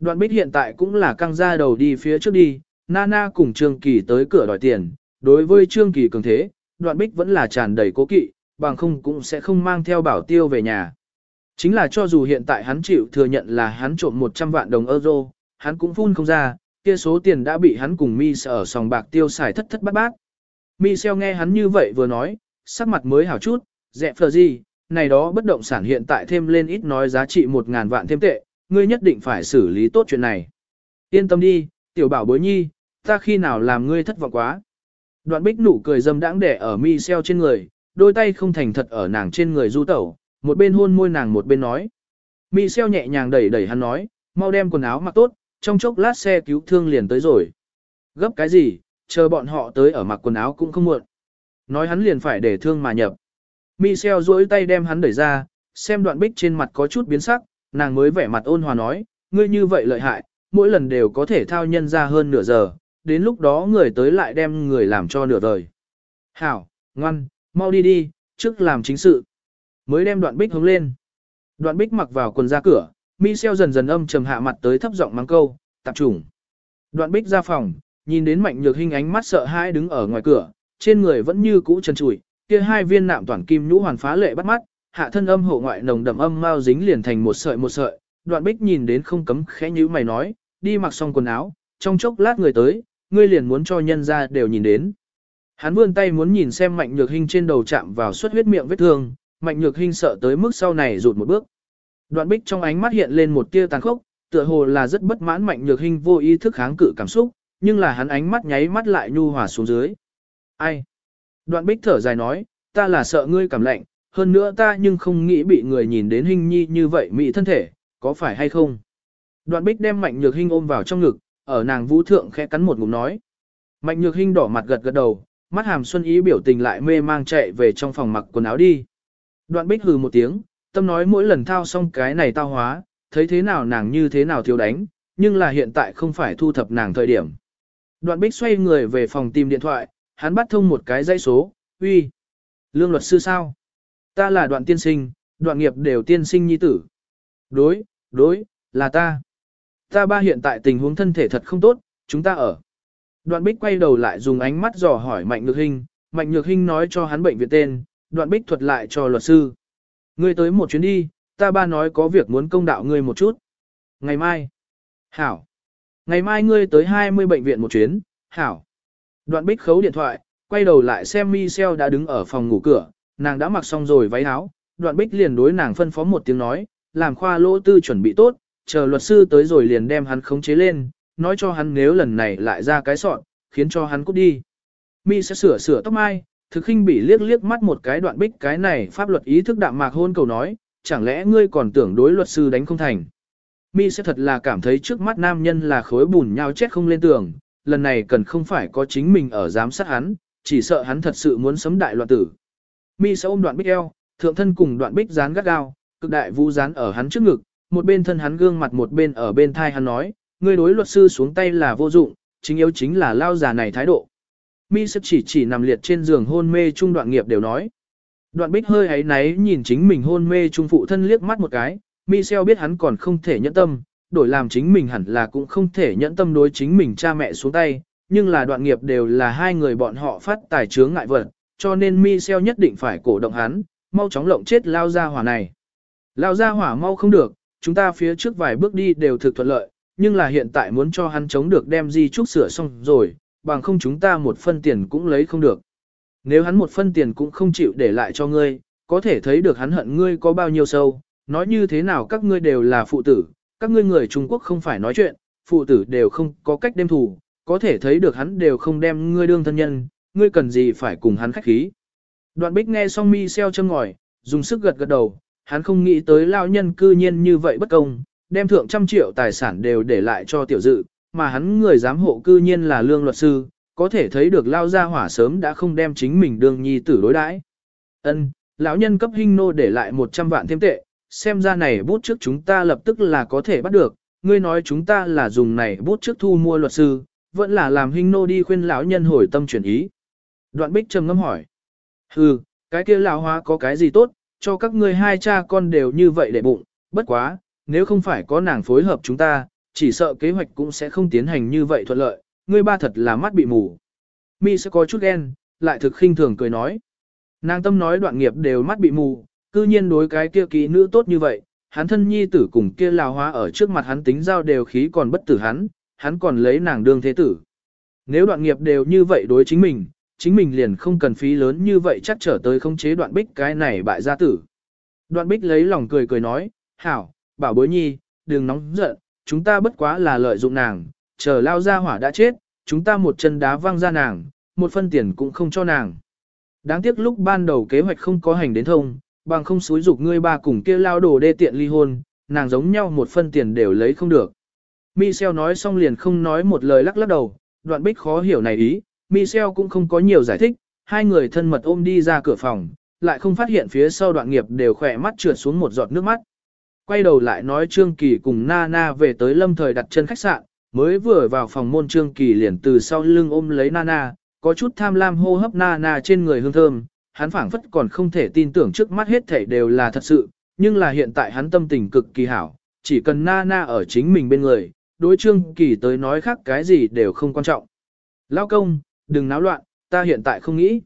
Đoạn bích hiện tại cũng là căng ra đầu đi phía trước đi, Nana cùng Trương Kỳ tới cửa đòi tiền, đối với Trương Kỳ cường thế, đoạn bích vẫn là tràn đầy cố kỵ, bằng không cũng sẽ không mang theo bảo tiêu về nhà. Chính là cho dù hiện tại hắn chịu thừa nhận là hắn trộm 100 vạn đồng euro, hắn cũng phun không ra, kia số tiền đã bị hắn cùng mi ở sòng bạc tiêu xài thất thất bát bát. Michel nghe hắn như vậy vừa nói, sắc mặt mới hảo chút, dạ, dẹp phờ gì, này đó bất động sản hiện tại thêm lên ít nói giá trị 1.000 vạn thêm tệ, ngươi nhất định phải xử lý tốt chuyện này. Yên tâm đi, tiểu bảo bối nhi, ta khi nào làm ngươi thất vọng quá. Đoạn bích nụ cười dâm đãng đẻ ở Michel trên người, đôi tay không thành thật ở nàng trên người du tẩu, một bên hôn môi nàng một bên nói. Mi xeo nhẹ nhàng đẩy đẩy hắn nói, mau đem quần áo mặc tốt, trong chốc lát xe cứu thương liền tới rồi. Gấp cái gì, chờ bọn họ tới ở mặc quần áo cũng không muộn. Nói hắn liền phải để thương mà nhập. Mi xeo duỗi tay đem hắn đẩy ra, xem đoạn bích trên mặt có chút biến sắc, nàng mới vẻ mặt ôn hòa nói, ngươi như vậy lợi hại, mỗi lần đều có thể thao nhân ra hơn nửa giờ, đến lúc đó người tới lại đem người làm cho nửa đời. Hảo, ngoan, mau đi đi, trước làm chính sự. Mới đem đoạn bích hướng lên. Đoạn bích mặc vào quần ra cửa, Michel dần dần âm trầm hạ mặt tới thấp giọng mắng câu, tạp trùng. Đoạn bích ra phòng, nhìn đến mạnh nhược hình ánh mắt sợ hãi đứng ở ngoài cửa, trên người vẫn như cũ trần trụi, kia hai viên nạm toàn kim nhũ hoàn phá lệ bắt mắt, hạ thân âm hộ ngoại nồng đậm âm mau dính liền thành một sợi một sợi, đoạn bích nhìn đến không cấm khẽ như mày nói, đi mặc xong quần áo, trong chốc lát người tới, ngươi liền muốn cho nhân ra đều nhìn đến. Hắn vươn tay muốn nhìn xem mạnh nhược hình trên đầu chạm vào suất huyết miệng vết thương, mạnh nhược hình sợ tới mức sau này rụt một bước. Đoạn bích trong ánh mắt hiện lên một tia tàn khốc, tựa hồ là rất bất mãn mạnh nhược hình vô ý thức kháng cự cảm xúc, nhưng là hắn ánh mắt nháy mắt lại nhu hòa xuống dưới. Ai? Đoạn bích thở dài nói, ta là sợ ngươi cảm lạnh, hơn nữa ta nhưng không nghĩ bị người nhìn đến hình nhi như vậy mị thân thể, có phải hay không? Đoạn bích đem mạnh nhược hình ôm vào trong ngực, ở nàng vũ thượng khẽ cắn một ngụm nói. Mạnh nhược hình đỏ mặt gật gật đầu, mắt hàm xuân ý biểu tình lại mê mang chạy về trong phòng mặc quần áo đi. Đoạn bích hừ một tiếng, tâm nói mỗi lần thao xong cái này tao hóa, thấy thế nào nàng như thế nào thiếu đánh, nhưng là hiện tại không phải thu thập nàng thời điểm. Đoạn bích xoay người về phòng tìm điện thoại, hắn bắt thông một cái dãy số, uy. Lương luật sư sao? Ta là đoạn tiên sinh, đoạn nghiệp đều tiên sinh nhi tử. Đối, đối, là ta. Ta ba hiện tại tình huống thân thể thật không tốt, chúng ta ở. Đoạn bích quay đầu lại dùng ánh mắt dò hỏi Mạnh Nhược Hinh, Mạnh Nhược Hinh nói cho hắn bệnh viện tên, đoạn bích thuật lại cho luật sư. Ngươi tới một chuyến đi, ta ba nói có việc muốn công đạo ngươi một chút. Ngày mai. Hảo. Ngày mai ngươi tới 20 bệnh viện một chuyến, hảo. Đoạn bích khấu điện thoại, quay đầu lại xem Michelle đã đứng ở phòng ngủ cửa, nàng đã mặc xong rồi váy áo, đoạn bích liền đối nàng phân phó một tiếng nói, làm khoa lỗ tư chuẩn bị tốt, chờ luật sư tới rồi liền đem hắn khống chế lên, nói cho hắn nếu lần này lại ra cái sọn, khiến cho hắn cút đi. Mi sẽ sửa sửa tóc mai, thực khinh bị liếc liếc mắt một cái đoạn bích cái này pháp luật ý thức đạm mạc hôn cầu nói, chẳng lẽ ngươi còn tưởng đối luật sư đánh không thành. Mi sẽ thật là cảm thấy trước mắt nam nhân là khối bùn nhau chết không lên tường, lần này cần không phải có chính mình ở giám sát hắn, chỉ sợ hắn thật sự muốn sấm đại loạn tử. Mi sẽ ôm đoạn bích eo, thượng thân cùng đoạn bích dán gắt gao, cực đại vũ dán ở hắn trước ngực, một bên thân hắn gương mặt một bên ở bên thai hắn nói, ngươi đối luật sư xuống tay là vô dụng, chính yếu chính là lao già này thái độ. Mi sẽ chỉ chỉ nằm liệt trên giường hôn mê trung đoạn nghiệp đều nói. Đoạn bích hơi ấy náy nhìn chính mình hôn mê trung phụ thân liếc mắt một cái, Mi Michel biết hắn còn không thể nhẫn tâm, đổi làm chính mình hẳn là cũng không thể nhẫn tâm đối chính mình cha mẹ xuống tay, nhưng là đoạn nghiệp đều là hai người bọn họ phát tài chướng ngại vật, cho nên Mi Michel nhất định phải cổ động hắn, mau chóng lộng chết lao ra hỏa này. Lao ra hỏa mau không được, chúng ta phía trước vài bước đi đều thực thuận lợi, nhưng là hiện tại muốn cho hắn chống được đem di trúc sửa xong rồi, bằng không chúng ta một phân tiền cũng lấy không được. Nếu hắn một phân tiền cũng không chịu để lại cho ngươi, có thể thấy được hắn hận ngươi có bao nhiêu sâu, nói như thế nào các ngươi đều là phụ tử, các ngươi người Trung Quốc không phải nói chuyện, phụ tử đều không có cách đem thủ, có thể thấy được hắn đều không đem ngươi đương thân nhân, ngươi cần gì phải cùng hắn khách khí. Đoạn bích nghe xong mi xeo châm ngòi, dùng sức gật gật đầu, hắn không nghĩ tới lao nhân cư nhiên như vậy bất công, đem thượng trăm triệu tài sản đều để lại cho tiểu dự, mà hắn người giám hộ cư nhiên là lương luật sư, có thể thấy được lao gia hỏa sớm đã không đem chính mình đương nhi tử đối đãi. Ân, lão nhân cấp hình nô để lại 100 vạn thêm tệ, xem ra này bút trước chúng ta lập tức là có thể bắt được, ngươi nói chúng ta là dùng này bút trước thu mua luật sư, vẫn là làm hình nô đi khuyên lão nhân hồi tâm chuyển ý. Đoạn bích trầm ngâm hỏi. Hừ, cái kia lão hóa có cái gì tốt, cho các ngươi hai cha con đều như vậy để bụng, bất quá, nếu không phải có nàng phối hợp chúng ta, chỉ sợ kế hoạch cũng sẽ không tiến hành như vậy thuận lợi, ngươi ba thật là mắt bị mù. Mi sẽ có chút ghen, lại thực khinh thường cười nói. Nàng tâm nói đoạn nghiệp đều mắt bị mù, cư nhiên đối cái kia kỹ nữ tốt như vậy, hắn thân nhi tử cùng kia lào hóa ở trước mặt hắn tính giao đều khí còn bất tử hắn, hắn còn lấy nàng đương thế tử. Nếu đoạn nghiệp đều như vậy đối chính mình, chính mình liền không cần phí lớn như vậy chắc trở tới không chế đoạn bích cái này bại gia tử. Đoạn bích lấy lòng cười cười nói, hảo, bảo bối nhi, đừng nóng giận, chúng ta bất quá là lợi dụng nàng, chờ lao ra hỏa đã chết, chúng ta một chân đá văng ra nàng, một phân tiền cũng không cho nàng. Đáng tiếc lúc ban đầu kế hoạch không có hành đến thông, bằng không xúi dục ngươi ba cùng kia lao đồ đê tiện ly hôn, nàng giống nhau một phân tiền đều lấy không được. Michel nói xong liền không nói một lời lắc lắc đầu, đoạn bích khó hiểu này ý, Michel cũng không có nhiều giải thích, hai người thân mật ôm đi ra cửa phòng, lại không phát hiện phía sau đoạn nghiệp đều khỏe mắt trượt xuống một giọt nước mắt. Quay đầu lại nói Trương Kỳ cùng Nana về tới lâm thời đặt chân khách sạn, mới vừa vào phòng môn Trương Kỳ liền từ sau lưng ôm lấy Nana, có chút tham lam hô hấp Nana trên người hương thơm, hắn phảng phất còn không thể tin tưởng trước mắt hết thảy đều là thật sự, nhưng là hiện tại hắn tâm tình cực kỳ hảo, chỉ cần Nana ở chính mình bên người, đối Trương Kỳ tới nói khác cái gì đều không quan trọng. Lao công, đừng náo loạn, ta hiện tại không nghĩ.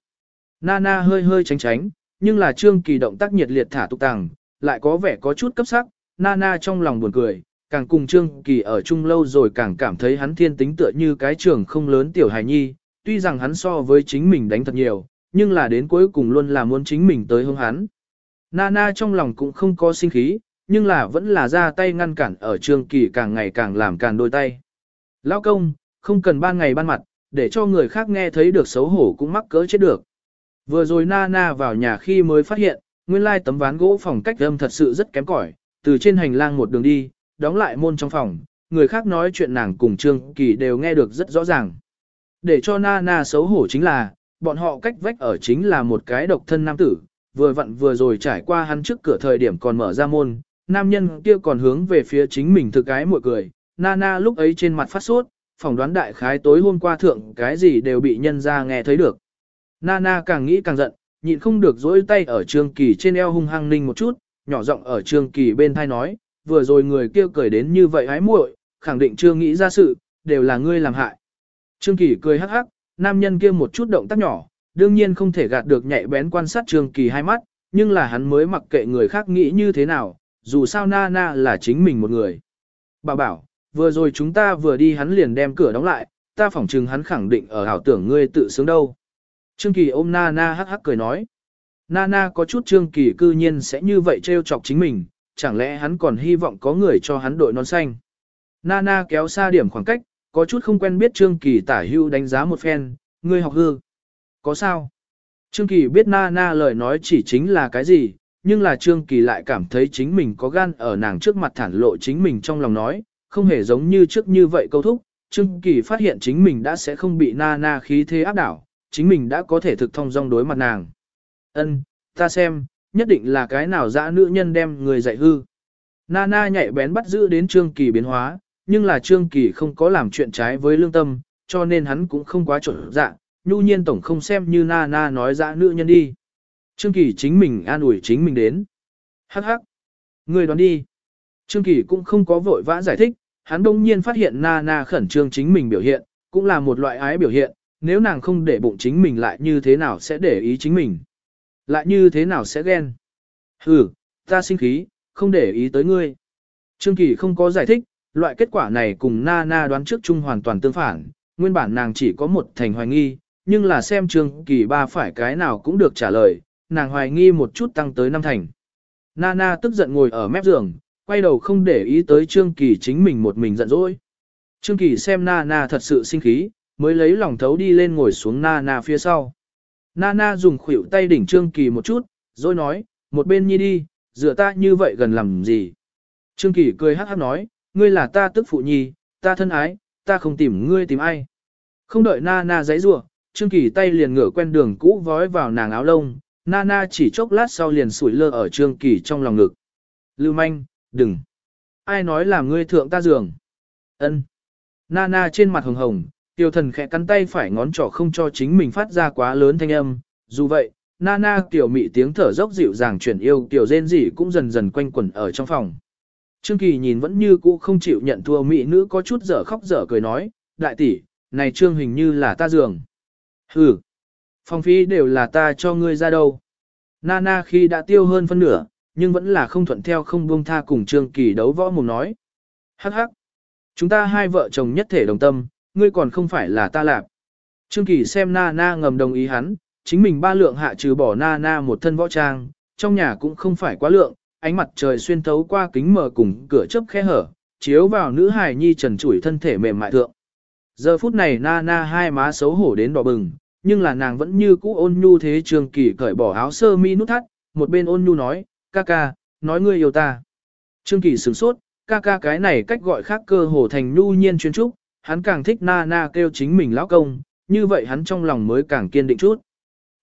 Nana hơi hơi tránh tránh, nhưng là Trương Kỳ động tác nhiệt liệt thả tục tàng, lại có vẻ có chút cấp sắc, Nana trong lòng buồn cười, càng cùng Trương Kỳ ở chung lâu rồi càng cảm thấy hắn thiên tính tựa như cái trường không lớn tiểu hài nhi, tuy rằng hắn so với chính mình đánh thật nhiều, nhưng là đến cuối cùng luôn là muốn chính mình tới hướng hắn. Nana trong lòng cũng không có sinh khí, nhưng là vẫn là ra tay ngăn cản ở Trương Kỳ càng ngày càng làm càng đôi tay. Lão công, không cần ban ngày ban mặt, để cho người khác nghe thấy được xấu hổ cũng mắc cỡ chết được. Vừa rồi Nana vào nhà khi mới phát hiện, nguyên lai tấm ván gỗ phòng cách âm thật sự rất kém cỏi, từ trên hành lang một đường đi, đóng lại môn trong phòng, người khác nói chuyện nàng cùng Trương Kỳ đều nghe được rất rõ ràng. Để cho Nana xấu hổ chính là, bọn họ cách vách ở chính là một cái độc thân nam tử, vừa vặn vừa rồi trải qua hắn trước cửa thời điểm còn mở ra môn, nam nhân kia còn hướng về phía chính mình thực cái mội cười, Nana lúc ấy trên mặt phát sốt, phỏng đoán đại khái tối hôm qua thượng cái gì đều bị nhân ra nghe thấy được. Nana càng nghĩ càng giận, nhịn không được dỗi tay ở Trương Kỳ trên eo hung hăng ninh một chút, nhỏ giọng ở Trương Kỳ bên thai nói, vừa rồi người kia cười đến như vậy hái muội, khẳng định chưa nghĩ ra sự, đều là ngươi làm hại. Trương Kỳ cười hắc hắc, nam nhân kia một chút động tác nhỏ, đương nhiên không thể gạt được nhạy bén quan sát Trương Kỳ hai mắt, nhưng là hắn mới mặc kệ người khác nghĩ như thế nào, dù sao Nana là chính mình một người. Bà bảo, vừa rồi chúng ta vừa đi hắn liền đem cửa đóng lại, ta phỏng chừng hắn khẳng định ở hảo tưởng ngươi tự sướng đâu. Trương Kỳ ôm Nana hắc hắc cười nói. Nana có chút Trương Kỳ cư nhiên sẽ như vậy trêu chọc chính mình, chẳng lẽ hắn còn hy vọng có người cho hắn đội nón xanh. Nana kéo xa điểm khoảng cách, có chút không quen biết Trương Kỳ tả hưu đánh giá một phen, ngươi học hư. Có sao? Trương Kỳ biết Nana lời nói chỉ chính là cái gì, nhưng là Trương Kỳ lại cảm thấy chính mình có gan ở nàng trước mặt thản lộ chính mình trong lòng nói, không hề giống như trước như vậy câu thúc. Trương Kỳ phát hiện chính mình đã sẽ không bị Nana khí thế áp đảo, chính mình đã có thể thực thông dong đối mặt nàng. Ân, ta xem, nhất định là cái nào dã nữ nhân đem người dạy hư. Nana nhạy bén bắt giữ đến Trương Kỳ biến hóa, nhưng là Trương Kỳ không có làm chuyện trái với lương tâm, cho nên hắn cũng không quá trộn dạ, nhu nhiên tổng không xem như Nana nói dã nữ nhân đi. Trương Kỳ chính mình an ủi chính mình đến. Hắc hắc. Người đoán đi. Trương Kỳ cũng không có vội vã giải thích, hắn đông nhiên phát hiện Nana khẩn trương chính mình biểu hiện, cũng là một loại ái biểu hiện, nếu nàng không để bụng chính mình lại như thế nào sẽ để ý chính mình. Lại như thế nào sẽ ghen. Ừ, ta sinh khí, không để ý tới ngươi. Trương Kỳ không có giải thích, loại kết quả này cùng Nana đoán trước chung hoàn toàn tương phản, nguyên bản nàng chỉ có một thành hoài nghi, nhưng là xem Trương Kỳ ba phải cái nào cũng được trả lời, nàng hoài nghi một chút tăng tới năm thành. Nana tức giận ngồi ở mép giường, quay đầu không để ý tới Trương Kỳ chính mình một mình giận dỗi. Trương Kỳ xem Nana thật sự sinh khí, mới lấy lòng thấu đi lên ngồi xuống Nana phía sau. Nana dùng khuỷu tay đỉnh Trương Kỳ một chút, rồi nói, một bên nhi đi, dựa ta như vậy gần làm gì. Trương Kỳ cười hát hát nói, ngươi là ta tức phụ nhi, ta thân ái, ta không tìm ngươi tìm ai. Không đợi Nana giấy rủa Trương Kỳ tay liền ngửa quen đường cũ vói vào nàng áo lông, Nana chỉ chốc lát sau liền sủi lơ ở Trương Kỳ trong lòng ngực. Lưu manh, đừng. Ai nói là ngươi thượng ta giường. Ân. Nana trên mặt hồng hồng, tiêu thần khẽ cắn tay phải ngón trỏ không cho chính mình phát ra quá lớn thanh âm. Dù vậy, Nana tiểu mị tiếng thở dốc dịu dàng chuyển yêu tiểu rên rỉ cũng dần dần quanh quẩn ở trong phòng. Trương Kỳ nhìn vẫn như cũ không chịu nhận thua mỹ nữ có chút dở khóc dở cười nói, đại tỷ, này Trương hình như là ta giường. Hừ, Phong phí đều là ta cho ngươi ra đâu. Nana khi đã tiêu hơn phân nửa, nhưng vẫn là không thuận theo không buông tha cùng Trương Kỳ đấu võ mồm nói. Hắc hắc. Chúng ta hai vợ chồng nhất thể đồng tâm, ngươi còn không phải là ta lạp. Trương Kỳ xem Nana ngầm đồng ý hắn, chính mình ba lượng hạ trừ bỏ Nana một thân võ trang, trong nhà cũng không phải quá lượng, ánh mặt trời xuyên thấu qua kính mở cùng cửa chớp khe hở, chiếu vào nữ hài nhi trần trụi thân thể mềm mại thượng. Giờ phút này Nana hai má xấu hổ đến đỏ bừng, nhưng là nàng vẫn như cũ ôn nhu thế Trương Kỳ cởi bỏ áo sơ mi nút thắt, một bên ôn nhu nói, ca ca, nói ngươi yêu ta. Trương Kỳ sửng sốt, ca ca cái này cách gọi khác cơ hồ thành nhu nhiên chuyên trúc, hắn càng thích na na kêu chính mình lão công, như vậy hắn trong lòng mới càng kiên định chút.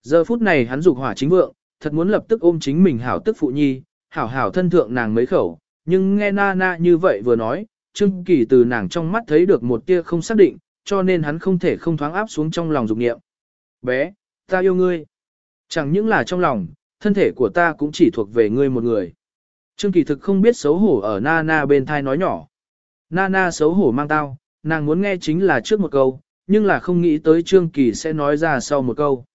Giờ phút này hắn dục hỏa chính vượng, thật muốn lập tức ôm chính mình hảo tức phụ nhi, hảo hảo thân thượng nàng mấy khẩu, nhưng nghe na na như vậy vừa nói, Trương Kỳ từ nàng trong mắt thấy được một tia không xác định, cho nên hắn không thể không thoáng áp xuống trong lòng dục niệm bé, ta yêu ngươi. Chẳng những là trong lòng, thân thể của ta cũng chỉ thuộc về ngươi một người. Trương Kỳ thực không biết xấu hổ ở Nana bên thai nói nhỏ. Nana xấu hổ mang tao, nàng muốn nghe chính là trước một câu, nhưng là không nghĩ tới Trương Kỳ sẽ nói ra sau một câu.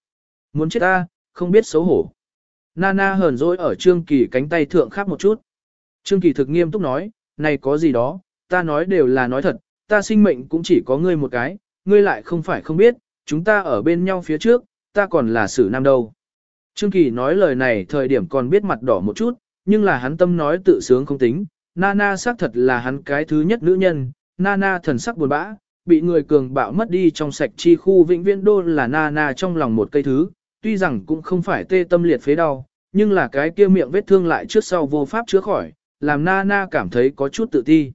Muốn chết ta, không biết xấu hổ. Nana hờn dỗi ở Trương Kỳ cánh tay thượng khắp một chút. Trương Kỳ thực nghiêm túc nói, này có gì đó, ta nói đều là nói thật, ta sinh mệnh cũng chỉ có ngươi một cái, ngươi lại không phải không biết, chúng ta ở bên nhau phía trước, ta còn là xử nam đâu. Trương Kỳ nói lời này thời điểm còn biết mặt đỏ một chút, nhưng là hắn tâm nói tự sướng không tính, Nana xác thật là hắn cái thứ nhất nữ nhân, Nana thần sắc buồn bã, bị người cường bạo mất đi trong sạch chi khu vĩnh viễn đô là Nana trong lòng một cây thứ, tuy rằng cũng không phải tê tâm liệt phế đau, nhưng là cái kia miệng vết thương lại trước sau vô pháp chữa khỏi, làm Nana cảm thấy có chút tự ti.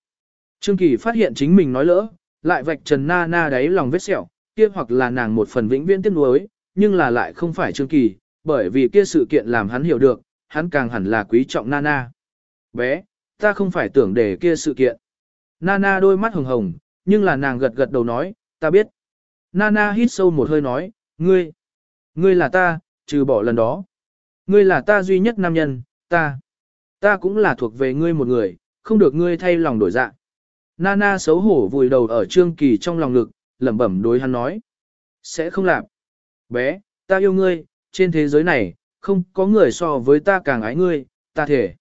Trương Kỳ phát hiện chính mình nói lỡ, lại vạch trần Nana đáy lòng vết sẹo, kia hoặc là nàng một phần vĩnh viễn tiếc nuối, nhưng là lại không phải Trương Kỳ, bởi vì kia sự kiện làm hắn hiểu được, hắn càng hẳn là quý trọng Nana. Bé, ta không phải tưởng để kia sự kiện. Nana đôi mắt hồng hồng, nhưng là nàng gật gật đầu nói, ta biết. Nana hít sâu một hơi nói, ngươi, ngươi là ta, trừ bỏ lần đó. Ngươi là ta duy nhất nam nhân, ta. Ta cũng là thuộc về ngươi một người, không được ngươi thay lòng đổi dạ. Nana xấu hổ vùi đầu ở Trương Kỳ trong lòng ngực, lẩm bẩm đối hắn nói. Sẽ không làm. Bé, ta yêu ngươi, trên thế giới này, không có người so với ta càng ái ngươi, ta thể.